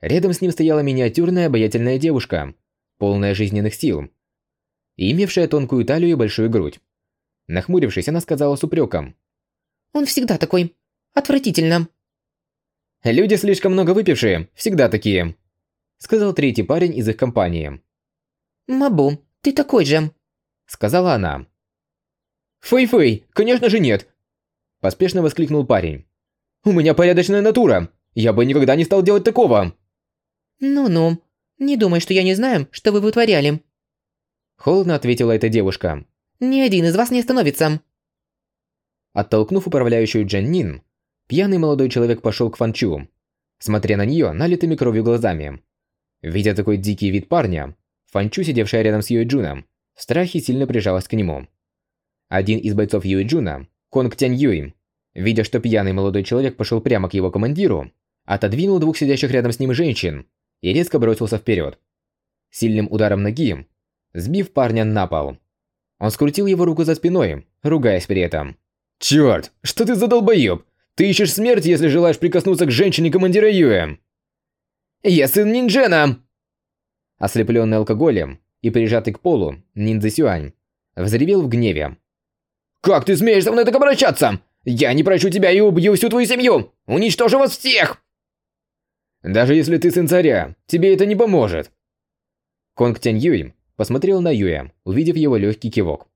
Рядом с ним стояла миниатюрная обаятельная девушка, полная жизненных сил, и имевшая тонкую талию и большую грудь. Нахмурившись, она сказала с упреком. «Он всегда такой. Отвратительно». «Люди слишком много выпившие, всегда такие», сказал третий парень из их компании. «Мабу, ты такой же», сказала она. «Фэй-фэй, конечно же нет!» Поспешно воскликнул парень. «У меня порядочная натура! Я бы никогда не стал делать такого!» «Ну-ну, не думай, что я не знаю, что вы вытворяли!» Холодно ответила эта девушка. «Ни один из вас не остановится!» Оттолкнув управляющую Джан Нин, пьяный молодой человек пошел к Фанчу, смотря на нее налитыми кровью глазами. Видя такой дикий вид парня, Фанчу, сидевшая рядом с Юй в страхе сильно прижалась к нему. Один из бойцов Юй Конг Тянь Юй, видя, что пьяный молодой человек пошел прямо к его командиру, отодвинул двух сидящих рядом с ним женщин и резко бросился вперед. Сильным ударом ноги, сбив парня на пол. Он скрутил его руку за спиной, ругаясь при этом. «Чёрт, что ты за долбоёб? Ты ищешь смерти, если желаешь прикоснуться к женщине командира Юэ!» «Я сын Нинджена!» Ослепленный алкоголем и прижатый к полу, ниндзя Сюань взревел в гневе. «Как ты смеешь со мной так обращаться? Я не прощу тебя и убью всю твою семью! Уничтожу вас всех!» «Даже если ты сын царя, тебе это не поможет!» Конг Тянь Юй посмотрел на Юя, увидев его легкий кивок.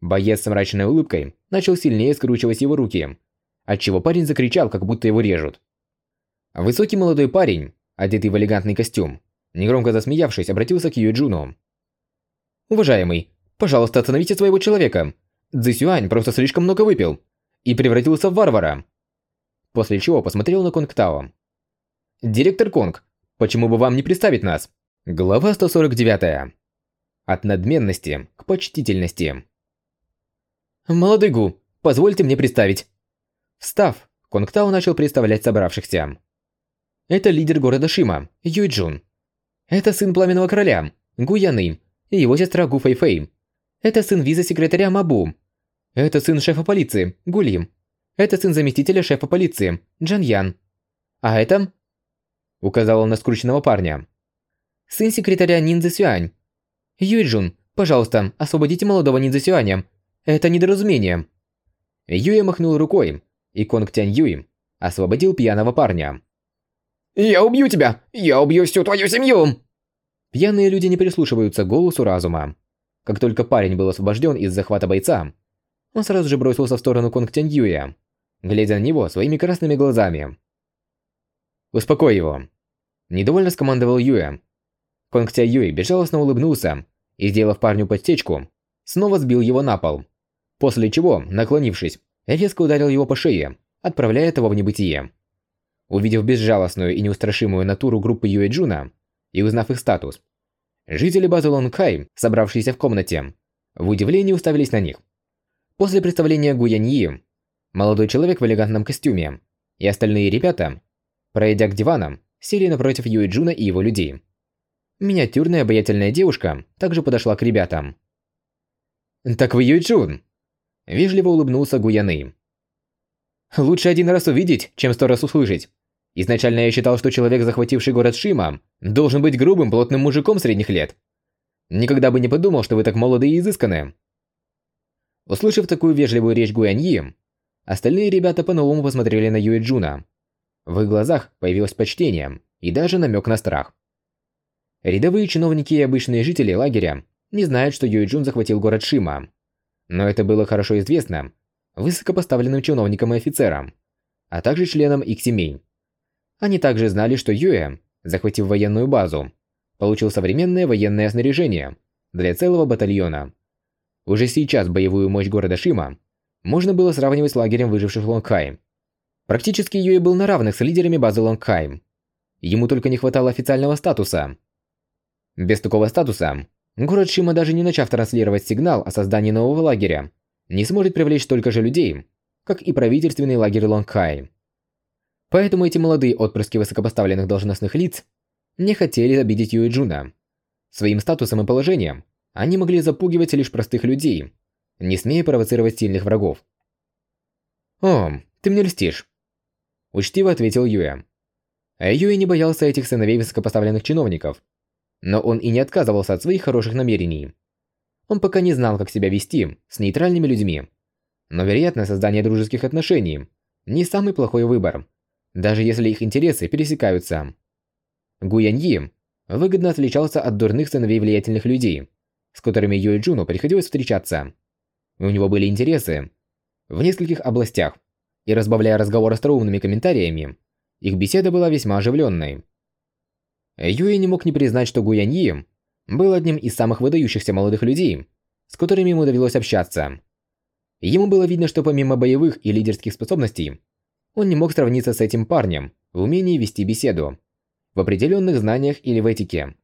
Боец с мрачной улыбкой начал сильнее скручивать его руки, отчего парень закричал, как будто его режут. Высокий молодой парень, одетый в элегантный костюм, негромко засмеявшись, обратился к Юй Джуну. «Уважаемый, пожалуйста, остановите своего человека. Цзисюань просто слишком много выпил и превратился в варвара. После чего посмотрел на Конг Тао. «Директор Конг, почему бы вам не представить нас?» Глава 149. От надменности к почтительности. «Молодой Гу, позвольте мне представить». Встав, Конг Тао начал представлять собравшихся. Это лидер города Шима, Юй Джун. Это сын Пламенного Короля, Гу Яны, и его сестра Гу Фэй Фэй. Это сын вице-секретаря Мабу. Это сын шефа полиции, Гулим. Это сын заместителя шефа полиции, Джан Ян. А это... Указал он на скрученного парня. Сын секретаря Ниндзя Сюань. Юйджун, пожалуйста, освободите молодого Ниндзя Сюаня. Это недоразумение. Юя махнул рукой, и Конг Тянь Юй освободил пьяного парня. «Я убью тебя! Я убью всю твою семью!» Пьяные люди не прислушиваются к голосу разума. Как только парень был освобожден из захвата бойца, он сразу же бросился в сторону Конг Тянь Юя, глядя на него своими красными глазами. «Успокой его!» Недовольно скомандовал Юя. Конг Тянь Юй безжалостно улыбнулся и, сделав парню подтечку, снова сбил его на пол. После чего, наклонившись, резко ударил его по шее, отправляя его в небытие. Увидев безжалостную и неустрашимую натуру группы Юэ Джуна и узнав их статус, Жители базы Лонгхай, собравшиеся в комнате, в удивлении уставились на них. После представления Гуяньи, молодой человек в элегантном костюме и остальные ребята, пройдя к диванам, сели напротив Юи Джуна и его людей. Миниатюрная обаятельная девушка также подошла к ребятам. «Так вы Юй Джун!» Вежливо улыбнулся Гуяны. «Лучше один раз увидеть, чем сто раз услышать. Изначально я считал, что человек, захвативший город Шима, должен быть грубым, плотным мужиком средних лет. Никогда бы не подумал, что вы так молоды и изысканы. Услышав такую вежливую речь Гуаньи, остальные ребята по-новому посмотрели на Юэ Джуна. В их глазах появилось почтение и даже намек на страх. Рядовые чиновники и обычные жители лагеря не знают, что Юэ Джун захватил город Шима. Но это было хорошо известно высокопоставленным чиновникам и офицерам, а также членам их семей. Они также знали, что Юэ, захватив военную базу, получил современное военное снаряжение для целого батальона. Уже сейчас боевую мощь города Шима можно было сравнивать с лагерем выживших Лонгхай. Практически Юэ был на равных с лидерами базы Лонгхай. Ему только не хватало официального статуса. Без такого статуса, город Шима, даже не начав транслировать сигнал о создании нового лагеря, не сможет привлечь столько же людей, как и правительственный лагерь Лонгхай. Поэтому эти молодые отпрыски высокопоставленных должностных лиц не хотели обидеть Юэ Джуна. Своим статусом и положением они могли запугивать лишь простых людей, не смея провоцировать сильных врагов. «О, ты мне льстишь», – учтиво ответил Юэ. А Юэ не боялся этих сыновей высокопоставленных чиновников, но он и не отказывался от своих хороших намерений. Он пока не знал, как себя вести с нейтральными людьми. Но, вероятно, создание дружеских отношений – не самый плохой выбор, даже если их интересы пересекаются. Гуяньи выгодно отличался от дурных сыновей влиятельных людей, с которыми Юэ Джуну приходилось встречаться. У него были интересы в нескольких областях, и разбавляя разговор остроумными комментариями, их беседа была весьма оживленной. Юэ не мог не признать, что Гуяньи был одним из самых выдающихся молодых людей, с которыми ему довелось общаться. Ему было видно, что помимо боевых и лидерских способностей, он не мог сравниться с этим парнем в умении вести беседу, в определенных знаниях или в этике.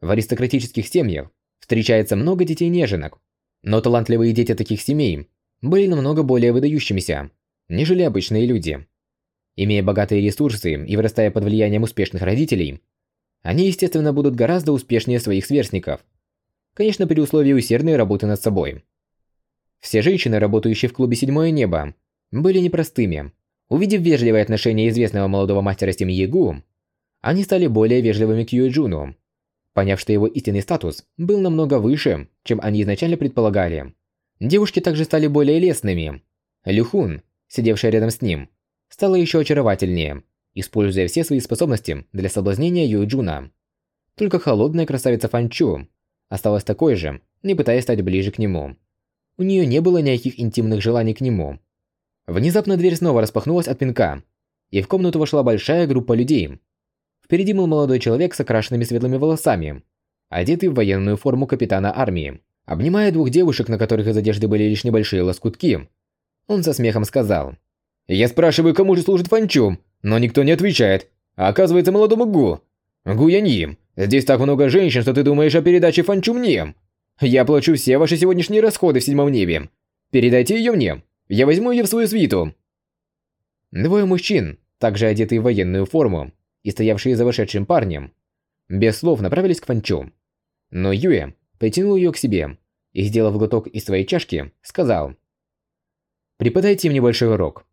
В аристократических семьях встречается много детей-неженок, но талантливые дети таких семей были намного более выдающимися, нежели обычные люди. Имея богатые ресурсы и вырастая под влиянием успешных родителей, они, естественно, будут гораздо успешнее своих сверстников. Конечно, при условии усердной работы над собой. Все женщины, работающие в клубе «Седьмое небо», были непростыми. Увидев вежливое отношение известного молодого мастера семьи Гу, они стали более вежливыми к Юэджуну, поняв, что его истинный статус был намного выше, чем они изначально предполагали. Девушки также стали более лестными. Люхун, сидевшая рядом с ним, стала еще очаровательнее, используя все свои способности для соблазнения Юэджуна. Только холодная красавица Фанчу осталась такой же, не пытаясь стать ближе к нему. У нее не было никаких интимных желаний к нему. Внезапно дверь снова распахнулась от пинка, и в комнату вошла большая группа людей. Впереди был молодой человек с окрашенными светлыми волосами, одетый в военную форму капитана армии. Обнимая двух девушек, на которых из одежды были лишь небольшие лоскутки, он со смехом сказал. «Я спрашиваю, кому же служит Фанчум, но никто не отвечает. А оказывается, молодому Гу. Гу Яньим, здесь так много женщин, что ты думаешь о передаче Фанчу мне. Я плачу все ваши сегодняшние расходы в седьмом небе. Передайте ее мне. Я возьму ее в свою свиту. Двое мужчин, также одетые в военную форму, и стоявшие за вошедшим парнем, без слов направились к Фанчу. Но Юэ притянул ее к себе и, сделав глоток из своей чашки, сказал «Преподайте мне большой урок».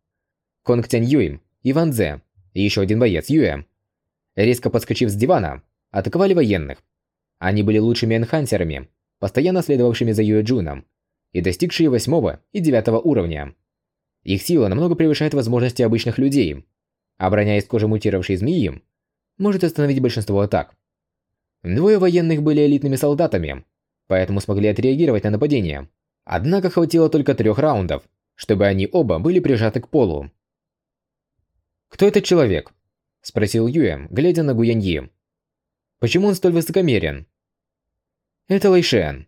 Конг Тянь Юй и Дзе, и еще один боец Юэ, резко подскочив с дивана, атаковали военных. Они были лучшими энхансерами, постоянно следовавшими за Юэ Джуном, и достигшие восьмого и девятого уровня. Их сила намного превышает возможности обычных людей. Обороняясь кожей мутировавшей змеи, может остановить большинство атак. Двое военных были элитными солдатами, поэтому смогли отреагировать на нападение. Однако хватило только трех раундов, чтобы они оба были прижаты к полу. «Кто этот человек?» – спросил Юэ, глядя на Гуяньи. «Почему он столь высокомерен?» «Это Лэйшен».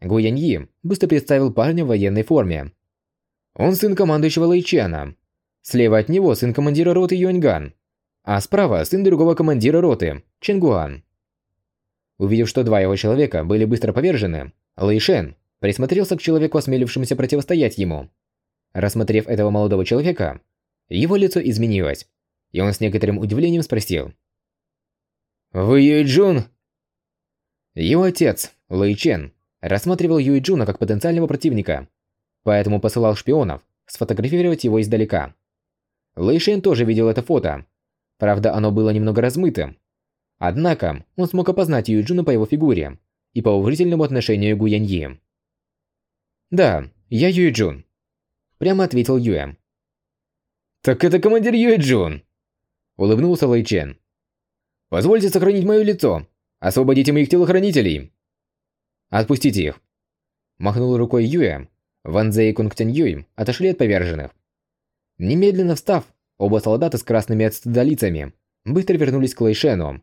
Гуяньи быстро представил парня в военной форме. Он сын командующего Лэйчена. Слева от него сын командира роты Юаньган, а справа сын другого командира роты, Ченгуан. Увидев, что два его человека были быстро повержены, Лэйшен присмотрелся к человеку, осмелившемуся противостоять ему. Рассмотрев этого молодого человека, его лицо изменилось, и он с некоторым удивлением спросил. «Вы Юйджун?» Его отец, Лэй Чен, рассматривал Юйджуна как потенциального противника, поэтому посылал шпионов сфотографировать его издалека. Лэй Шен тоже видел это фото. Правда, оно было немного размытым. Однако, он смог опознать Юйджуна по его фигуре и по уважительному отношению к Гуяньи. «Да, я Юйджун», – прямо ответил Юэм. «Так это командир Юэ Джун!» Улыбнулся Лэй Чен. «Позвольте сохранить мое лицо. Освободите моих телохранителей!» «Отпустите их!» Махнул рукой Юэ. Ван Цзэ и Кунг Тянь Юй отошли от поверженных. Немедленно встав, оба солдата с красными от быстро вернулись к Лэй Шену.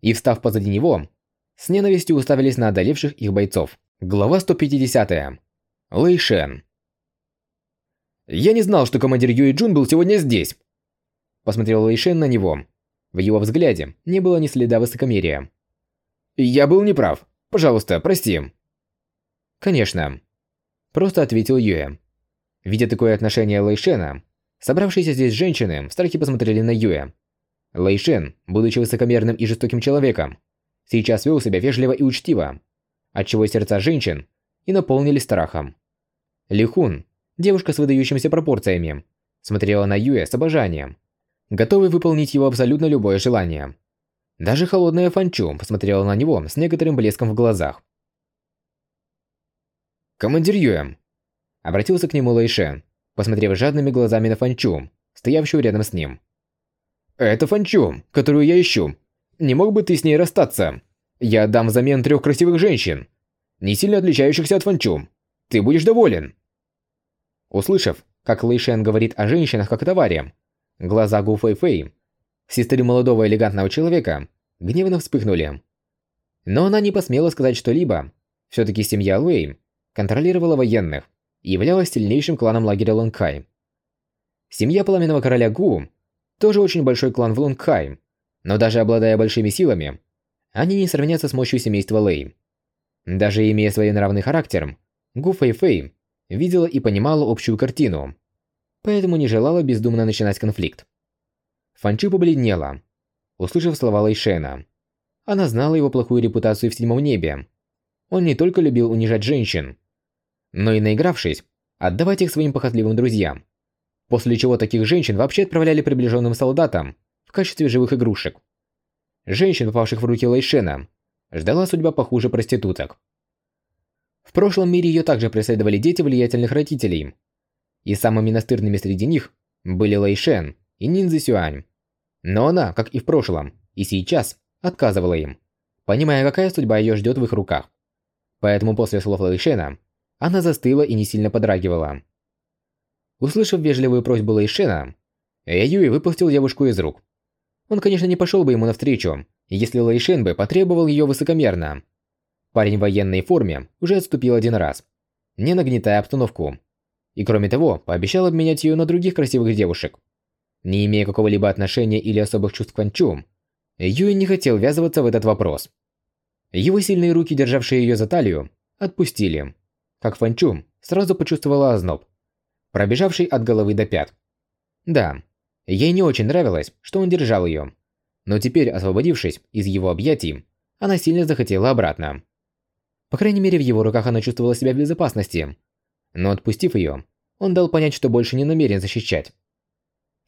И встав позади него, с ненавистью уставились на одолевших их бойцов. Глава 150. Лэй Шен. «Я не знал, что командир Юи Джун был сегодня здесь!» Посмотрел Лэйшен на него. В его взгляде не было ни следа высокомерия. «Я был неправ. Пожалуйста, прости». «Конечно». Просто ответил Юэ. Видя такое отношение Лэйшена, собравшиеся здесь женщины в страхе посмотрели на Юэ. Лэйшен, будучи высокомерным и жестоким человеком, сейчас вел себя вежливо и учтиво, отчего сердца женщин и наполнились страхом. Лихун, девушка с выдающимися пропорциями, смотрела на Юэ с обожанием, готовый выполнить его абсолютно любое желание. Даже холодная Фанчу посмотрела на него с некоторым блеском в глазах. «Командир Юэ!» Обратился к нему Лэйше, посмотрев жадными глазами на Фанчу, стоявшую рядом с ним. «Это Фанчу, которую я ищу. Не мог бы ты с ней расстаться? Я отдам взамен трех красивых женщин, не сильно отличающихся от Фанчу. Ты будешь доволен». Услышав, как Лэйшен говорит о женщинах как о товаре, глаза Гу Фэй Фэй, сестры молодого элегантного человека, гневно вспыхнули. Но она не посмела сказать что-либо. Все-таки семья Луэй контролировала военных и являлась сильнейшим кланом лагеря Лонгхай. Семья пламенного короля Гу тоже очень большой клан в Лонгхай, но даже обладая большими силами, они не сравнятся с мощью семейства Лэй. Даже имея своенравный характер, Гу Фэй Фэй видела и понимала общую картину, поэтому не желала бездумно начинать конфликт. Фанчи побледнела, услышав слова Лайшена. Она знала его плохую репутацию в седьмом небе. Он не только любил унижать женщин, но и наигравшись, отдавать их своим похотливым друзьям. После чего таких женщин вообще отправляли приближенным солдатам в качестве живых игрушек. Женщин, попавших в руки Лайшена, ждала судьба похуже проституток. В прошлом мире ее также преследовали дети влиятельных родителей. И самыми настырными среди них были Лайшен и Нинзи Сюань. Но она, как и в прошлом, и сейчас, отказывала им, понимая, какая судьба ее ждет в их руках. Поэтому после слов Лайшена, она застыла и не сильно подрагивала. Услышав вежливую просьбу Лайшена, Эюи выпустил девушку из рук. Он, конечно, не пошел бы ему навстречу, если Лайшен бы потребовал ее высокомерно. Парень в военной форме уже отступил один раз, не нагнетая обстановку. И кроме того, пообещал обменять ее на других красивых девушек. Не имея какого-либо отношения или особых чувств к Ванчу, Юй не хотел ввязываться в этот вопрос. Его сильные руки, державшие ее за талию, отпустили. Как Фанчу сразу почувствовала озноб, пробежавший от головы до пят. Да, ей не очень нравилось, что он держал ее. Но теперь, освободившись из его объятий, она сильно захотела обратно. По крайней мере, в его руках она чувствовала себя в безопасности. Но отпустив ее, он дал понять, что больше не намерен защищать.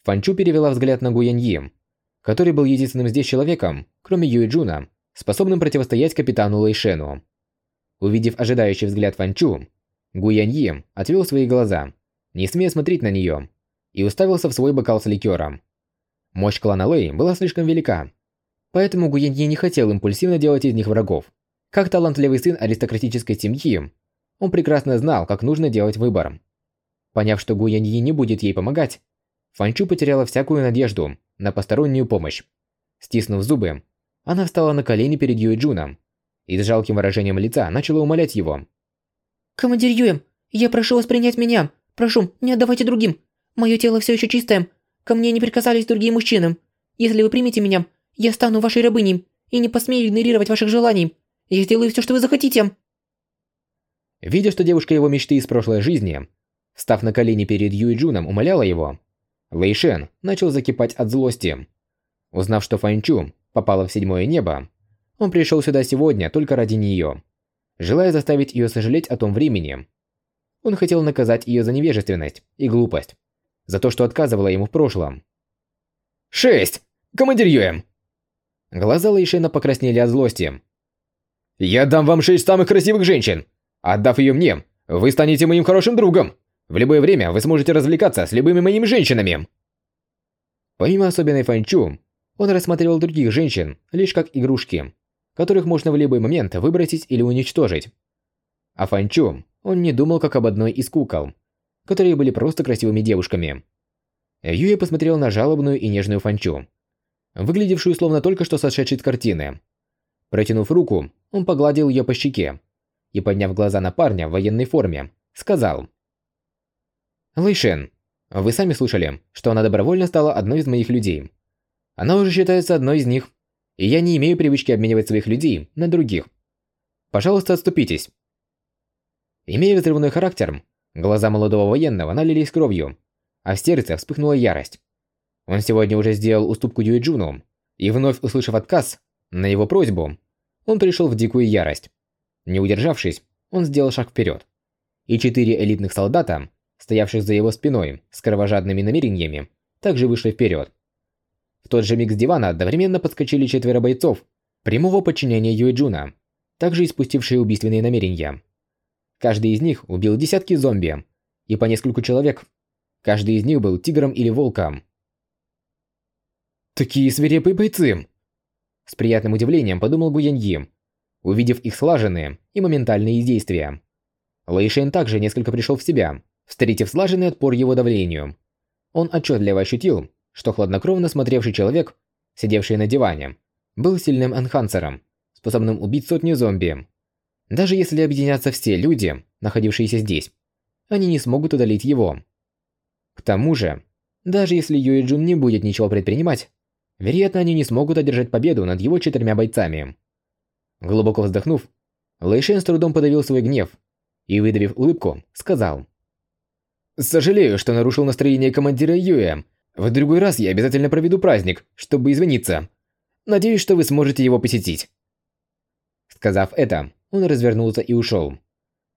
Фанчу перевела взгляд на Гуяньи, который был единственным здесь человеком, кроме Юи Джуна, способным противостоять капитану Лэйшену. Увидев ожидающий взгляд Фанчу, Гуяньи отвел свои глаза, не смея смотреть на нее, и уставился в свой бокал с ликером. Мощь клана Лэй была слишком велика, поэтому Гуяньи не хотел импульсивно делать из них врагов. Как талантливый сын аристократической семьи, он прекрасно знал, как нужно делать выбор. Поняв, что Гу Яньи не будет ей помогать, Фанчу потеряла всякую надежду на постороннюю помощь. Стиснув зубы, она встала на колени перед Юэ Джуном и с жалким выражением лица начала умолять его. «Командир Юэм, я прошу вас принять меня. Прошу, не отдавайте другим. Мое тело все еще чистое. Ко мне не прикасались другие мужчины. Если вы примете меня, я стану вашей рабыней и не посмею игнорировать ваших желаний. Я сделаю все, что вы захотите!» Видя, что девушка его мечты из прошлой жизни, став на колени перед Юй Джуном, умоляла его, Лэй Шен начал закипать от злости. Узнав, что Фанчу попала в седьмое небо, он пришел сюда сегодня только ради нее, желая заставить ее сожалеть о том времени. Он хотел наказать ее за невежественность и глупость, за то, что отказывала ему в прошлом. «Шесть! Командир Юэм!» Глаза Лэйшена покраснели от злости. Я дам вам шесть самых красивых женщин. Отдав ее мне, вы станете моим хорошим другом. В любое время вы сможете развлекаться с любыми моими женщинами. Помимо особенной Фанчу, он рассматривал других женщин лишь как игрушки, которых можно в любой момент выбросить или уничтожить. А Фанчу он не думал как об одной из кукол, которые были просто красивыми девушками. Юя посмотрел на жалобную и нежную Фанчу, выглядевшую словно только что сошедшей с картины. Протянув руку, он погладил ее по щеке и, подняв глаза на парня в военной форме, сказал. «Лэйшен, вы сами слышали, что она добровольно стала одной из моих людей. Она уже считается одной из них, и я не имею привычки обменивать своих людей на других. Пожалуйста, отступитесь». Имея взрывной характер, глаза молодого военного налились кровью, а в сердце вспыхнула ярость. Он сегодня уже сделал уступку Юэджуну, и вновь услышав отказ на его просьбу, он пришел в дикую ярость. Не удержавшись, он сделал шаг вперед. И четыре элитных солдата стоявших за его спиной с кровожадными намерениями, также вышли вперед. В тот же миг с дивана одновременно подскочили четверо бойцов прямого подчинения Юэджуна, также испустившие убийственные намерения. Каждый из них убил десятки зомби и по нескольку человек. Каждый из них был тигром или волком. Такие свирепые бойцы! С приятным удивлением подумал Гуяньи, увидев их слаженные и моментальные действия. Лэйшен также несколько пришел в себя, встретив слаженный отпор его давлению. Он отчетливо ощутил, что хладнокровно смотревший человек, сидевший на диване, был сильным энхансером, способным убить сотни зомби. Даже если объединятся все люди, находившиеся здесь, они не смогут удалить его. К тому же, даже если Юэ Джун не будет ничего предпринимать, вероятно, они не смогут одержать победу над его четырьмя бойцами. Глубоко вздохнув, Лэйшен с трудом подавил свой гнев и, выдавив улыбку, сказал. «Сожалею, что нарушил настроение командира Юэ. В другой раз я обязательно проведу праздник, чтобы извиниться. Надеюсь, что вы сможете его посетить». Сказав это, он развернулся и ушел.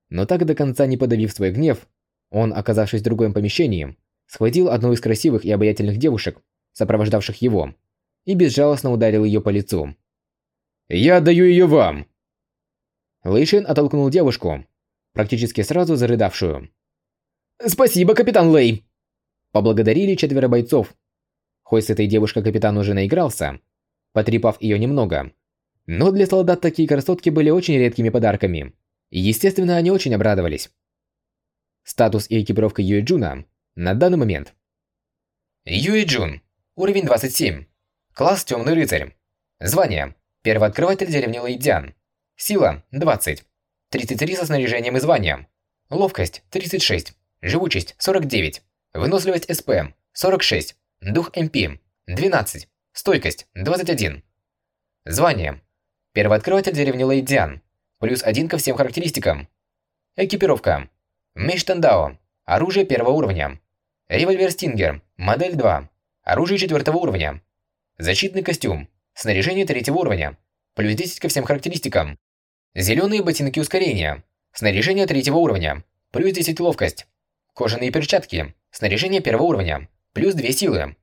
Но так до конца не подавив свой гнев, он, оказавшись в другом помещении, схватил одну из красивых и обаятельных девушек, сопровождавших его, и безжалостно ударил ее по лицу. «Я отдаю ее вам!» Лэйшин оттолкнул девушку, практически сразу зарыдавшую. «Спасибо, капитан Лэй!» Поблагодарили четверо бойцов. Хоть с этой девушкой капитан уже наигрался, потрепав ее немного, но для солдат такие красотки были очень редкими подарками. И, естественно, они очень обрадовались. Статус и экипировка Юэ Джуна на данный момент. Юэ Джун. Уровень 27. Класс Темный рыцарь. Звание. Первооткрыватель деревни Лэйдзян. Сила 20. 33 со снаряжением и званием. Ловкость 36. Живучесть 49. Выносливость СП 46. Дух МП 12. Стойкость 21. Звание. Первооткрыватель деревни Лэйдзян. Плюс один ко всем характеристикам. Экипировка. Меч Тандао. Оружие первого уровня. Револьвер Стингер. Модель 2. Оружие четвертого уровня. Защитный костюм. Снаряжение третьего уровня. Плюс 10 ко всем характеристикам. Зеленые ботинки ускорения. Снаряжение третьего уровня. Плюс 10 ловкость. Кожаные перчатки. Снаряжение первого уровня. Плюс 2 силы.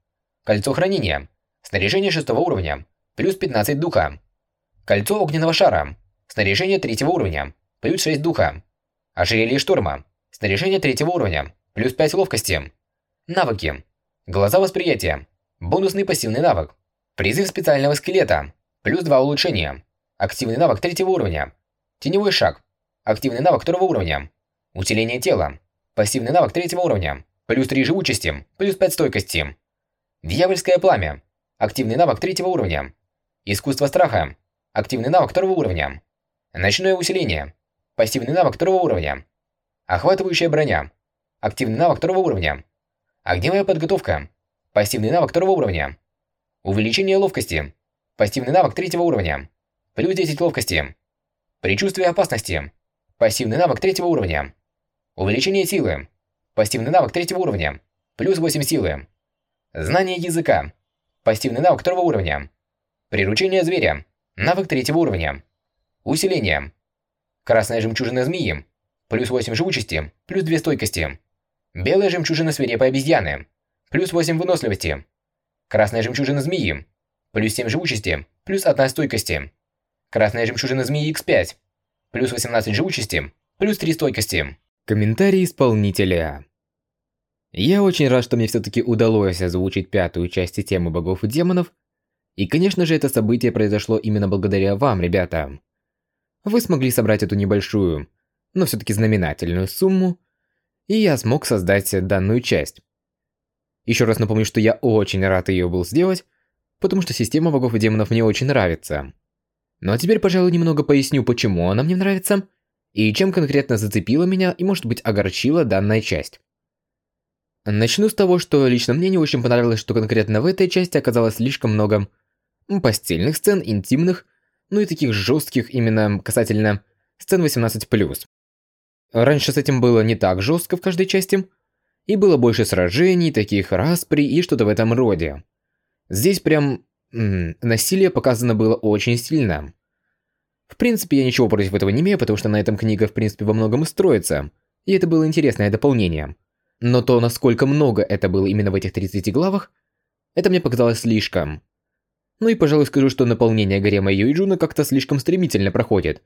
Кольцо хранения. Снаряжение шестого уровня. Плюс 15 духа. Кольцо огненного шара. Снаряжение третьего уровня. Плюс 6 духа. Ожерелье шторма. Снаряжение третьего уровня. Плюс 5 ловкости. Навыки. Глаза восприятия. Бонусный пассивный навык. Призыв специального скелета. Плюс 2 улучшения. Активный навык третьего уровня. Теневой шаг. Активный навык второго уровня. Усиление тела. Пассивный навык третьего уровня. Плюс 3 живучести. Плюс 5 стойкости. Дьявольское пламя. Активный навык третьего уровня. Искусство страха. Активный навык второго уровня. Ночное усиление. Пассивный навык второго уровня. Охватывающая броня. Активный навык второго уровня. Огневая подготовка. Пассивный навык второго уровня. Увеличение ловкости. Пассивный навык третьего уровня. Плюс 10 ловкости. Предчувствие опасности. Пассивный навык третьего уровня. Увеличение силы. Пассивный навык третьего уровня. Плюс 8 силы. Знание языка. Пассивный навык второго уровня. Приручение зверя. Навык третьего уровня. Усиление. Красная жемчужина змеи. Плюс 8 живучести, плюс 2 стойкости. Белая жемчужина свирепой обезьяны. Плюс 8 выносливости. Красная жемчужина змеи. Плюс 7 живучести, плюс 1 стойкости. Красная жемчужина змеи X5. Плюс 18 живучести, плюс 3 стойкости. Комментарий исполнителя. Я очень рад, что мне все-таки удалось озвучить пятую часть темы богов и демонов и, конечно же, это событие произошло именно благодаря вам, ребята. Вы смогли собрать эту небольшую, но все-таки знаменательную сумму, и я смог создать данную часть. Еще раз напомню, что я очень рад ее был сделать, потому что система богов и демонов мне очень нравится. Ну а теперь, пожалуй, немного поясню, почему она мне нравится, и чем конкретно зацепила меня и, может быть, огорчила данная часть. Начну с того, что лично мне не очень понравилось, что конкретно в этой части оказалось слишком много постельных сцен, интимных, ну и таких жестких именно касательно сцен 18+. Раньше с этим было не так жестко в каждой части, и было больше сражений, таких распри и что-то в этом роде. Здесь прям м -м, насилие показано было очень сильно. В принципе, я ничего против этого не имею, потому что на этом книга в принципе во многом строится, и это было интересное дополнение. Но то, насколько много это было именно в этих 30 главах, это мне показалось слишком. Ну и, пожалуй, скажу, что наполнение гарема Юиджуна как-то слишком стремительно проходит.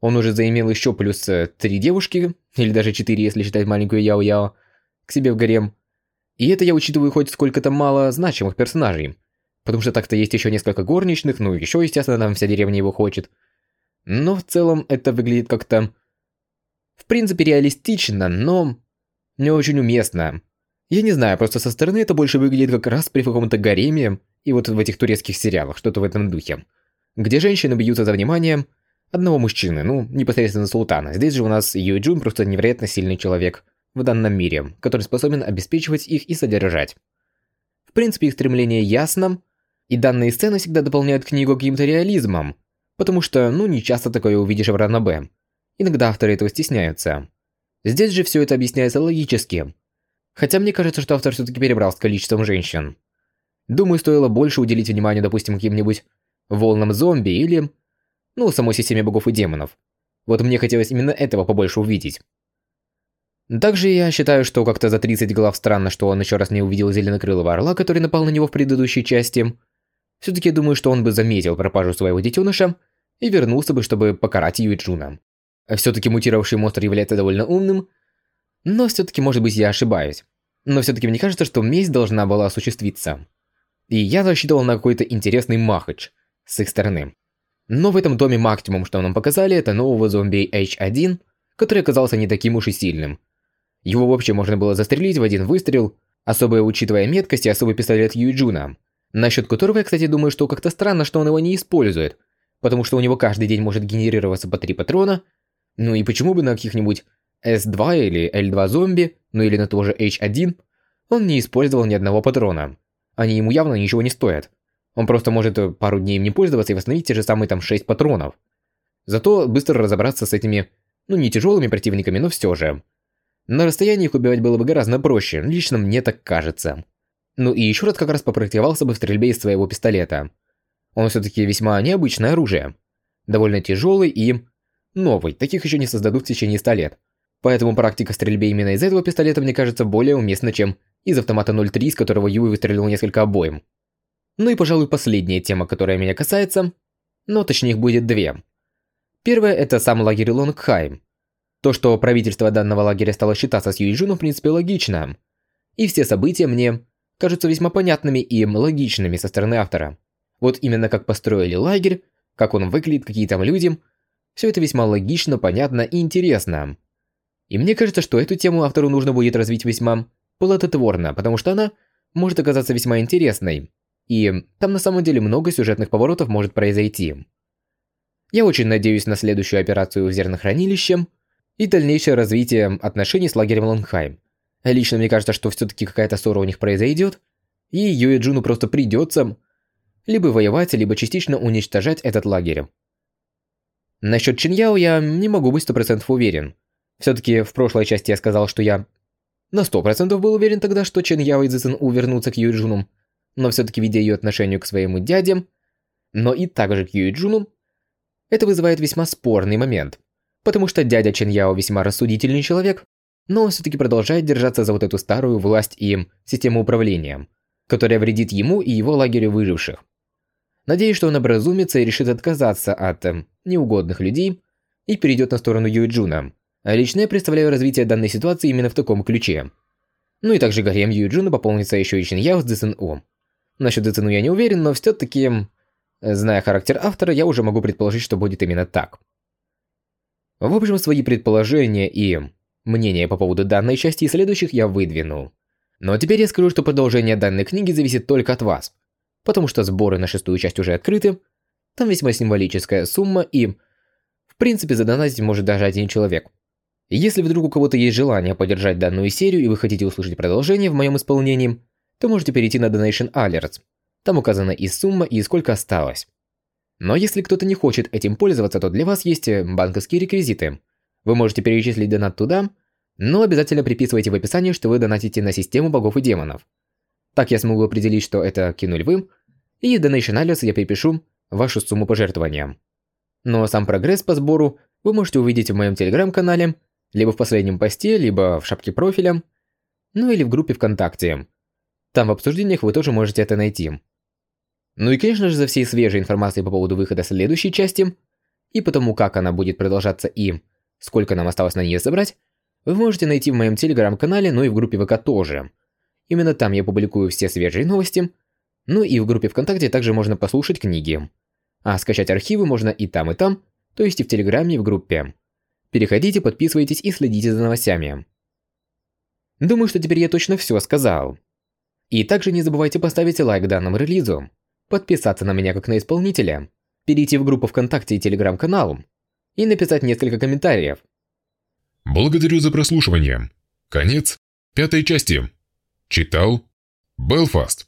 Он уже заимел еще плюс э, три девушки, или даже четыре, если считать маленькую Яо-Яо, к себе в гарем. И это я учитываю хоть сколько-то мало значимых персонажей. Потому что так-то есть еще несколько горничных, ну еще, естественно, там вся деревня его хочет. Но в целом это выглядит как-то... В принципе, реалистично, но не очень уместно. Я не знаю, просто со стороны это больше выглядит как раз при каком-то гареме, и вот в этих турецких сериалах, что-то в этом духе. Где женщины бьются за внимание одного мужчины, ну, непосредственно султана. Здесь же у нас Юй Джун просто невероятно сильный человек в данном мире, который способен обеспечивать их и содержать. В принципе, их стремление ясно, и данные сцены всегда дополняют книгу каким-то реализмом, потому что, ну, не часто такое увидишь в ранобе. Иногда авторы этого стесняются. Здесь же все это объясняется логически. Хотя мне кажется, что автор все-таки перебрал с количеством женщин. Думаю, стоило больше уделить внимания, допустим, каким-нибудь волнам зомби или, ну, самой системе богов и демонов. Вот мне хотелось именно этого побольше увидеть. Также я считаю, что как-то за 30 глав странно, что он еще раз не увидел зеленокрылого орла, который напал на него в предыдущей части. Все-таки думаю, что он бы заметил пропажу своего детеныша и вернулся бы, чтобы покарать Юиджуна. Все-таки мутировавший монстр является довольно умным, но все-таки, может быть, я ошибаюсь. Но все-таки мне кажется, что месть должна была осуществиться. И я рассчитывал на какой-то интересный махач с их стороны. Но в этом доме максимум, что нам показали, это нового зомби H1, который оказался не таким уж и сильным. Его вообще можно было застрелить в один выстрел, особо учитывая меткость и особый пистолет Юджуна, насчет которого я, кстати, думаю, что как-то странно, что он его не использует, потому что у него каждый день может генерироваться по три патрона, ну и почему бы на каких-нибудь S2 или L2 зомби, ну или на того же H1, он не использовал ни одного патрона. Они ему явно ничего не стоят. Он просто может пару дней им не пользоваться и восстановить те же самые там 6 патронов. Зато быстро разобраться с этими, ну не тяжелыми противниками, но все же. На расстоянии их убивать было бы гораздо проще, лично мне так кажется. Ну и еще раз как раз попрактиковался бы в стрельбе из своего пистолета. Он все-таки весьма необычное оружие. Довольно тяжелый и новый, таких еще не создадут в течение 100 лет. Поэтому практика стрельбы именно из этого пистолета мне кажется более уместна, чем из автомата 0.3, из которого Юй выстрелил несколько обоим. Ну и, пожалуй, последняя тема, которая меня касается, но точнее их будет две. Первая – это сам лагерь Лонгхайм. То, что правительство данного лагеря стало считаться с Юйджуном, в принципе, логично. И все события мне кажутся весьма понятными и логичными со стороны автора. Вот именно как построили лагерь, как он выглядит, какие там люди – все это весьма логично, понятно и интересно. И мне кажется, что эту тему автору нужно будет развить весьма плодотворно, потому что она может оказаться весьма интересной. И там на самом деле много сюжетных поворотов может произойти. Я очень надеюсь на следующую операцию в зернохранилище и дальнейшее развитие отношений с лагерем Лонгхайм. Лично мне кажется, что все-таки какая-то ссора у них произойдет, и Юэ Джуну просто придется либо воевать, либо частично уничтожать этот лагерь. Насчет Чиньяо я не могу быть 100% уверен. Все-таки в прошлой части я сказал, что я на 100% был уверен тогда, что Чен Яо и Цзэцэн У вернутся к Юйджуну, но все-таки видя ее отношение к своему дяде, но и также к Юйджуну, это вызывает весьма спорный момент, потому что дядя Чен Яо весьма рассудительный человек, но он все-таки продолжает держаться за вот эту старую власть и систему управления, которая вредит ему и его лагерю выживших. Надеюсь, что он образумится и решит отказаться от э, неугодных людей и перейдет на сторону Юэджуна. А лично я представляю развитие данной ситуации именно в таком ключе. Ну и также гарем Юэджуна пополнится еще и Чиньяо с ДСНУ. Насчет ДСНУ я не уверен, но все-таки, зная характер автора, я уже могу предположить, что будет именно так. В общем, свои предположения и мнения по поводу данной части и следующих я выдвинул. Но теперь я скажу, что продолжение данной книги зависит только от вас – потому что сборы на шестую часть уже открыты, там весьма символическая сумма и, в принципе, задонатить может даже один человек. Если вдруг у кого-то есть желание поддержать данную серию и вы хотите услышать продолжение в моем исполнении, то можете перейти на Donation Alerts. Там указана и сумма, и сколько осталось. Но если кто-то не хочет этим пользоваться, то для вас есть э, банковские реквизиты. Вы можете перечислить донат туда, но обязательно приписывайте в описании, что вы донатите на систему богов и демонов. Так я смогу определить, что это кинуль вы, и в Donation Alias я перепишу вашу сумму пожертвования. Но сам прогресс по сбору вы можете увидеть в моем телеграм-канале, либо в последнем посте, либо в шапке профиля. ну или в группе ВКонтакте. Там в обсуждениях вы тоже можете это найти. Ну и, конечно же, за всей свежей информацией по поводу выхода следующей части, и потому как она будет продолжаться и сколько нам осталось на нее собрать, вы можете найти в моем телеграм-канале, ну и в группе ВК тоже. Именно там я публикую все свежие новости, ну и в группе ВКонтакте также можно послушать книги. А скачать архивы можно и там, и там, то есть и в Телеграме, и в группе. Переходите, подписывайтесь и следите за новостями. Думаю, что теперь я точно все сказал. И также не забывайте поставить лайк данному релизу, подписаться на меня как на исполнителя, перейти в группу ВКонтакте и Телеграм-канал и написать несколько комментариев. Благодарю за прослушивание. Конец пятой части. Читал Белфаст.